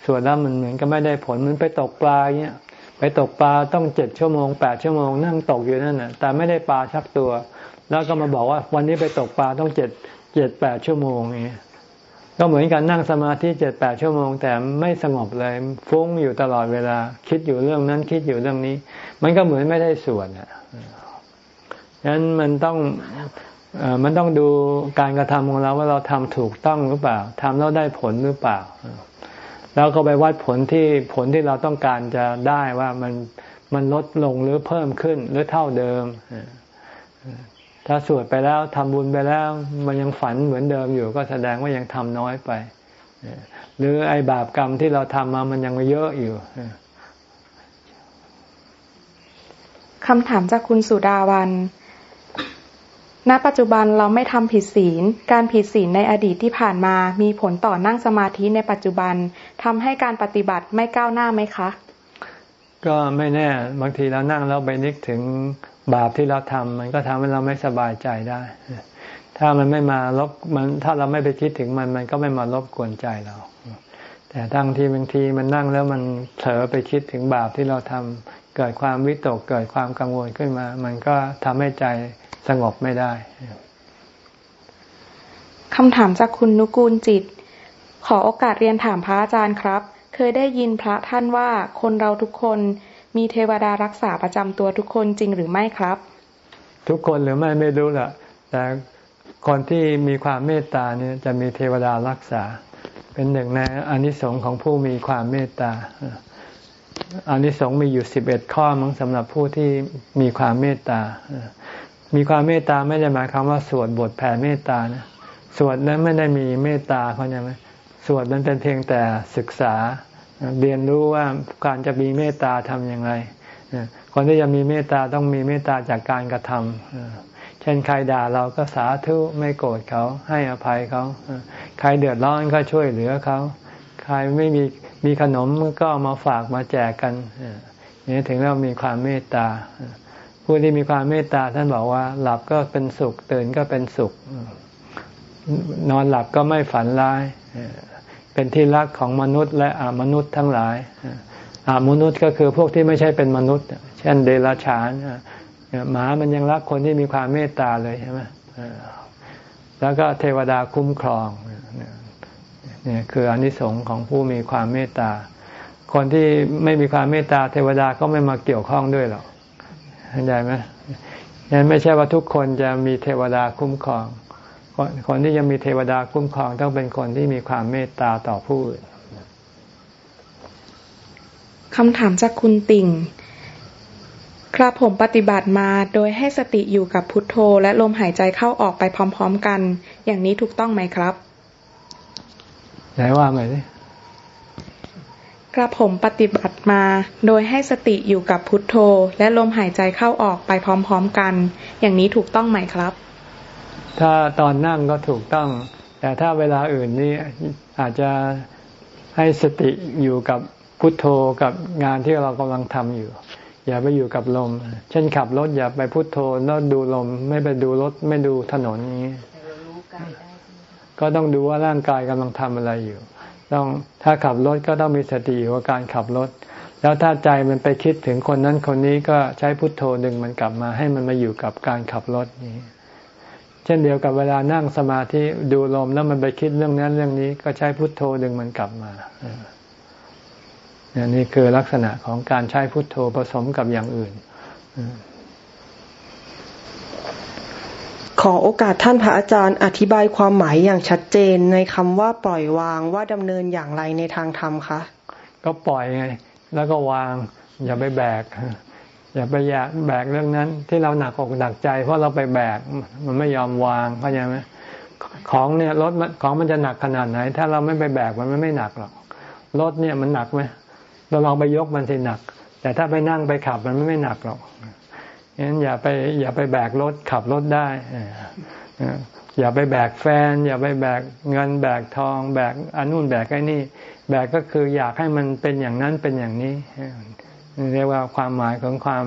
B: สวดแล้วมันเหมือนก็ไม่ได้ผลมันไปตกปลาเงี้ย ไปตกปลาต้องเจ็ดชั่วโมงแปดชั่วโมงนั่งตกอยู่นั่นน่ะ แต่ไม่ได้ปลาชักตัว แล้วก็มาบอกว่า วันนี้ไปตกปลาต้องเจ็ดเจ็ดแปดชั่วโมงอย่างนี้ก็เหมือนกันนั่งสมาธิเจ็ดแปดชั่วโมง แต่ไม่สงบเลยฟุ้งอยู่ตลอดเวลา คิดอยู่เรื่องนั้นคิดอยู่เรื่องนี้ มันก็เหมือนไม่ได้ส่วนอะฉะนั้นมันต้องมันต้องดูการกระทำของเราว่าเราทำถูกต้องหรือเปล่าทำแล้วได้ผลหรือเปล่า แล้วก็ไปวัดผลที่ผลที่เราต้องการจะได้ว่ามันมันลดลงหรือเพิ่มขึ้นหรือเท่าเดิม ถ้าสวดไปแล้วทำบุญไปแล้ว มันยังฝันเหมือนเดิมอยู่ก็แสดงว่ายังทำน้อยไป หรือไอ้บาปกรรมที่เราทำมามันยังเยอะอยู่
D: คำถามจากคุณสุดาวัน ณปัจจุบันเราไม่ทำผิดศีล การผิดศีลในอดีตที่ผ่านมา มีผลต่อนั่งสมาธิในปัจจุบันทำให้การปฏิบัติไม่ก้าวหน้าไหมคะ
B: ก็ไม่แน่ บางทีเรานั่งแล้วไปนึกถึงบาปที่เราทำมันก็ทำให้เราไม่สบายใจได้ ถ้ามันไม่มาลบมันถ้าเราไม่ไปคิดถึงมันมันก็ไม่มาลบกวนใจเรา แต่ทั้งที่บางทีมันนั่งแล้วมันเผลอไปคิดถึงบาปที่เราทำ เกิดความวิตกเกิดความกังวลขึ้นมา มันก็ทำให้ใจสงบไม่ได้
D: คำถามจากคุณนุกูลจิต ขอโอกาสเรียนถามพระอาจารย์ครับ เคยได้ยินพระท่านว่าคนเราทุกคนมีเทวดารักษาประจำตัวทุกคนจริงหรือไม่ครับ
B: ทุกคนหรือไม่ไม่รู้แหละแต่คนที่มีความเมตตาเนี่ยจะมีเทวดารักษา เป็นหนึ่งในอนิสงส์ของผู้มีความเมตตา อานิสงส์มีอยู่สิบเอ็ดข้อมั้งสำหรับผู้ที่มีความเมตตา มีความเมตตาไม่ได้หมายความว่าสวดบทแผ่เมตตานะสวดนั้นไม่ได้มีเมตตาเขาใช่ไหมสวดมันเป็นเพียงแต่ศึกษาเรียนรู้ว่าการจะมีเมตตาทำอย่างไรคนที่จะมีเมตตาต้องมีเมตตาจากการกระทำเช่นใครด่าเราก็สาธุไม่โกรธเขาให้อภัยเขาใครเดือดร้อนก็ช่วยเหลือเขาใครไม่มี มีขนมก็เอามาฝากมาแจกกันนี่ถึงเรามีความเมตตา ผู้ที่มีความเมตตาท่านบอกว่า หลับก็เป็นสุข ตื่นก็เป็นสุข นอนหลับก็ไม่ฝันร้าย เป็นที่รักของมนุษย์และอมนุษย์ทั้งหลายอมนุษย์ก็คือพวกที่ไม่ใช่เป็นมนุษย์ เช่นเดรัจฉานหมามันยังรักคนที่มีความเมตตาเลยใช่ไหมแล้วก็เทวดาคุ้มครอง เนี่ยคืออนิสงส์ของผู้มีความเมตตา คนที่ไม่มีความเมตตาเทวดาก็ไม่มาเกี่ยวข้องด้วยหรอกเข้าใจไหมยังไม่ใช่ว่าทุกคนจะมีเทวดาคุ้มครอง คนที่จะมีเทวดาคุ้มครองต้องเป็นคนที่มีความเมตตาต่อผู้อื่น
D: คำถามจากคุณติ่ง ครับผมปฏิบัติมาโดยให้สติอยู่กับพุทโธ และลมหายใจเข้าออกไปพร้อม ๆ กัน อย่างนี้ถูกต้องไหมครับ
B: ไหนว่าไหมดิ
D: กระผมปฏิบัติมาโดยให้สติอยู่กับพุทโธ และลมหายใจเข้าออกไปพร้อมๆกัน อย่างนี้ถูกต้องไหมครับ
B: ถ้าตอนนั่งก็ถูกต้อง แต่ถ้าเวลาอื่นนี่อาจจะให้สติอยู่กับพุทโธกับงานที่เรากำลังทำอยู่ อย่าไปอยู่กับลม เช่นขับรถอย่าไปพุทโธแล้วดูลม ไม่ไปดูรถไม่ดูถนนนี้ ก็ต้องดูว่าร่างกายกำลังทำอะไรอยู่ ต้องถ้าขับรถก็ต้องมีสติอยู่กับการขับรถ แล้วถ้าใจมันไปคิดถึงคนนั้นคนนี้ก็ใช้พุทโธดึงมันกลับมา ให้มันมาอยู่กับการขับรถนี้ เช่นเดียวกับเวลานั่งสมาธิดูลมแล้วมันไปคิดเรื่องนั้นเรื่องนี้ก็ใช้พุทโธดึงมันกลับมานี่คือลักษณะของการใช้พุทโธผสมกับอย่างอื่น
I: ขอโอกาสท่านพระอาจารย์อธิบายความหมายอย่างชัดเจนในคำว่าปล่อยวางว่าดำเนินอย่างไรในทางธรรมคะ
B: ก็ปล่อยไง แล้วก็วาง อย่าไปแบก อย่าไปอยากแบกเรื่องนั้น ที่เราหนักอกหนักใจ เพราะเราไปแบกมันไม่ยอมวางเข้าใจไหมของเนี่ยรถของมันจะหนักขนาดไหน ถ้าเราไม่ไปแบกมันไม่หนักหรอกรถเนี่ยมันหนักไหมเราลองไปยกมันสิหนัก แต่ถ้าไปนั่งไปขับมันไม่หนักหรอก งั้นอย่าไปอย่าไปแบกรถขับรถได้อย่าไปแบกแฟน อย่าไปแบกเงินแบกทอง แบกอันนู่นแบกไอ้นี่ แบกก็คืออยากให้มันเป็นอย่างนั้นเป็นอย่างนี้เรียกว่าความหมายของความ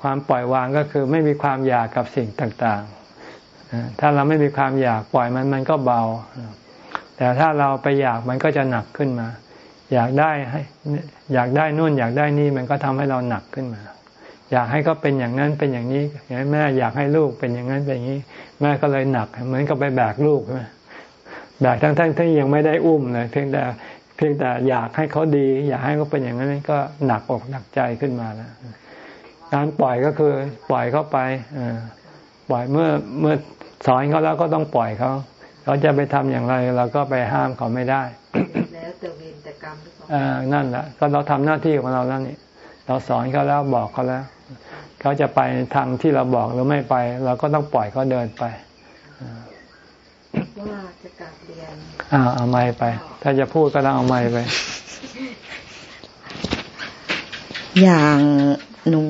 B: ความปล่อยวางก็คือไม่มีความอยากกับสิ่งต่างๆ ถ้าเราไม่มีความอยากปล่อยมันมันก็เบา แต่ถ้าเราไปอยากมันก็จะหนักขึ้นมา อยากได้ให้อยากได้นู่นอยากได้นี่มันก็ทำให้เราหนักขึ้นมา อยากให้เขาเป็นอย่างนั้นเป็นอย่างนี้แม่อยากให้ลูกเป็นอย่างนั้นเป็นอย่างนี้ แม่ก็เลยหนัก เหมือนกับไปแบกลูกใช่ไหมแบกทั้งทั้งที่ยังไม่ได้อุ้มเลยเพียงแต่เพียงแต่อยากให้เขาดี อยากให้เขาเป็นอย่างนั้นก็หนักอกหนักใจขึ้นมาแล้วการปล่อยก็คือปล่อยเขาไปปล่อยเมื่อเมื่อสอนเขาแล้วก็ต้องปล่อยเขาเขาจะไปทำอย่างไรเราก็ไปห้ามเขาไม่ได้แล้วแต่เวรแต่กรรมหรือเปล่านั่นแหละก็เราทำหน้าที่ของเราแล้วนี่เราสอนเขาแล้วบอกเขาแล้ว เขาจะไปทางที่เราบอกหรือไม่ไป เราก็ต้องปล่อยเขาเดินไปว่าจะกลับเรียนอ่าเอาไม้ไป ถ้าจะพูดก็ต้องเอาไม้ไป
G: อย่างหนู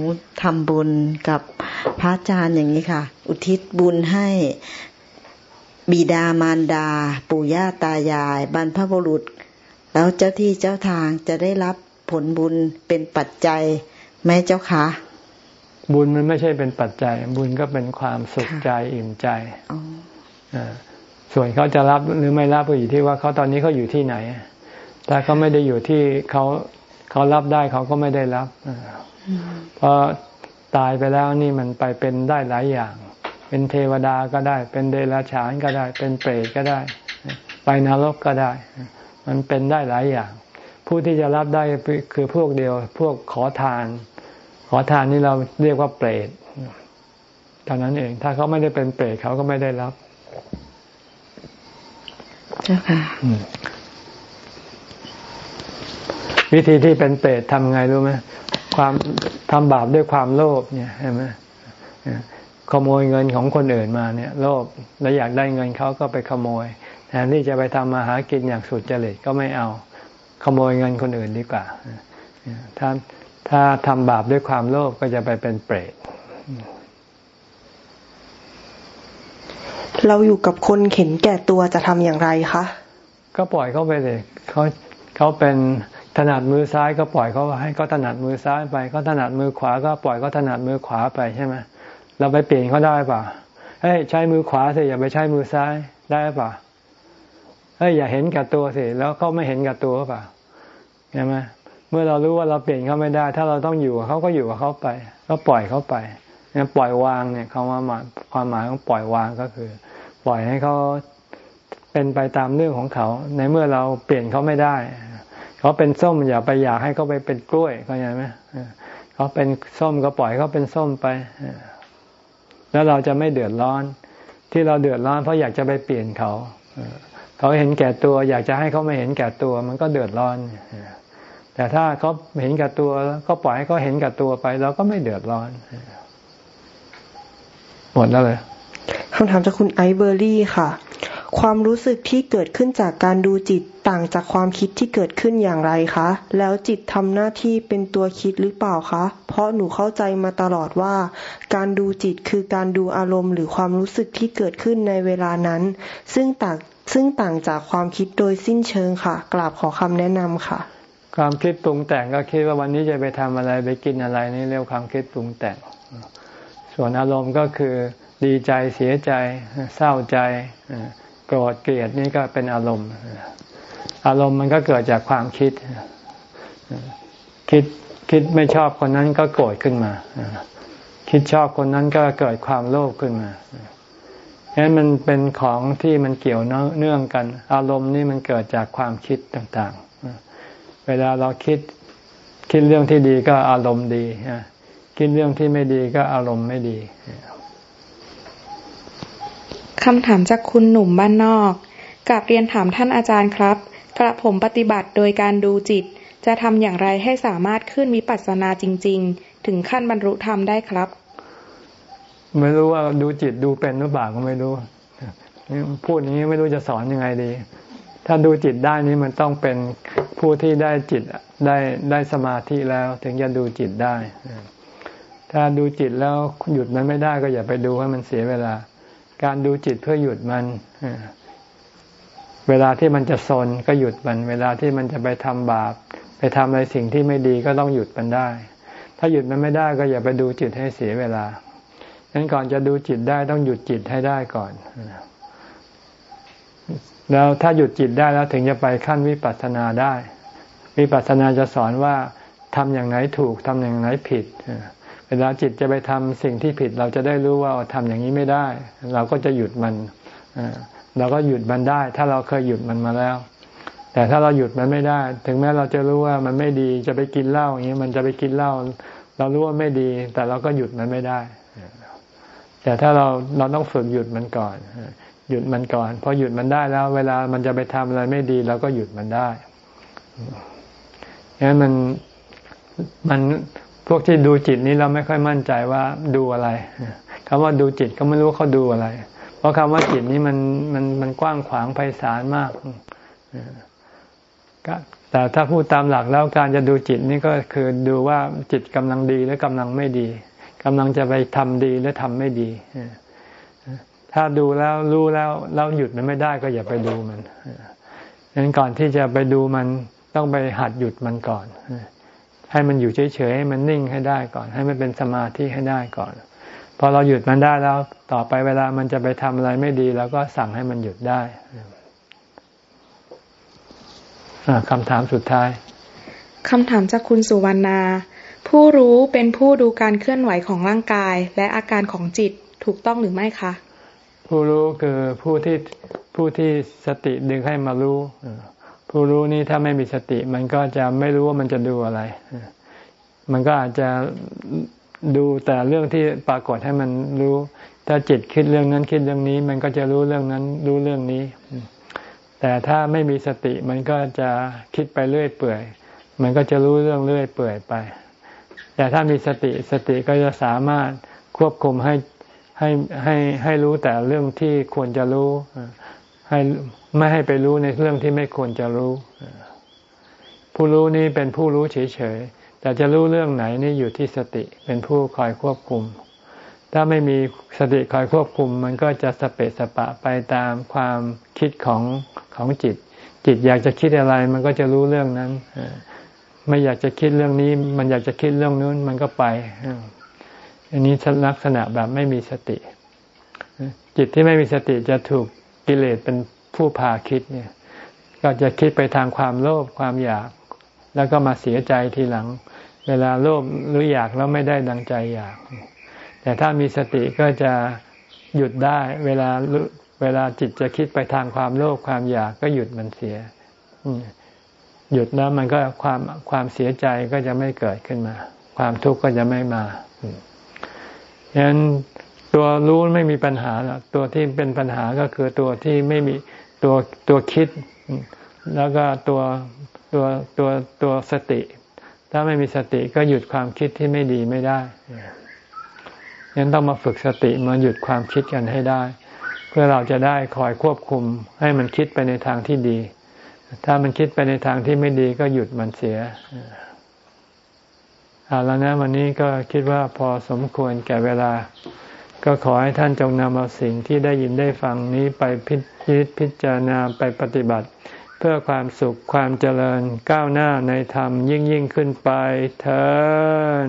G: ทำบุญกับพระอาจารย์อย่างนี้ค่ะ อุทิศบุญให้บิดามารดา ปู่ย่าตายาย บรรพบุรุษ แล้วเจ้าที่เจ้าทางจะได้รับผลบุญเป็นปัจจัยแม่เจ้าคะ
B: บุญมันไม่ใช่เป็นปัจจัย บุญก็เป็นความสุขใจอิ่มใจส่วนเขาจะรับหรือไม่รับก็อยู่ที่ว่าเขาตอนนี้เขาอยู่ที่ไหน ถ้าเขาไม่ได้อยู่ที่เขาเขารับได้เขาก็ไม่ได้รับเพราะตายไปแล้วนี่มันไปเป็นได้หลายอย่าง เป็นเทวดาก็ได้ เป็นเดรัจฉานก็ได้ เป็นเปรตก็ได้ ไปนรกก็ได้ มันเป็นได้หลายอย่าง ผู้ที่จะรับได้คือพวกเดียว พวกขอทานข อทานนี่เราเรียกว่าเปรตเท่านั้นเอง ถ้าเขาไม่ได้เป็นเปรตเขาก็ไม่ได้รับ
G: เจ้าค่ะ
B: วิธีที่เป็นเปรตทำไงรู้ไหมความทำบาปด้วยความโลภเนี่ยเห็นไหมขโมยเงินของคนอื่นมาเนี่ย โลภแล้วอยากได้เงินเขาก็ไปขโมยแทนที่จะไปทำมาหากินอย่างสุดจริตก็ไม่เอา ขโมยเงินคนอื่นดีกว่าถ้า ถ้าทำบาปด้วยความโลภก็จะไปเป็นเปรต
I: เราอยู่กับคนเข็นแก่ตัวจะทำอย่างไรคะ
B: ก็ปล่อยเขาไปเลยเขาเขาเป็นถนัดมือซ้ายก็ปล่อยเขาให้เขาถนัดมือซ้ายไปเขาถนัดมือขวาก็ปล่อยเขาถนัดมือขวาไปใช่ไหมเราไปเปลี่ยนเขาได้ป่ะเฮ้ยใช้มือขวาสิอย่าไปใช้มือซ้ายได้ป่ะเฮ้ยอย่าเห็นกับตัวสิแล้วเขาไม่เห็นกับตัวป่ะใช่ไหม เมื่อเรารู้ว่าเราเปลี่ยนเขาไม่ได้ ถ้าเราต้องอยู่เขาก็อยู่กับเขาไป ก็ปล่อยเขาไปเนี่ยปล่อยวางเนี่ยคำว่าความหมายของปล่อยวางก็คือ ปล่อยให้เขาเป็นไปตามเรื่องของเขา ในเมื่อเราเปลี่ยนเขาไม่ได้ เขาเป็นส้มอย่าไปอยากให้เขาไปเป็นกล้วยเข้าใจไหมเขาเป็นส้มก็ปล่อยเขาเป็นส้มไป แล้วเราจะไม่เดือดร้อน ที่เราเดือดร้อนเพราะอยากจะไปเปลี่ยนเขา เขาเห็นแก่ตัว อยากจะให้เขาไม่เห็นแก่ตัว มันก็เดือดร้อน แต่ถ้าเขาเห็นแก่ตัวก็ปล่อยให้เขาเห็นแก่ตัวไปเราก็ไม่เดือดร้อน หมดแล้วเลย
I: คำถามจากคุณไอเบอร์รี่ค่ะ ความรู้สึกที่เกิดขึ้นจากการดูจิตต่างจากความคิดที่เกิดขึ้นอย่างไรคะ แล้วจิตทำหน้าที่เป็นตัวคิดหรือเปล่าคะ เพราะหนูเข้าใจมาตลอดว่า การดูจิตคือการดูอารมณ์หรือความรู้สึกที่เกิดขึ้นในเวลานั้น ซึ่งต่างซึ่งต่างจากความคิดโดยสิ้นเชิงค่ะ กราบขอคำแนะนำค่ะ
B: ความคิดปรุงแต่งก็คิดว่าวันนี้จะไปทำอะไรไปกินอะไรนี่เรียกความคิดปรุงแต่ง ส่วนอารมณ์ก็คือดีใจเสียใจ เศร้าใจโกรธเกลียดนี่ก็เป็นอารมณ์ อารมณ์มันก็เกิดจากความคิด คิดคิดไม่ชอบคนนั้นก็โกรธขึ้นมา คิดชอบคนนั้นก็เกิดความโลภขึ้นมาฉะนั้นมันเป็นของที่มันเกี่ยวเนื่องกัน อารมณ์นี่มันเกิดจากความคิดต่างๆ เวลาเราคิดคิดเรื่องที่ดีก็อารมณ์ดีคิดเรื่องที่ไม่ดีก็อารมณ์ไม่ดี
D: คำถามจากคุณหนุ่มบ้านนอกกับเรียนถามท่านอาจารย์ครับ กระผมปฏิบัติโดยการดูจิต จะทำอย่างไรให้สามารถขึ้นวิปัสสนาจริง ๆ ถึงขั้นบรรลุธรรมได้ครับ
B: ไม่รู้ว่าดูจิตดูเป็นหรือเปล่าก็ไม่รู้ พูดอย่างนี้ไม่รู้จะสอนยังไงดี ถ้าดูจิตได้นี้มันต้องเป็นผู้ที่ได้จิตได้ได้สมาธิแล้ว ถึงจะดูจิตได้ ถ้าดูจิตแล้วหยุดมันไม่ได้ก็อย่าไปดูให้มันเสียเวลา การดูจิตเพื่อหยุดมันเวลาที่มันจะซนก็หยุดมัน เวลาที่มันจะไปทำบาป ไปทำอะไรสิ่งที่ไม่ดีก็ต้องหยุดมันได้ ถ้าหยุดมันไม่ได้ก็อย่าไปดูจิตให้เสียเวลางนั้นก่อนจะดูจิตได้ต้องหยุดจิตให้ได้ก่อน แล้วถ้าหยุดจิตได้แล้วถึงจะไปขั้นวิปัสสนาได้ วิปัสสนาจะสอนว่าทำอย่างไหนถูกทำอย่างไหนผิด เวลาจิตจะไปทำสิ่งที่ผิด เราจะได้รู้ว่าทำอย่างนี้ไม่ได้ เราก็จะหยุดมันเราก็หยุดมันได้ ถ้าเราเคยหยุดมันมาแล้ว แต่ถ้าเราหยุดมันไม่ได้ ถึงแม้เราจะรู้ว่ามันไม่ดีจะไปกินเหล้าอย่างนี้มันจะไปกินเหล้าเรารู้ว่าไม่ดี แต่เราก็หยุดมันไม่ได้ แต่ถ้าเราเราต้องฝึกหยุดมันก่อน หยุดมันก่อน พอหยุดมันได้แล้ว เวลามันจะไปทำอะไรไม่ดีเราก็หยุดมันได้งั้นมันมันพวกที่ดูจิตนี้เราไม่ค่อยมั่นใจว่าดูอะไรคำว่าดูจิตก็ไม่รู้เขาดูอะไร เพราะคำว่าจิตนี้มันมันมันกว้างขวางไพศาลมากแต่ถ้าพูดตามหลักแล้วการจะดูจิตนี่ก็คือดูว่าจิตกำลังดีหรือกำลังไม่ดีกำลังจะไปทำดีหรือทำไม่ดี ถ้าดูแล้วรู้แล้วเราหยุดมันไม่ได้ก็อย่าไปดูมันดังนั้นก่อนที่จะไปดูมันต้องไปหัดหยุดมันก่อน ให้มันอยู่เฉยๆให้มันนิ่งให้ได้ก่อน ให้มันเป็นสมาธิให้ได้ก่อน พอเราหยุดมันได้แล้ว ต่อไปเวลามันจะไปทำอะไรไม่ดีเราก็สั่งให้มันหยุดได้คำถามสุดท้าย
D: คำถามจากคุณสุวรรณา ผู้รู้เป็นผู้ดูการเคลื่อนไหวของร่างกาย และอาการของจิตถูกต้องหรือไม่คะ
B: ผู้รู้คือผู้ที่ผู้ที่สติดึงให้มารู้ ผู้รู้นี้ถ้าไม่มีสติ มันก็จะไม่รู้ว่ามันจะดูอะไร มันก็อาจจะดูแต่เรื่องที่ปรากฏให้มันรู้ ถ้าจิตคิดเรื่องนั้นคิดเรื่องนี้ มันก็จะรู้เรื่องนั้นรู้เรื่องนี้ แต่ถ้าไม่มีสติมันก็จะคิดไปเรื่อยเปื่อย มันก็จะรู้เรื่องเรื่อยเปื่อยไป แต่ถ้ามีสติสติก็จะสามารถควบคุมให้ ให้ให้ให้รู้แต่เรื่องที่ควรจะรู้ ให้ไม่ให้ไปรู้ในเรื่องที่ไม่ควรจะรู้ ผู้รู้นี้เป็นผู้รู้เฉยๆ แต่จะรู้เรื่องไหนนี่อยู่ที่สติเป็นผู้คอยควบคุม ถ้าไม่มีสติคอยควบคุม มันก็จะสเปะสปะไปตามความคิดของของจิต จิตอยากจะคิดอะไร มันก็จะรู้เรื่องนั้น ไม่อยากจะคิดเรื่องนี้ มันอยากจะคิดเรื่องนู้นมันก็ไป อันนี้ลักษณะแบบไม่มีสติ จิตที่ไม่มีสติจะถูกกิเลสเป็นผู้พาคิดเนี่ย ก็จะคิดไปทางความโลภความอยาก แล้วก็มาเสียใจทีหลัง เวลาโลภหรืออยากแล้วไม่ได้ดังใจอยาก แต่ถ้ามีสติก็จะหยุดได้ เวลาเวลาจิตจะคิดไปทางความโลภความอยากก็หยุดมันเสียหยุดแล้วมันก็ความความเสียใจก็จะไม่เกิดขึ้นมา ความทุกข์ก็จะไม่มา ฉะนั้นตัวรู้ไม่มีปัญหาหรอกตัวที่เป็นปัญหาก็คือตัวที่ไม่มีตัวตัวคิด แล้วก็ตัวตัวตัวตัวสติ ถ้าไม่มีสติก็หยุดความคิดที่ไม่ดีไม่ได้ยังต้องมาฝึกสติมาหยุดความคิดกันให้ได้ เพื่อเราจะได้คอยควบคุมให้มันคิดไปในทางที่ดี ถ้ามันคิดไปในทางที่ไม่ดีก็หยุดมันเสีย เอาแล้วนะวันนี้ก็คิดว่าพอสมควรแก่เวลา ก็ขอให้ท่านจงนำเอาสิ่งที่ได้ยินได้ฟังนี้ไปพิจิตพิจารณาไปปฏิบัติ เพื่อความสุขความเจริญก้าวหน้าในธรรมยิ่งยิ่งขึ้นไปเถิด